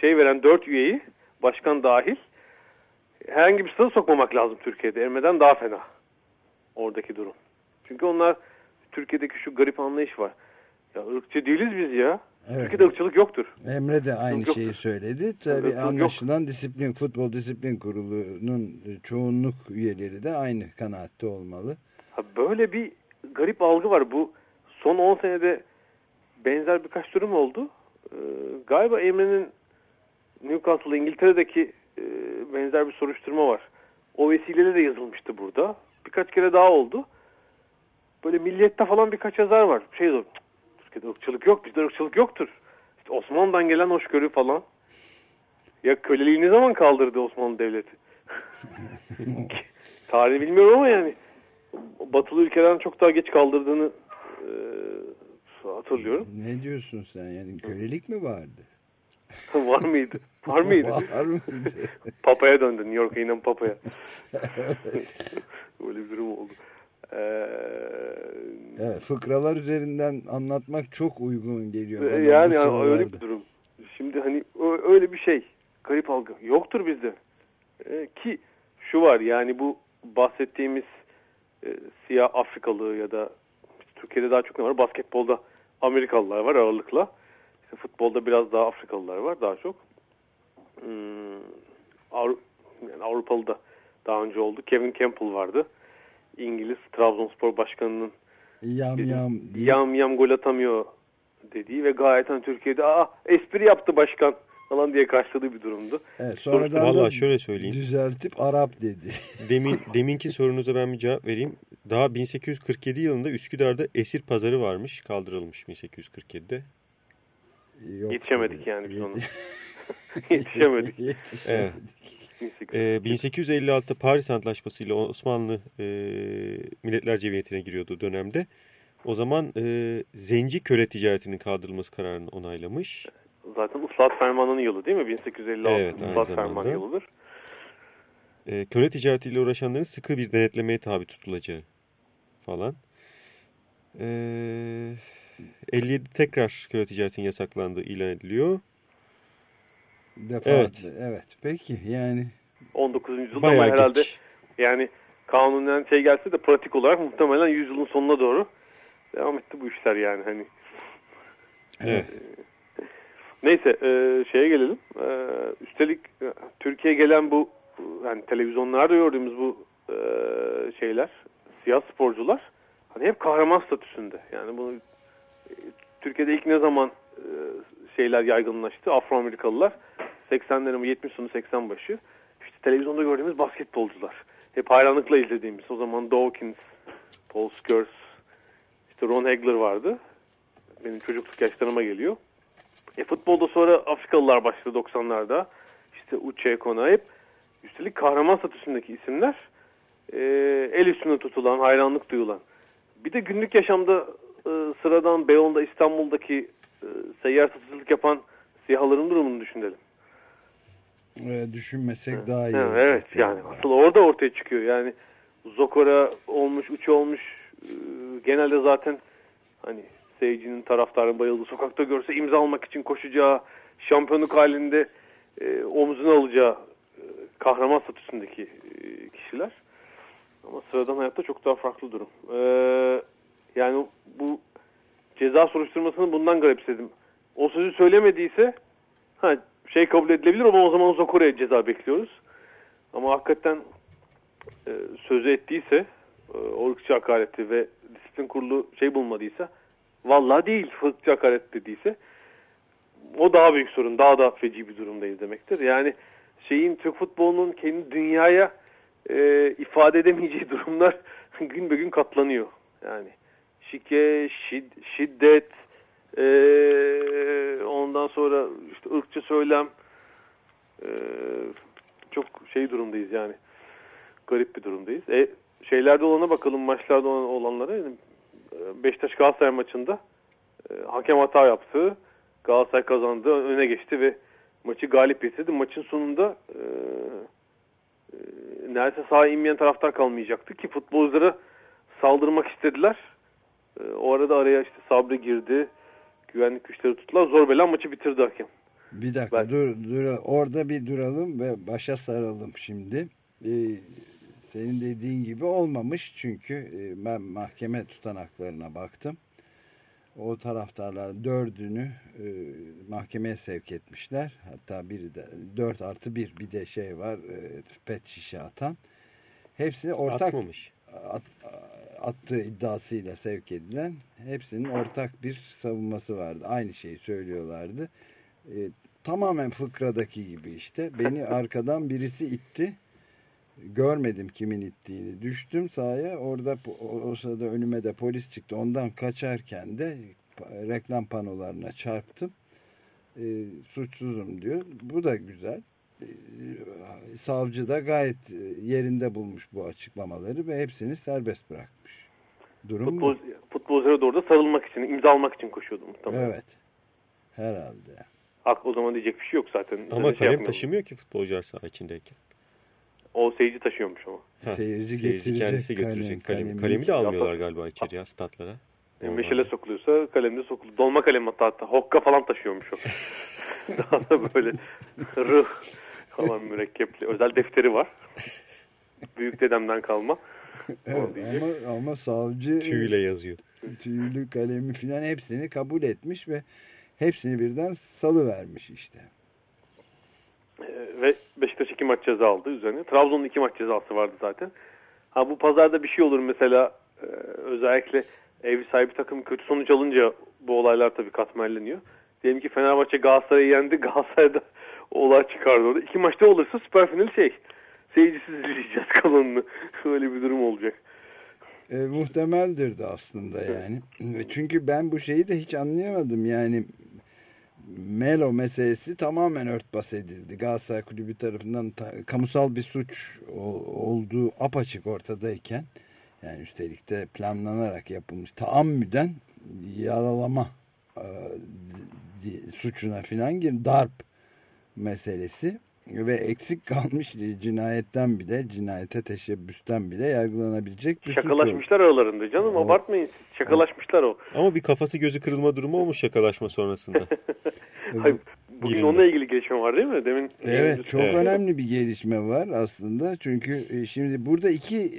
şey veren dört üyeyi başkan dahil herhangi bir sınır sokmamak lazım Türkiye'de. Emre'den daha fena oradaki durum. Çünkü onlar Türkiye'deki şu garip anlayış var. Ya ırkçı değiliz biz ya. Evet. Türkiye'de ırkçılık yoktur. Emre de aynı Yok, yok. şeyi söyledi. Tabii Yok, yok. anlaşılan disiplin futbol disiplin kurulunun çoğunluk üyeleri de aynı kanaatte olmalı. Ha, böyle bir garip algı var. Bu son 10 senede benzer birkaç durum oldu. Ee, galiba Emre'nin Newcastle İngiltere'deki e, benzer bir soruşturma var. O vesileyle de yazılmıştı burada. Birkaç kere daha oldu. Böyle milliyette falan birkaç yazar var. Şey diyor, "Cık, Türkiye'de ırkçılık yok, bizde ırkçılık yoktur. İşte Osmanlı'dan gelen hoşgörü falan. Ya köleliği ne zaman kaldırdı Osmanlı Devleti? Tarihi bilmiyorum ama yani batılı ülkeden çok daha geç kaldırdığını e, hatırlıyorum. Ne diyorsun sen yani kölelik mi vardı? var mıydı? Var mıydı? Var mıydı? Papa'ya döndü. New York'a inen Papa'ya. Böyle bir durum oldu. Ee, Evet, fıkralar üzerinden anlatmak çok uygun geliyor. bana yani, yani öyle bir durum. Şimdi hani öyle bir şey. Garip algı. Yoktur bizde. Ee, ki şu var yani bu bahsettiğimiz e, siyah Afrikalı ya da Türkiye'de daha çok ne var? Basketbolda Amerikalılar var ağırlıkla. İşte futbolda biraz daha Afrikalılar var daha çok. Hmm, Avru yani Avrupalı da daha önce oldu. Kevin Campbell vardı. İngiliz Trabzonspor Başkanı'nın Yam yam diye. yam yam gol atamıyor dediği ve gayet hani Türkiye'de aa espri yaptı başkan falan diye karşıladığı bir durumdu. Evet, sonradan Vallahi da şöyle söyleyeyim. düzeltip Arap dedi. Demin deminki sorunuza ben bir cevap vereyim. Daha 1847 yılında Üsküdar'da esir pazarı varmış. Kaldırılmış 1847'de. Yok, Yetişemedik yani biz ona. Yetişemedik. Evet. Ee, 1856'da Paris Antlaşması ile Osmanlı e, Milletler Cemiyeti'ne giriyordu dönemde. O zaman e, zenci köle ticaretinin kaldırılması kararını onaylamış. Zaten ıslahat fermanının yılı değil mi? 1856 Evet, zamanda. fermanı yılıdır. E, köle ticaretiyle uğraşanların sıkı bir denetlemeye tabi tutulacağı falan. E, 57 tekrar köle ticaretinin yasaklandığı ilan ediliyor. Defaat, Evet. evet. Peki yani 19. yüzyılda ama herhalde geç. yani kanunen şey gelse de pratik olarak muhtemelen yüzyılın sonuna doğru devam etti bu işler yani hani. Evet. Neyse e, şeye gelelim. E, üstelik e, Türkiye'ye gelen bu yani televizyonlarda gördüğümüz bu e, şeyler siyah sporcular hani hep kahraman statüsünde. Yani bunu e, Türkiye'de ilk ne zaman e, şeyler yaygınlaştı? Afro-Amerikalılar 80'lerin mi 70 sonu 80 başı. İşte televizyonda gördüğümüz basketbolcular. Hep hayranlıkla izlediğimiz. O zaman Dawkins, Paul Scholes, işte Ron Hagler vardı. Benim çocukluk yaşlarıma geliyor. E, futbolda sonra Afrikalılar başladı 90'larda. İşte Uche Kona üstelik kahraman statüsündeki isimler e, el üstünde tutulan, hayranlık duyulan. Bir de günlük yaşamda e, sıradan Beyoğlu'nda İstanbul'daki e, seyyar satıcılık yapan siyahların durumunu düşünelim. e, düşünmesek daha iyi olacak. evet yani asıl orada ortaya çıkıyor. Yani Zokora olmuş, Uçi olmuş e, genelde zaten hani seyircinin taraftarın bayıldığı sokakta görse imza almak için koşacağı şampiyonluk halinde e, omzuna alacağı e, kahraman statüsündeki e, kişiler. Ama sıradan hayatta çok daha farklı durum. E, yani bu ceza soruşturmasını bundan garipsedim. o sözü söylemediyse ha, şey kabul edilebilir ama o zaman Zokora'ya ceza bekliyoruz. Ama hakikaten e, sözü ettiyse e, o ırkçı hakareti ve disiplin kurulu şey bulmadıysa vallahi değil ırkçı hakaret dediyse o daha büyük sorun. Daha da feci bir durumdayız demektir. Yani şeyin Türk futbolunun kendi dünyaya e, ifade edemeyeceği durumlar gün be gün katlanıyor. Yani şike, şid, şiddet, e, ondan sonra işte ırkçı söylem e, çok şey durumdayız yani. Garip bir durumdayız. E, şeylerde olana bakalım maçlarda olan, olanlara. Yani, Beşiktaş Galatasaray maçında e, hakem hata yaptı. Galatasaray kazandı, öne geçti ve maçı galip getirdi. Maçın sonunda e, e, neredeyse sahaya inmeyen taraftar kalmayacaktı ki futbolculara saldırmak istediler. E, o arada araya işte Sabri girdi. Güvenlik güçleri tuttular. Zor bela maçı bitirdi hakem. Bir dakika ben... dur, dur orada bir duralım ve başa saralım şimdi. Ee, senin dediğin gibi olmamış çünkü e, ben mahkeme tutanaklarına baktım. O taraftarlar dördünü e, mahkemeye sevk etmişler. Hatta biri de dört artı bir bir de şey var e, pet şişe atan. Hepsi ortak Atmamış. At, attığı iddiasıyla sevk edilen hepsinin ortak bir savunması vardı. Aynı şeyi söylüyorlardı. E, tamamen fıkradaki gibi işte. Beni arkadan birisi itti. Görmedim kimin ittiğini. Düştüm sahaya. Orada o sırada önüme de polis çıktı. Ondan kaçarken de reklam panolarına çarptım. E, suçsuzum diyor. Bu da güzel. E, savcı da gayet yerinde bulmuş bu açıklamaları ve hepsini serbest bırakmış. Durum Futbol, futbolculara doğru da sarılmak için, imza almak için koşuyordu muhtemelen. Evet. Herhalde. Hak o zaman diyecek bir şey yok zaten. Ama şey kalem taşımıyor ki futbolcular saha içindeyken. O seyirci taşıyormuş ama. Ha, seyirci, seyirci kendisi götürecek kalem, kalemi. Kalemi de almıyorlar galiba içeri ya statlara. Yani meşale sokuluyorsa kalemde sokuluyor. Dolma kalem hatta, hatta hokka falan taşıyormuş o. Daha da böyle rıh falan mürekkepli. Özel defteri var. Büyük dedemden kalma. Evet, ama, ama savcı tüyle yazıyor. Tüylü kalemi filan hepsini kabul etmiş ve hepsini birden salı vermiş işte. Ee, ve Beşiktaş iki maç ceza aldı üzerine. Trabzon'un iki maç cezası vardı zaten. Ha bu pazarda bir şey olur mesela e, özellikle ev sahibi takım kötü sonuç alınca bu olaylar tabii katmerleniyor. Diyelim ki Fenerbahçe Galatasaray'ı yendi. Galatasaray'da olay çıkardı orada. İki maçta olursa süper final şey. Seyircisiz izleyeceğiz kalanını. Öyle bir durum olacak. E, muhtemeldir de aslında yani. Çünkü ben bu şeyi de hiç anlayamadım. Yani Melo meselesi tamamen örtbas edildi. Galatasaray Kulübü tarafından ta, kamusal bir suç olduğu apaçık ortadayken yani üstelik de planlanarak yapılmış taammüden yaralama e, suçuna filan gir darp meselesi ve eksik kalmış cinayetten bile cinayete teşebbüsten bile yargılanabilecek bir Şakalaşmışlar suç aralarında canım o... abartmayın şakalaşmışlar o. Ama bir kafası gözü kırılma durumu olmuş şakalaşma sonrasında. Hayır, bugün Birinde. onunla ilgili gelişme var değil mi? Demin Evet çok evet. önemli bir gelişme var aslında çünkü şimdi burada iki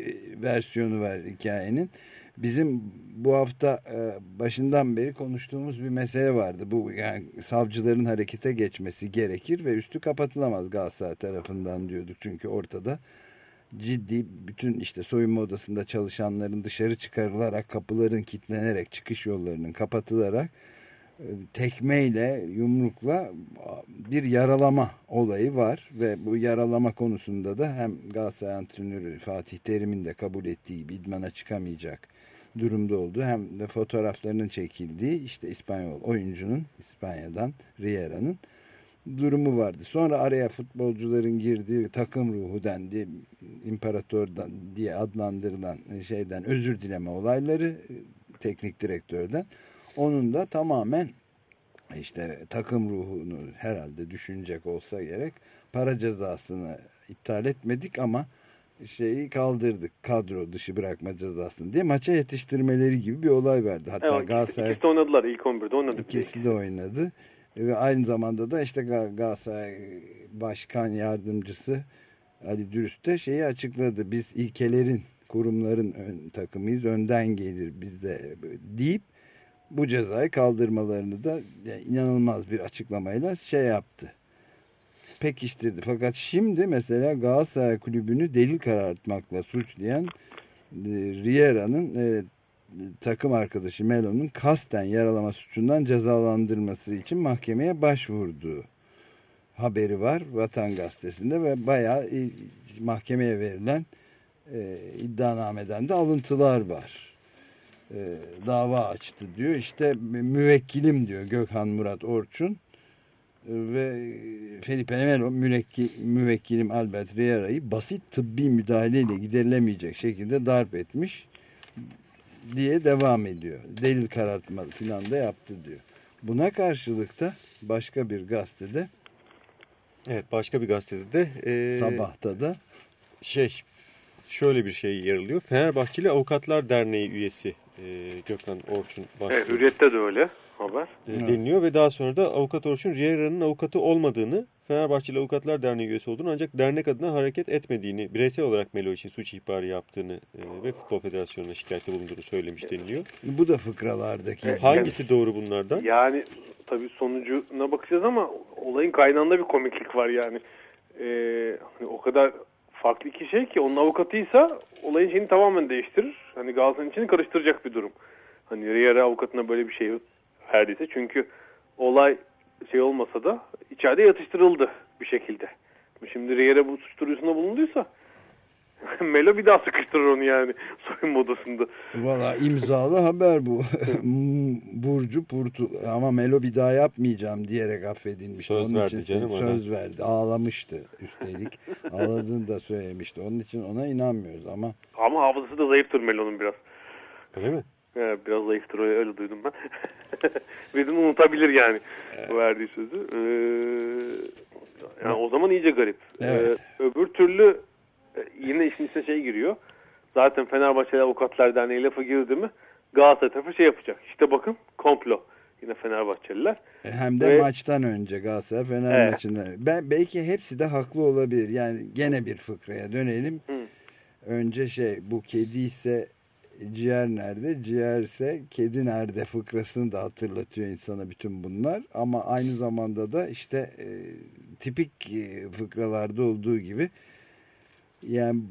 versiyonu var hikayenin bizim bu hafta e, başından beri konuştuğumuz bir mesele vardı. Bu yani savcıların harekete geçmesi gerekir ve üstü kapatılamaz Galatasaray tarafından diyorduk. Çünkü ortada ciddi bütün işte soyunma odasında çalışanların dışarı çıkarılarak kapıların kilitlenerek çıkış yollarının kapatılarak e, tekmeyle yumrukla bir yaralama olayı var ve bu yaralama konusunda da hem Galatasaray antrenörü Fatih Terim'in de kabul ettiği bir idmana çıkamayacak durumda oldu. Hem de fotoğraflarının çekildiği işte İspanyol oyuncunun İspanya'dan Riera'nın durumu vardı. Sonra araya futbolcuların girdiği takım ruhu dendi. imparatordan diye adlandırılan şeyden özür dileme olayları teknik direktörden. Onun da tamamen işte takım ruhunu herhalde düşünecek olsa gerek para cezasını iptal etmedik ama şeyi kaldırdık kadro dışı bırakma cezasını diye maça yetiştirmeleri gibi bir olay verdi. Hatta evet, Galatasaray ikisi de oynadılar ilk 11'de oynadı. İkisi de oynadı. Ve aynı zamanda da işte Galatasaray Başkan Yardımcısı Ali Dürüst de şeyi açıkladı. Biz ilkelerin, kurumların ön takımıyız. Önden gelir bizde deyip bu cezayı kaldırmalarını da inanılmaz bir açıklamayla şey yaptı. Pekiştirdi. Fakat şimdi mesela Galatasaray Kulübü'nü delil karartmakla suçlayan e, Riera'nın e, takım arkadaşı Melo'nun kasten yaralama suçundan cezalandırması için mahkemeye başvurduğu haberi var Vatan Gazetesi'nde ve bayağı mahkemeye verilen e, iddianameden de alıntılar var. E, dava açtı diyor. İşte müvekkilim diyor Gökhan Murat Orçun ve Felipe Melo müvekki, müvekkilim Albert Riera'yı basit tıbbi müdahaleyle giderilemeyecek şekilde darp etmiş diye devam ediyor. Delil karartma filan da yaptı diyor. Buna karşılık da başka bir gazetede Evet başka bir gazetede de e, sabahta da şey şöyle bir şey yer alıyor. Fenerbahçeli Avukatlar Derneği üyesi e, Gökhan Orçun başlıyor. Evet Hürriyet'te de öyle haber. E, deniliyor ve daha sonra da Avukat Orçun Riera'nın avukatı olmadığını, Fenerbahçeli Avukatlar Derneği üyesi olduğunu ancak dernek adına hareket etmediğini, bireysel olarak Melo için suç ihbarı yaptığını e, ve Futbol Federasyonu'na şikayette bulunduğunu söylemiş deniliyor. Bu da fıkralardaki. Hangisi doğru bunlardan? Yani tabii sonucuna bakacağız ama olayın kaynağında bir komiklik var yani. Ee, hani o kadar farklı iki şey ki onun avukatıysa olayın şeyini tamamen değiştirir. Hani Galatasaray'ın içini karıştıracak bir durum. Hani Riera avukatına böyle bir şey verdiyse çünkü olay şey olmasa da içeride yatıştırıldı bir şekilde. Şimdi Riera bu suç duyurusunda bulunduysa Melo bir daha sıkıştırır onu yani soyunma odasında. Valla imzalı haber bu. Burcu Purtu ama Melo bir daha yapmayacağım diyerek affedilmişti. Söz Onun verdi için canım Söz ona. verdi. Ağlamıştı üstelik. Ağladığını da söylemişti. Onun için ona inanmıyoruz ama. Ama hafızası da zayıftır Melo'nun biraz. Öyle mi? Evet, biraz zayıftır öyle, duydum ben. Birden unutabilir yani evet. verdiği sözü. Ee, yani o zaman iyice garip. Evet. Ee, öbür türlü yine işin içine şey giriyor. Zaten Fenerbahçe Avukatlar Derneği lafı girdi mi Galatasaray tarafı şey yapacak. İşte bakın komplo. Yine Fenerbahçeliler. Hem de Ve, maçtan önce Galatasaray Fener Evet. maçında. Ben belki hepsi de haklı olabilir. Yani gene bir fıkraya dönelim. Hı. Önce şey bu kedi ise ciğer nerede? Ciğerse kedi nerede fıkrasını da hatırlatıyor insana bütün bunlar. Ama aynı zamanda da işte e, tipik e, fıkralarda olduğu gibi yani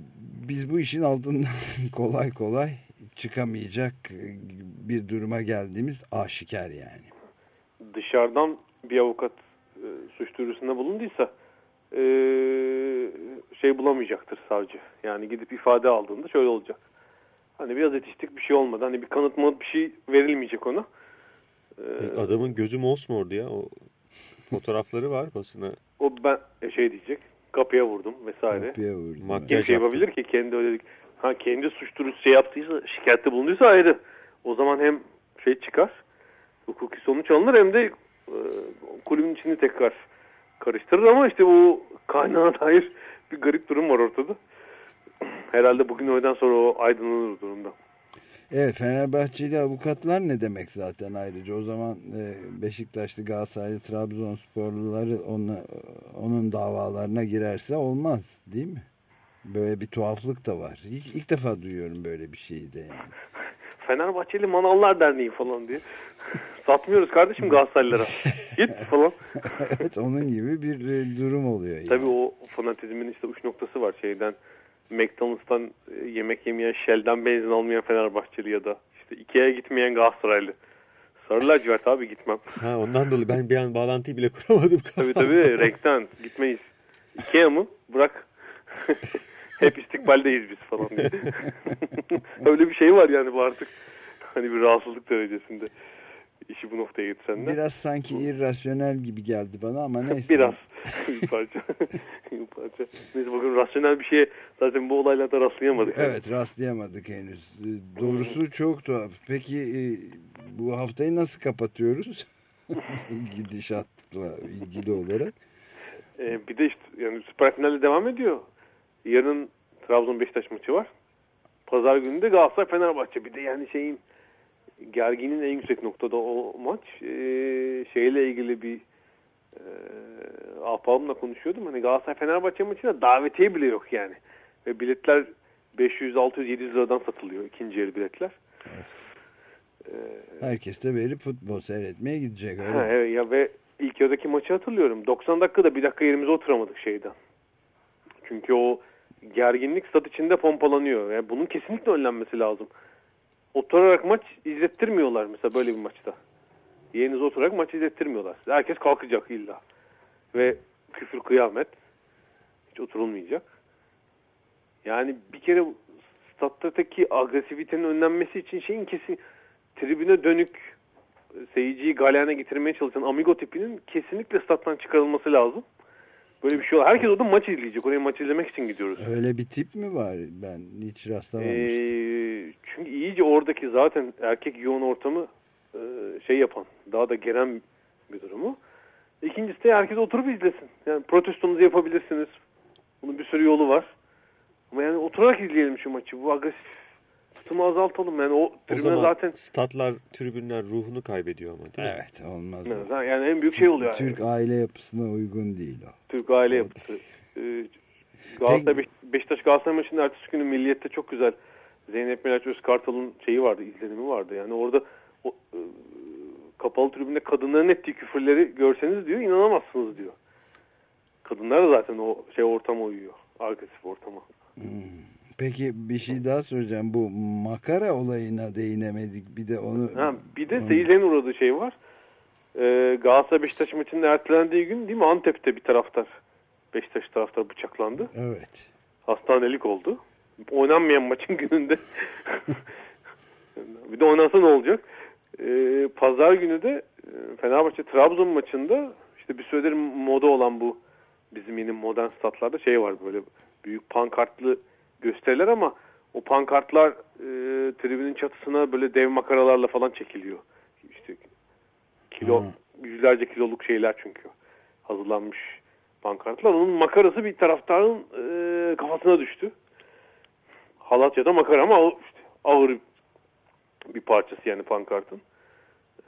biz bu işin altından kolay kolay çıkamayacak bir duruma geldiğimiz aşikar yani. dışarıdan bir avukat e, suç duyurusunda bulunduysa e, şey bulamayacaktır savcı. Yani gidip ifade aldığında şöyle olacak. Hani biraz yetiştik bir şey olmadı. Hani bir kanıt manıt bir şey verilmeyecek ona. E, Adamın gözü mosmordu ya. O fotoğrafları var basına. O ben e, şey diyecek. Kapıya vurdum vesaire. Kapıya vurdum. Makyaj şey yapabilir ki kendi öyle ha kendi suç duyurusu şey yaptıysa şikayette bulunduysa ayrı. O zaman hem şey çıkar hukuki sonuç alınır hem de e, kulübün içini tekrar karıştırır ama işte bu kaynağa dair bir garip durum var ortada. Herhalde bugün öğleden sonra o aydınlanır durumda. Evet Fenerbahçeli avukatlar ne demek zaten ayrıca o zaman e, Beşiktaşlı Galatasaraylı Trabzonsporluları onu, onun davalarına girerse olmaz değil mi? Böyle bir tuhaflık da var. İlk, ilk defa duyuyorum böyle bir şeyi de yani. Fenerbahçeli Manavlar Derneği falan diye. Satmıyoruz kardeşim Galatasaraylılara. Git falan. evet onun gibi bir e, durum oluyor. Yani. Tabii o fanatizmin işte uç noktası var şeyden. McDonald's'tan e, yemek yemeyen, Shell'den benzin almayan Fenerbahçeli ya da işte Ikea'ya gitmeyen Galatasaraylı. Sarı lacivert abi gitmem. Ha ondan dolayı ben bir an bağlantıyı bile kuramadım Tabii tabii renkten gitmeyiz. Ikea mı? Bırak. Hep istikbaldeyiz biz falan diye. Öyle bir şey var yani bu artık. Hani bir rahatsızlık derecesinde işi bu noktaya getirenler. Biraz sanki irrasyonel gibi geldi bana ama neyse. Biraz. bir parça. bir parça. Neyse bakın rasyonel bir şeye zaten bu olaylarda rastlayamadık. Evet rastlayamadık henüz. Doğrusu çok tuhaf. Peki e, bu haftayı nasıl kapatıyoruz? Gidişatla ilgili olarak. Ee, bir de işte yani süper finalde devam ediyor. Yarın Trabzon Beşiktaş maçı var. Pazar günü de Galatasaray Fenerbahçe. Bir de yani şeyin gerginin en yüksek noktada o maç. Ee, şeyle ilgili bir e, Alpalım'la konuşuyordum. Hani Galatasaray Fenerbahçe maçına davetiye bile yok yani. Ve biletler 500, 600, 700 liradan satılıyor ikinci el biletler. Ee, Herkes de verip futbol seyretmeye gidecek öyle. Ha, evet, ya ve ilk yarıdaki maçı hatırlıyorum. 90 dakikada bir dakika yerimize oturamadık şeyden. Çünkü o gerginlik stat içinde pompalanıyor. Yani bunun kesinlikle önlenmesi lazım. Oturarak maç izlettirmiyorlar mesela böyle bir maçta. Yerinize oturarak maç izlettirmiyorlar. Herkes kalkacak illa. Ve küfür kıyamet. Hiç oturulmayacak. Yani bir kere stat'taki agresivitenin önlenmesi için şeyin kesin tribüne dönük seyirciyi galeyana getirmeye çalışan Amigo tipinin kesinlikle stat'tan çıkarılması lazım. Böyle bir şey olur. Herkes orada maç izleyecek. Oraya maç izlemek için gidiyoruz. Öyle bir tip mi var? Ben hiç rastlamamıştım. Ee, çünkü iyice oradaki zaten erkek yoğun ortamı e, şey yapan, daha da geren bir durumu. İkincisi de herkes oturup izlesin. Yani protestonuzu yapabilirsiniz. Bunun bir sürü yolu var. Ama yani oturarak izleyelim şu maçı. Bu agresif tutumu azaltalım. Yani o O tribüne zaman zaten statlar, tribünler ruhunu kaybediyor ama değil mi? Evet olmaz. yani, yani en büyük şey oluyor. Türk yani. aile yapısına uygun değil o. Türk aile yapısı. Ee, Galatasaray Beş- Beşiktaş Galatasaray maçının ertesi günü Milliyet'te çok güzel Zeynep Melaç Özkartal'ın şeyi vardı, izlenimi vardı. Yani orada o, e, kapalı tribünde kadınların ettiği küfürleri görseniz diyor inanamazsınız diyor. Kadınlar da zaten o şey ortama uyuyor. Agresif ortama. Peki bir şey daha soracağım. Bu makara olayına değinemedik. Bir de onu... Ha, bir de seyircilerin uğradığı şey var. Ee, Galatasaray Beşiktaş maçının ertelendiği gün değil mi Antep'te bir taraftar Beşiktaş taraftarı bıçaklandı. Evet. Hastanelik oldu. Oynanmayan maçın gününde. bir de oynansa ne olacak? Ee, Pazar günü de e, Fenerbahçe Trabzon maçında işte bir süredir moda olan bu bizim yeni modern statlarda şey var böyle büyük pankartlı gösteriler ama o pankartlar e, tribünün çatısına böyle dev makaralarla falan çekiliyor. İşte kilo yüzlerce kiloluk şeyler çünkü hazırlanmış pankartlar. Onun makarası bir taraftarın e, kafasına düştü. Halatya'da makara ama işte ağır bir parçası yani pankartın.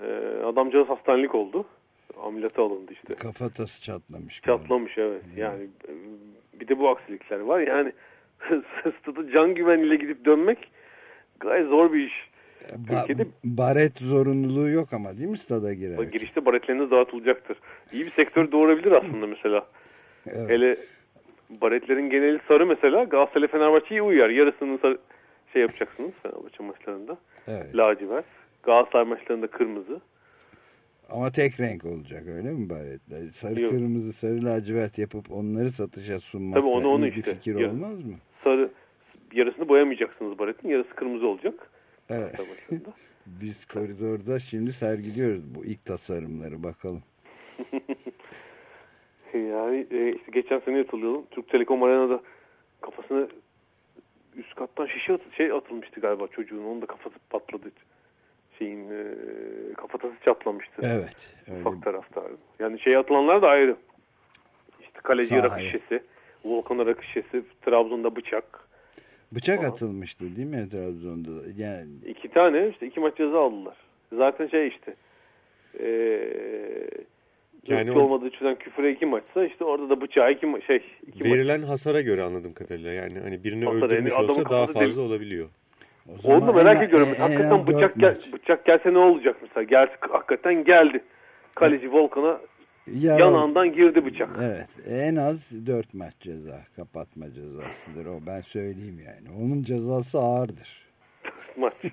E, adamcağız hastanelik oldu. Ameliyata alındı işte. Kafatası çatlamış. Çatlamış evet. Yani e, bir de bu aksilikler var. Yani stadı can güveniyle gidip dönmek gayet zor bir iş. Ba- Türkiye'de baret zorunluluğu yok ama değil mi stada girer? girişte baretleriniz dağıtılacaktır. İyi bir sektör doğurabilir aslında mesela. Hele baretlerin geneli sarı mesela Galatasaray Fenerbahçe'ye uyar. Yarısını sarı şey yapacaksınız Fenerbahçe maçlarında. Evet. Lacivert. Galatasaray maçlarında kırmızı. Ama tek renk olacak öyle mi baretler? Sarı Yok. kırmızı sarı lacivert yapıp onları satışa sunmak Tabii onu onu iyi bir işte. fikir Ya- olmaz mı? Sarı yarısını boyamayacaksınız baretin. Yarısı kırmızı olacak. Evet. Biz koridorda şimdi sergiliyoruz bu ilk tasarımları bakalım. Yani e, işte geçen sene hatırlıyorum. Türk Telekom Arena'da kafasına üst kattan şişe at- şey atılmıştı galiba çocuğun. Onun da kafası patladı. Şeyin e, kafatası çatlamıştı. Evet. Öyle. Ufak taraftarın. Yani şey atılanlar da ayrı. İşte kaleciye rakı şişesi, Volkan'a rakı şişesi, Trabzon'da bıçak. Bıçak atılmıştı değil mi Trabzon'da? Yani İki tane işte iki maç ceza aldılar. Zaten şey işte e, Yani o- olmadığı için küfüre iki maçsa işte orada da bıçağı iki şey iki maç. Verilen hasara göre anladığım kadarıyla yani hani birini Hasar, öldürmüş yani olsa daha fazla değil. olabiliyor. Onu da merak en- ediyorum. en- en hakikaten bıçak dört gel, maç. bıçak gelse ne olacak mesela? Gel, hakikaten geldi. Kaleci Volkan'a Yara- yanağından girdi bıçak. Evet. En az 4 maç ceza. Kapatma cezasıdır o. Ben söyleyeyim yani. Onun cezası ağırdır. Maç.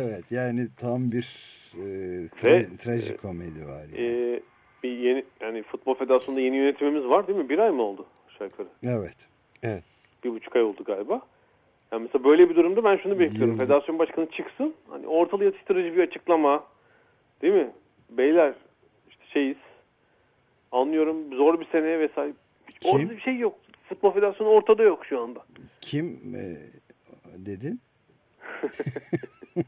Evet yani tam bir e, Ve, tra- trajikomedi var. Yani. Ee, bir yeni yani Futbol Federasyonu'nda yeni yönetimimiz var değil mi? Bir ay mı oldu aşağı yukarı? Evet. Evet. Bir buçuk ay oldu galiba. Yani mesela böyle bir durumda ben şunu bekliyorum. Federasyon başkanı çıksın. Hani ortalığı yatıştırıcı bir açıklama. Değil mi? Beyler işte şeyiz. Anlıyorum zor bir sene vesaire. Hiç Orada bir şey yok. Futbol Federasyonu ortada yok şu anda. Kim e, dedin?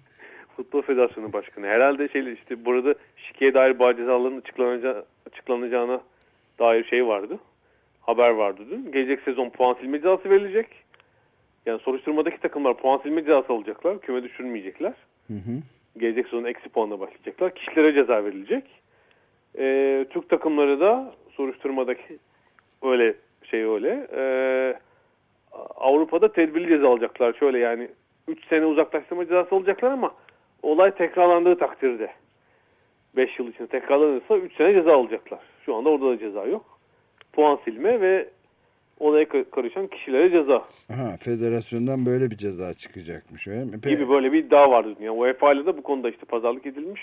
Futbol Federasyonu Başkanı. Herhalde şeyle işte burada şikeye dair bazı cezaların açıklanacağı, açıklanacağına dair şey vardı. Haber vardı dün. Gelecek sezon puan silme cezası verilecek. Yani soruşturmadaki takımlar puan silme cezası alacaklar. Küme düşürmeyecekler. Hı hı. Gelecek sezon eksi puanla başlayacaklar. Kişilere ceza verilecek. Ee, Türk takımları da soruşturmadaki öyle şey öyle. Ee, Avrupa'da tedbirli ceza alacaklar. Şöyle yani 3 sene uzaklaştırma cezası olacaklar ama olay tekrarlandığı takdirde 5 yıl içinde tekrarlanırsa 3 sene ceza alacaklar. Şu anda orada da ceza yok. Puan silme ve olaya karışan kişilere ceza. Ha, federasyondan böyle bir ceza çıkacakmış öyle mi? Gibi böyle bir iddia vardı. Yani UEFA ile de bu konuda işte pazarlık edilmiş.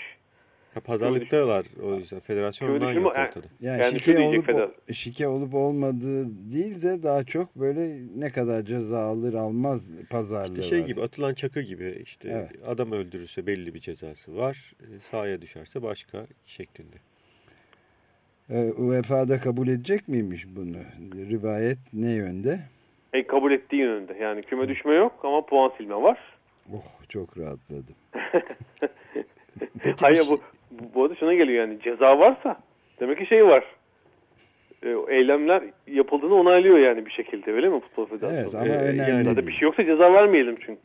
Ha, pazarlıktalar o yüzden. Federasyondan yok ortada. Yani, yani şike, olup, o, şike olup olmadığı değil de daha çok böyle ne kadar ceza alır almaz pazarlığı İşte şey var. gibi atılan çakı gibi işte Evet. adam öldürürse belli bir cezası var. e, Sahaya düşerse başka şeklinde. Ee, UEFA'da kabul edecek miymiş bunu? Rivayet ne yönde? E, kabul ettiği yönünde. Yani küme düşme yok ama puan silme var. Oh çok rahatladım. Hayır bu, bu, bu arada şuna geliyor yani ceza varsa demek ki şey var. E, eylemler yapıldığını onaylıyor yani bir şekilde öyle mi futbol federasyonu? Evet ama önemli Zaten bir şey yoksa ceza vermeyelim çünkü.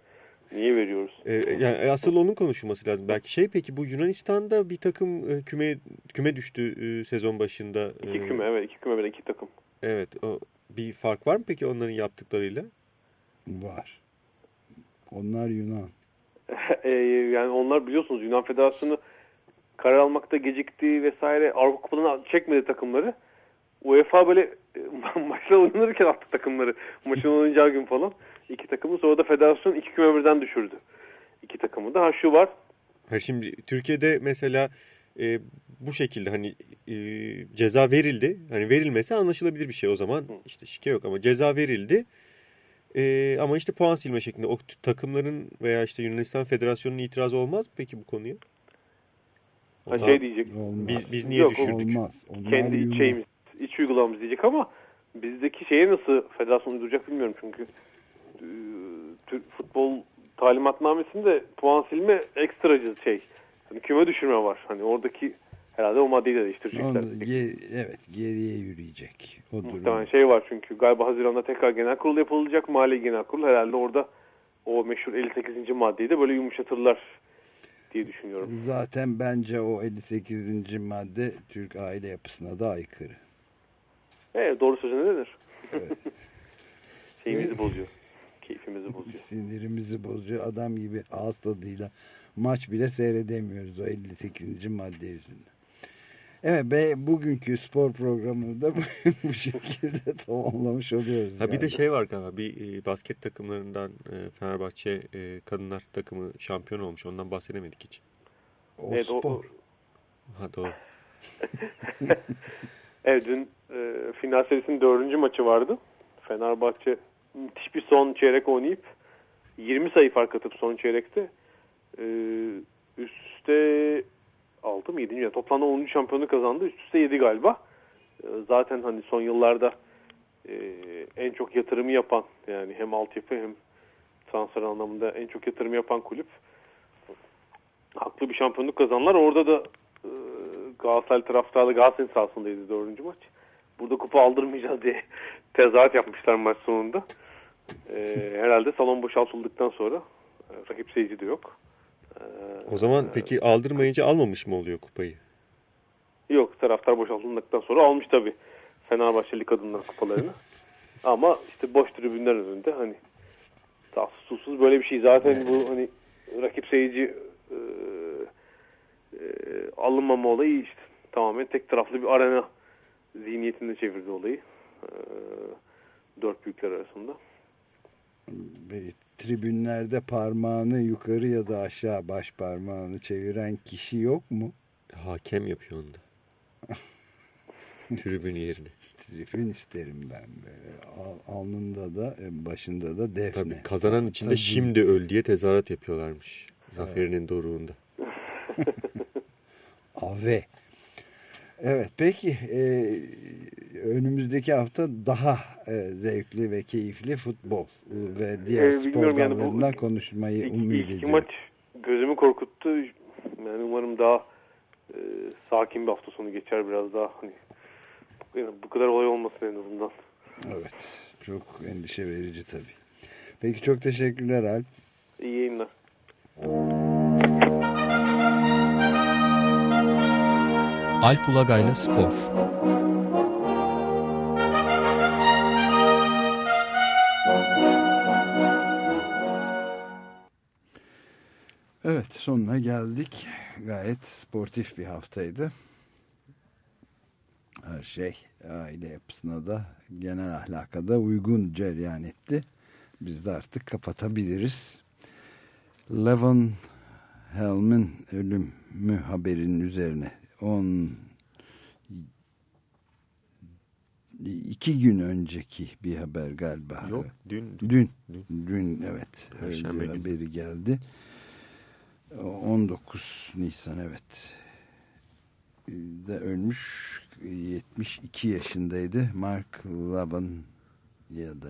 Niye veriyoruz? Ee, yani asıl onun konuşulması lazım. Belki şey peki bu Yunanistan'da bir takım e, küme küme düştü e, sezon başında. İki E, küme evet iki küme iki takım. Evet. O, bir fark var mı peki onların yaptıklarıyla? Var. Onlar Yunan. E, yani onlar biliyorsunuz Yunan Federasyonu karar almakta gecikti vesaire Avrupa Kupalarına çekmedi takımları. UEFA böyle e, maçlar oynanırken attı takımları. Maçın oynayacağı gün falan. İki takımı sonra da federasyon iki küme birden düşürdü. İki takımı da. Ha şu var. Ha şimdi Türkiye'de mesela e, bu şekilde hani e, ceza verildi. Hani verilmese anlaşılabilir bir şey o zaman. işte şike yok ama ceza verildi. E, ama işte puan silme şeklinde. O takımların veya işte Yunanistan Federasyonu'nun itirazı olmaz mı peki bu konuya? O Ha, zaman şey diyecek. Biz, biz niye Yok, düşürdük? Olmaz. Onlar Kendi iç şeyimiz, iç uygulamamız diyecek ama bizdeki şeye nasıl federasyon uyduracak bilmiyorum çünkü futbol talimatnamesinde puan silme ekstra şey. Hani küme düşürme var. Hani oradaki herhalde o maddeyi de değiştirecekler. Onu ge- evet geriye yürüyecek. O durum. Muhtemelen şey var çünkü galiba Haziran'da tekrar genel kurul yapılacak. Mali genel kurul herhalde orada o meşhur 58. maddeyi de böyle yumuşatırlar diye düşünüyorum. Zaten bence o 58. madde Türk aile yapısına da aykırı. Evet doğru sözü ne denir? Şeyimizi bozuyor. Keyfimizi bozuyor. Sinirimizi bozuyor. Adam gibi ağız tadıyla maç bile seyredemiyoruz o 58. madde yüzünden. Evet be, bugünkü spor programını da bu şekilde tamamlamış oluyoruz. Ha bir de şey var galiba bir e, basket takımlarından e, Fenerbahçe e, kadınlar takımı şampiyon olmuş. Ondan bahsedemedik hiç. O Evet, o- spor. Ha doğru. Evet dün e, final serisinin dördüncü maçı vardı. Fenerbahçe müthiş bir son çeyrek oynayıp 20 sayı fark atıp son çeyrekte e, üst üste 6 mı 7 mi? Yani toplamda 10. şampiyonu kazandı. Üst üste 7 galiba. E, zaten hani son yıllarda e, en çok yatırımı yapan yani hem altyapı hem transfer anlamında en çok yatırım yapan kulüp. Haklı bir şampiyonluk kazandılar. Orada da e, Galatasaray taraftarı Galatasaray sahasındaydı dördüncü maç. Burada kupa aldırmayacağız diye tezahürat yapmışlar maç sonunda. E, herhalde salon boşaltıldıktan sonra e, rakip seyirci de yok. E, O zaman peki aldırmayınca almamış mı oluyor kupayı? Yok taraftar boşaltıldıktan sonra almış tabii Fenerbahçeli kadınlar kupalarını. Ama işte boş tribünler önünde hani tatsız susuz böyle bir şey. Zaten bu hani rakip seyirci e, e, alınmama olayı işte tamamen tek taraflı bir arena zihniyetinde çevirdi olayı. E, dört büyükler arasında. Tribünlerde parmağını yukarı ya da aşağı baş parmağını çeviren kişi yok mu? Hakem yapıyor onu da. Tribün yerine. Tribün isterim ben böyle. Al- Alnında da e, başında da defne. Tabii kazanan içinde Tabii. şimdi öl diye tezahürat yapıyorlarmış. Zaferinin doruğunda. Ave. Evet peki e, önümüzdeki hafta daha e, zevkli ve keyifli futbol e, ve diğer E, spor bilmiyorum yani bu dallarından konuşmayı İlk, umut ilk iki ediyorum. maç gözümü korkuttu. Yani umarım daha e, sakin bir hafta sonu geçer biraz daha hani yani bu kadar olay olmasın en azından. Evet çok endişe verici tabii. Peki çok teşekkürler Alp. İyi yayınlar. Alp Ulagay'la Spor Evet sonuna geldik. Gayet sportif bir haftaydı. Her şey aile yapısına da genel ahlaka da uygun cereyan etti. Biz de artık kapatabiliriz. Levon Helm'in ölümü haberinin üzerine 10 iki gün önceki bir haber galiba. Yok dün. Dün. Dün, dün evet. Perşembe haberi geldi. 19 Nisan evet. De ölmüş 72 yaşındaydı. Mark Levin ya da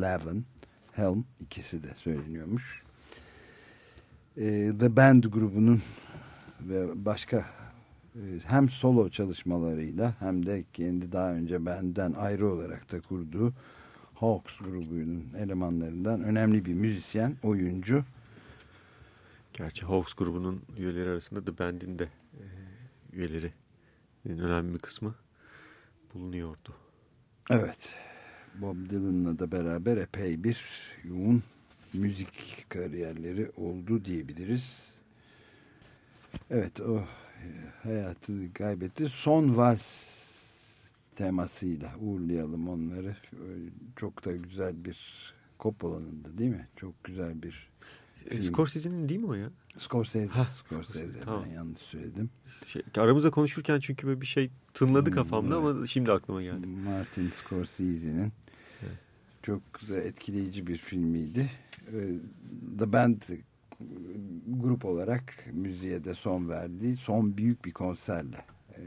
Levin Helm ikisi de söyleniyormuş. The Band grubunun ve başka hem solo çalışmalarıyla hem de kendi daha önce benden ayrı olarak da kurduğu Hawks grubunun elemanlarından önemli bir müzisyen, oyuncu. Gerçi Hawks grubunun üyeleri arasında The Band'in de e, üyeleri önemli bir kısmı bulunuyordu. Evet. Bob Dylan'la da beraber epey bir yoğun müzik kariyerleri oldu diyebiliriz. Evet o hayatını kaybetti. Son vals temasıyla uğurlayalım onları. Çok da güzel bir Coppola'nın da değil mi? Çok güzel bir e, Scorsese'nin değil mi o ya? Scorsese. Ha, Scorsese. Scorsese. Tamam. Ben yanlış söyledim. Şey, aramızda konuşurken çünkü böyle bir şey tınladı hmm, kafamda evet. ama şimdi aklıma geldi. Martin Scorsese'nin evet. çok güzel etkileyici bir filmiydi. The Band grup olarak müziğe de son verdi. Son büyük bir konserle e,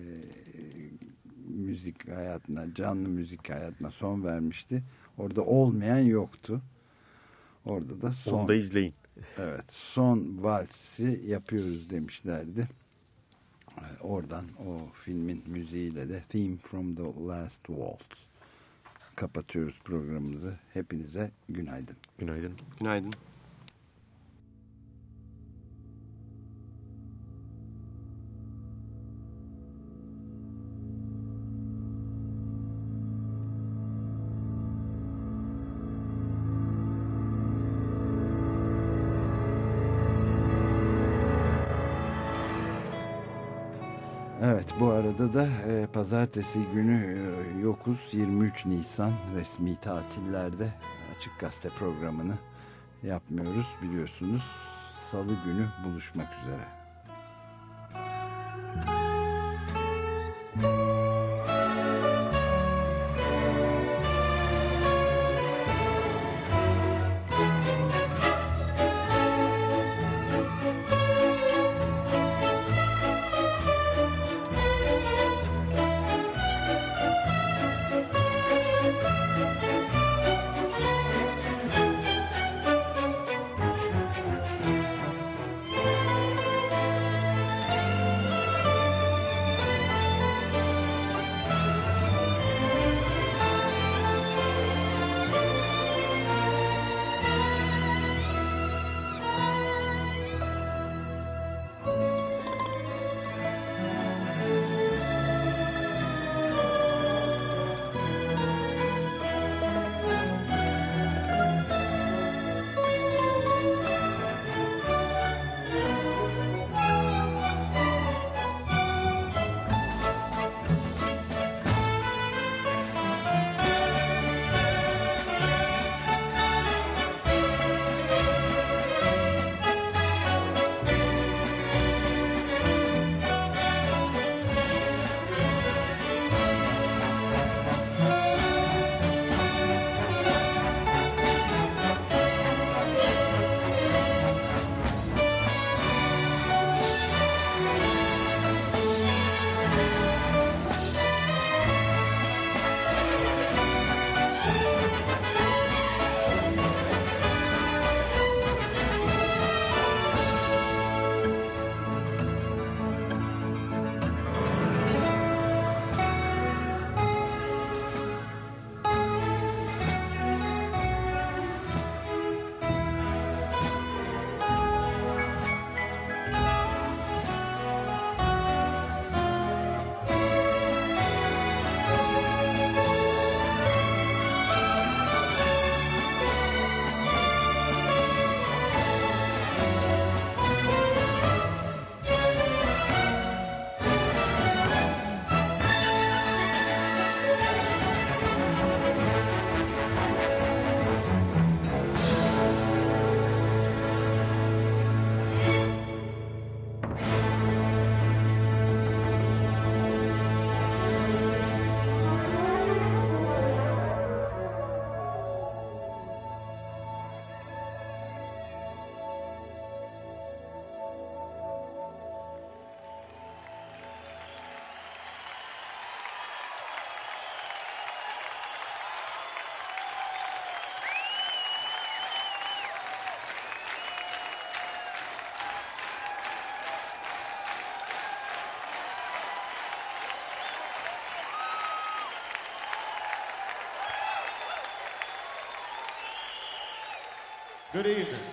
müzik hayatına, canlı müzik hayatına son vermişti. Orada olmayan yoktu. Orada da son... Onu da izleyin. Evet, son valsi yapıyoruz demişlerdi. Oradan o filmin müziğiyle de Theme from the Last Waltz kapatıyoruz programımızı. Hepinize günaydın. Günaydın. Günaydın. Evet bu arada da e, pazartesi günü e, yokuz 23 Nisan resmi tatillerde Açık Gazete programını yapmıyoruz biliyorsunuz. Salı günü buluşmak üzere. Good evening.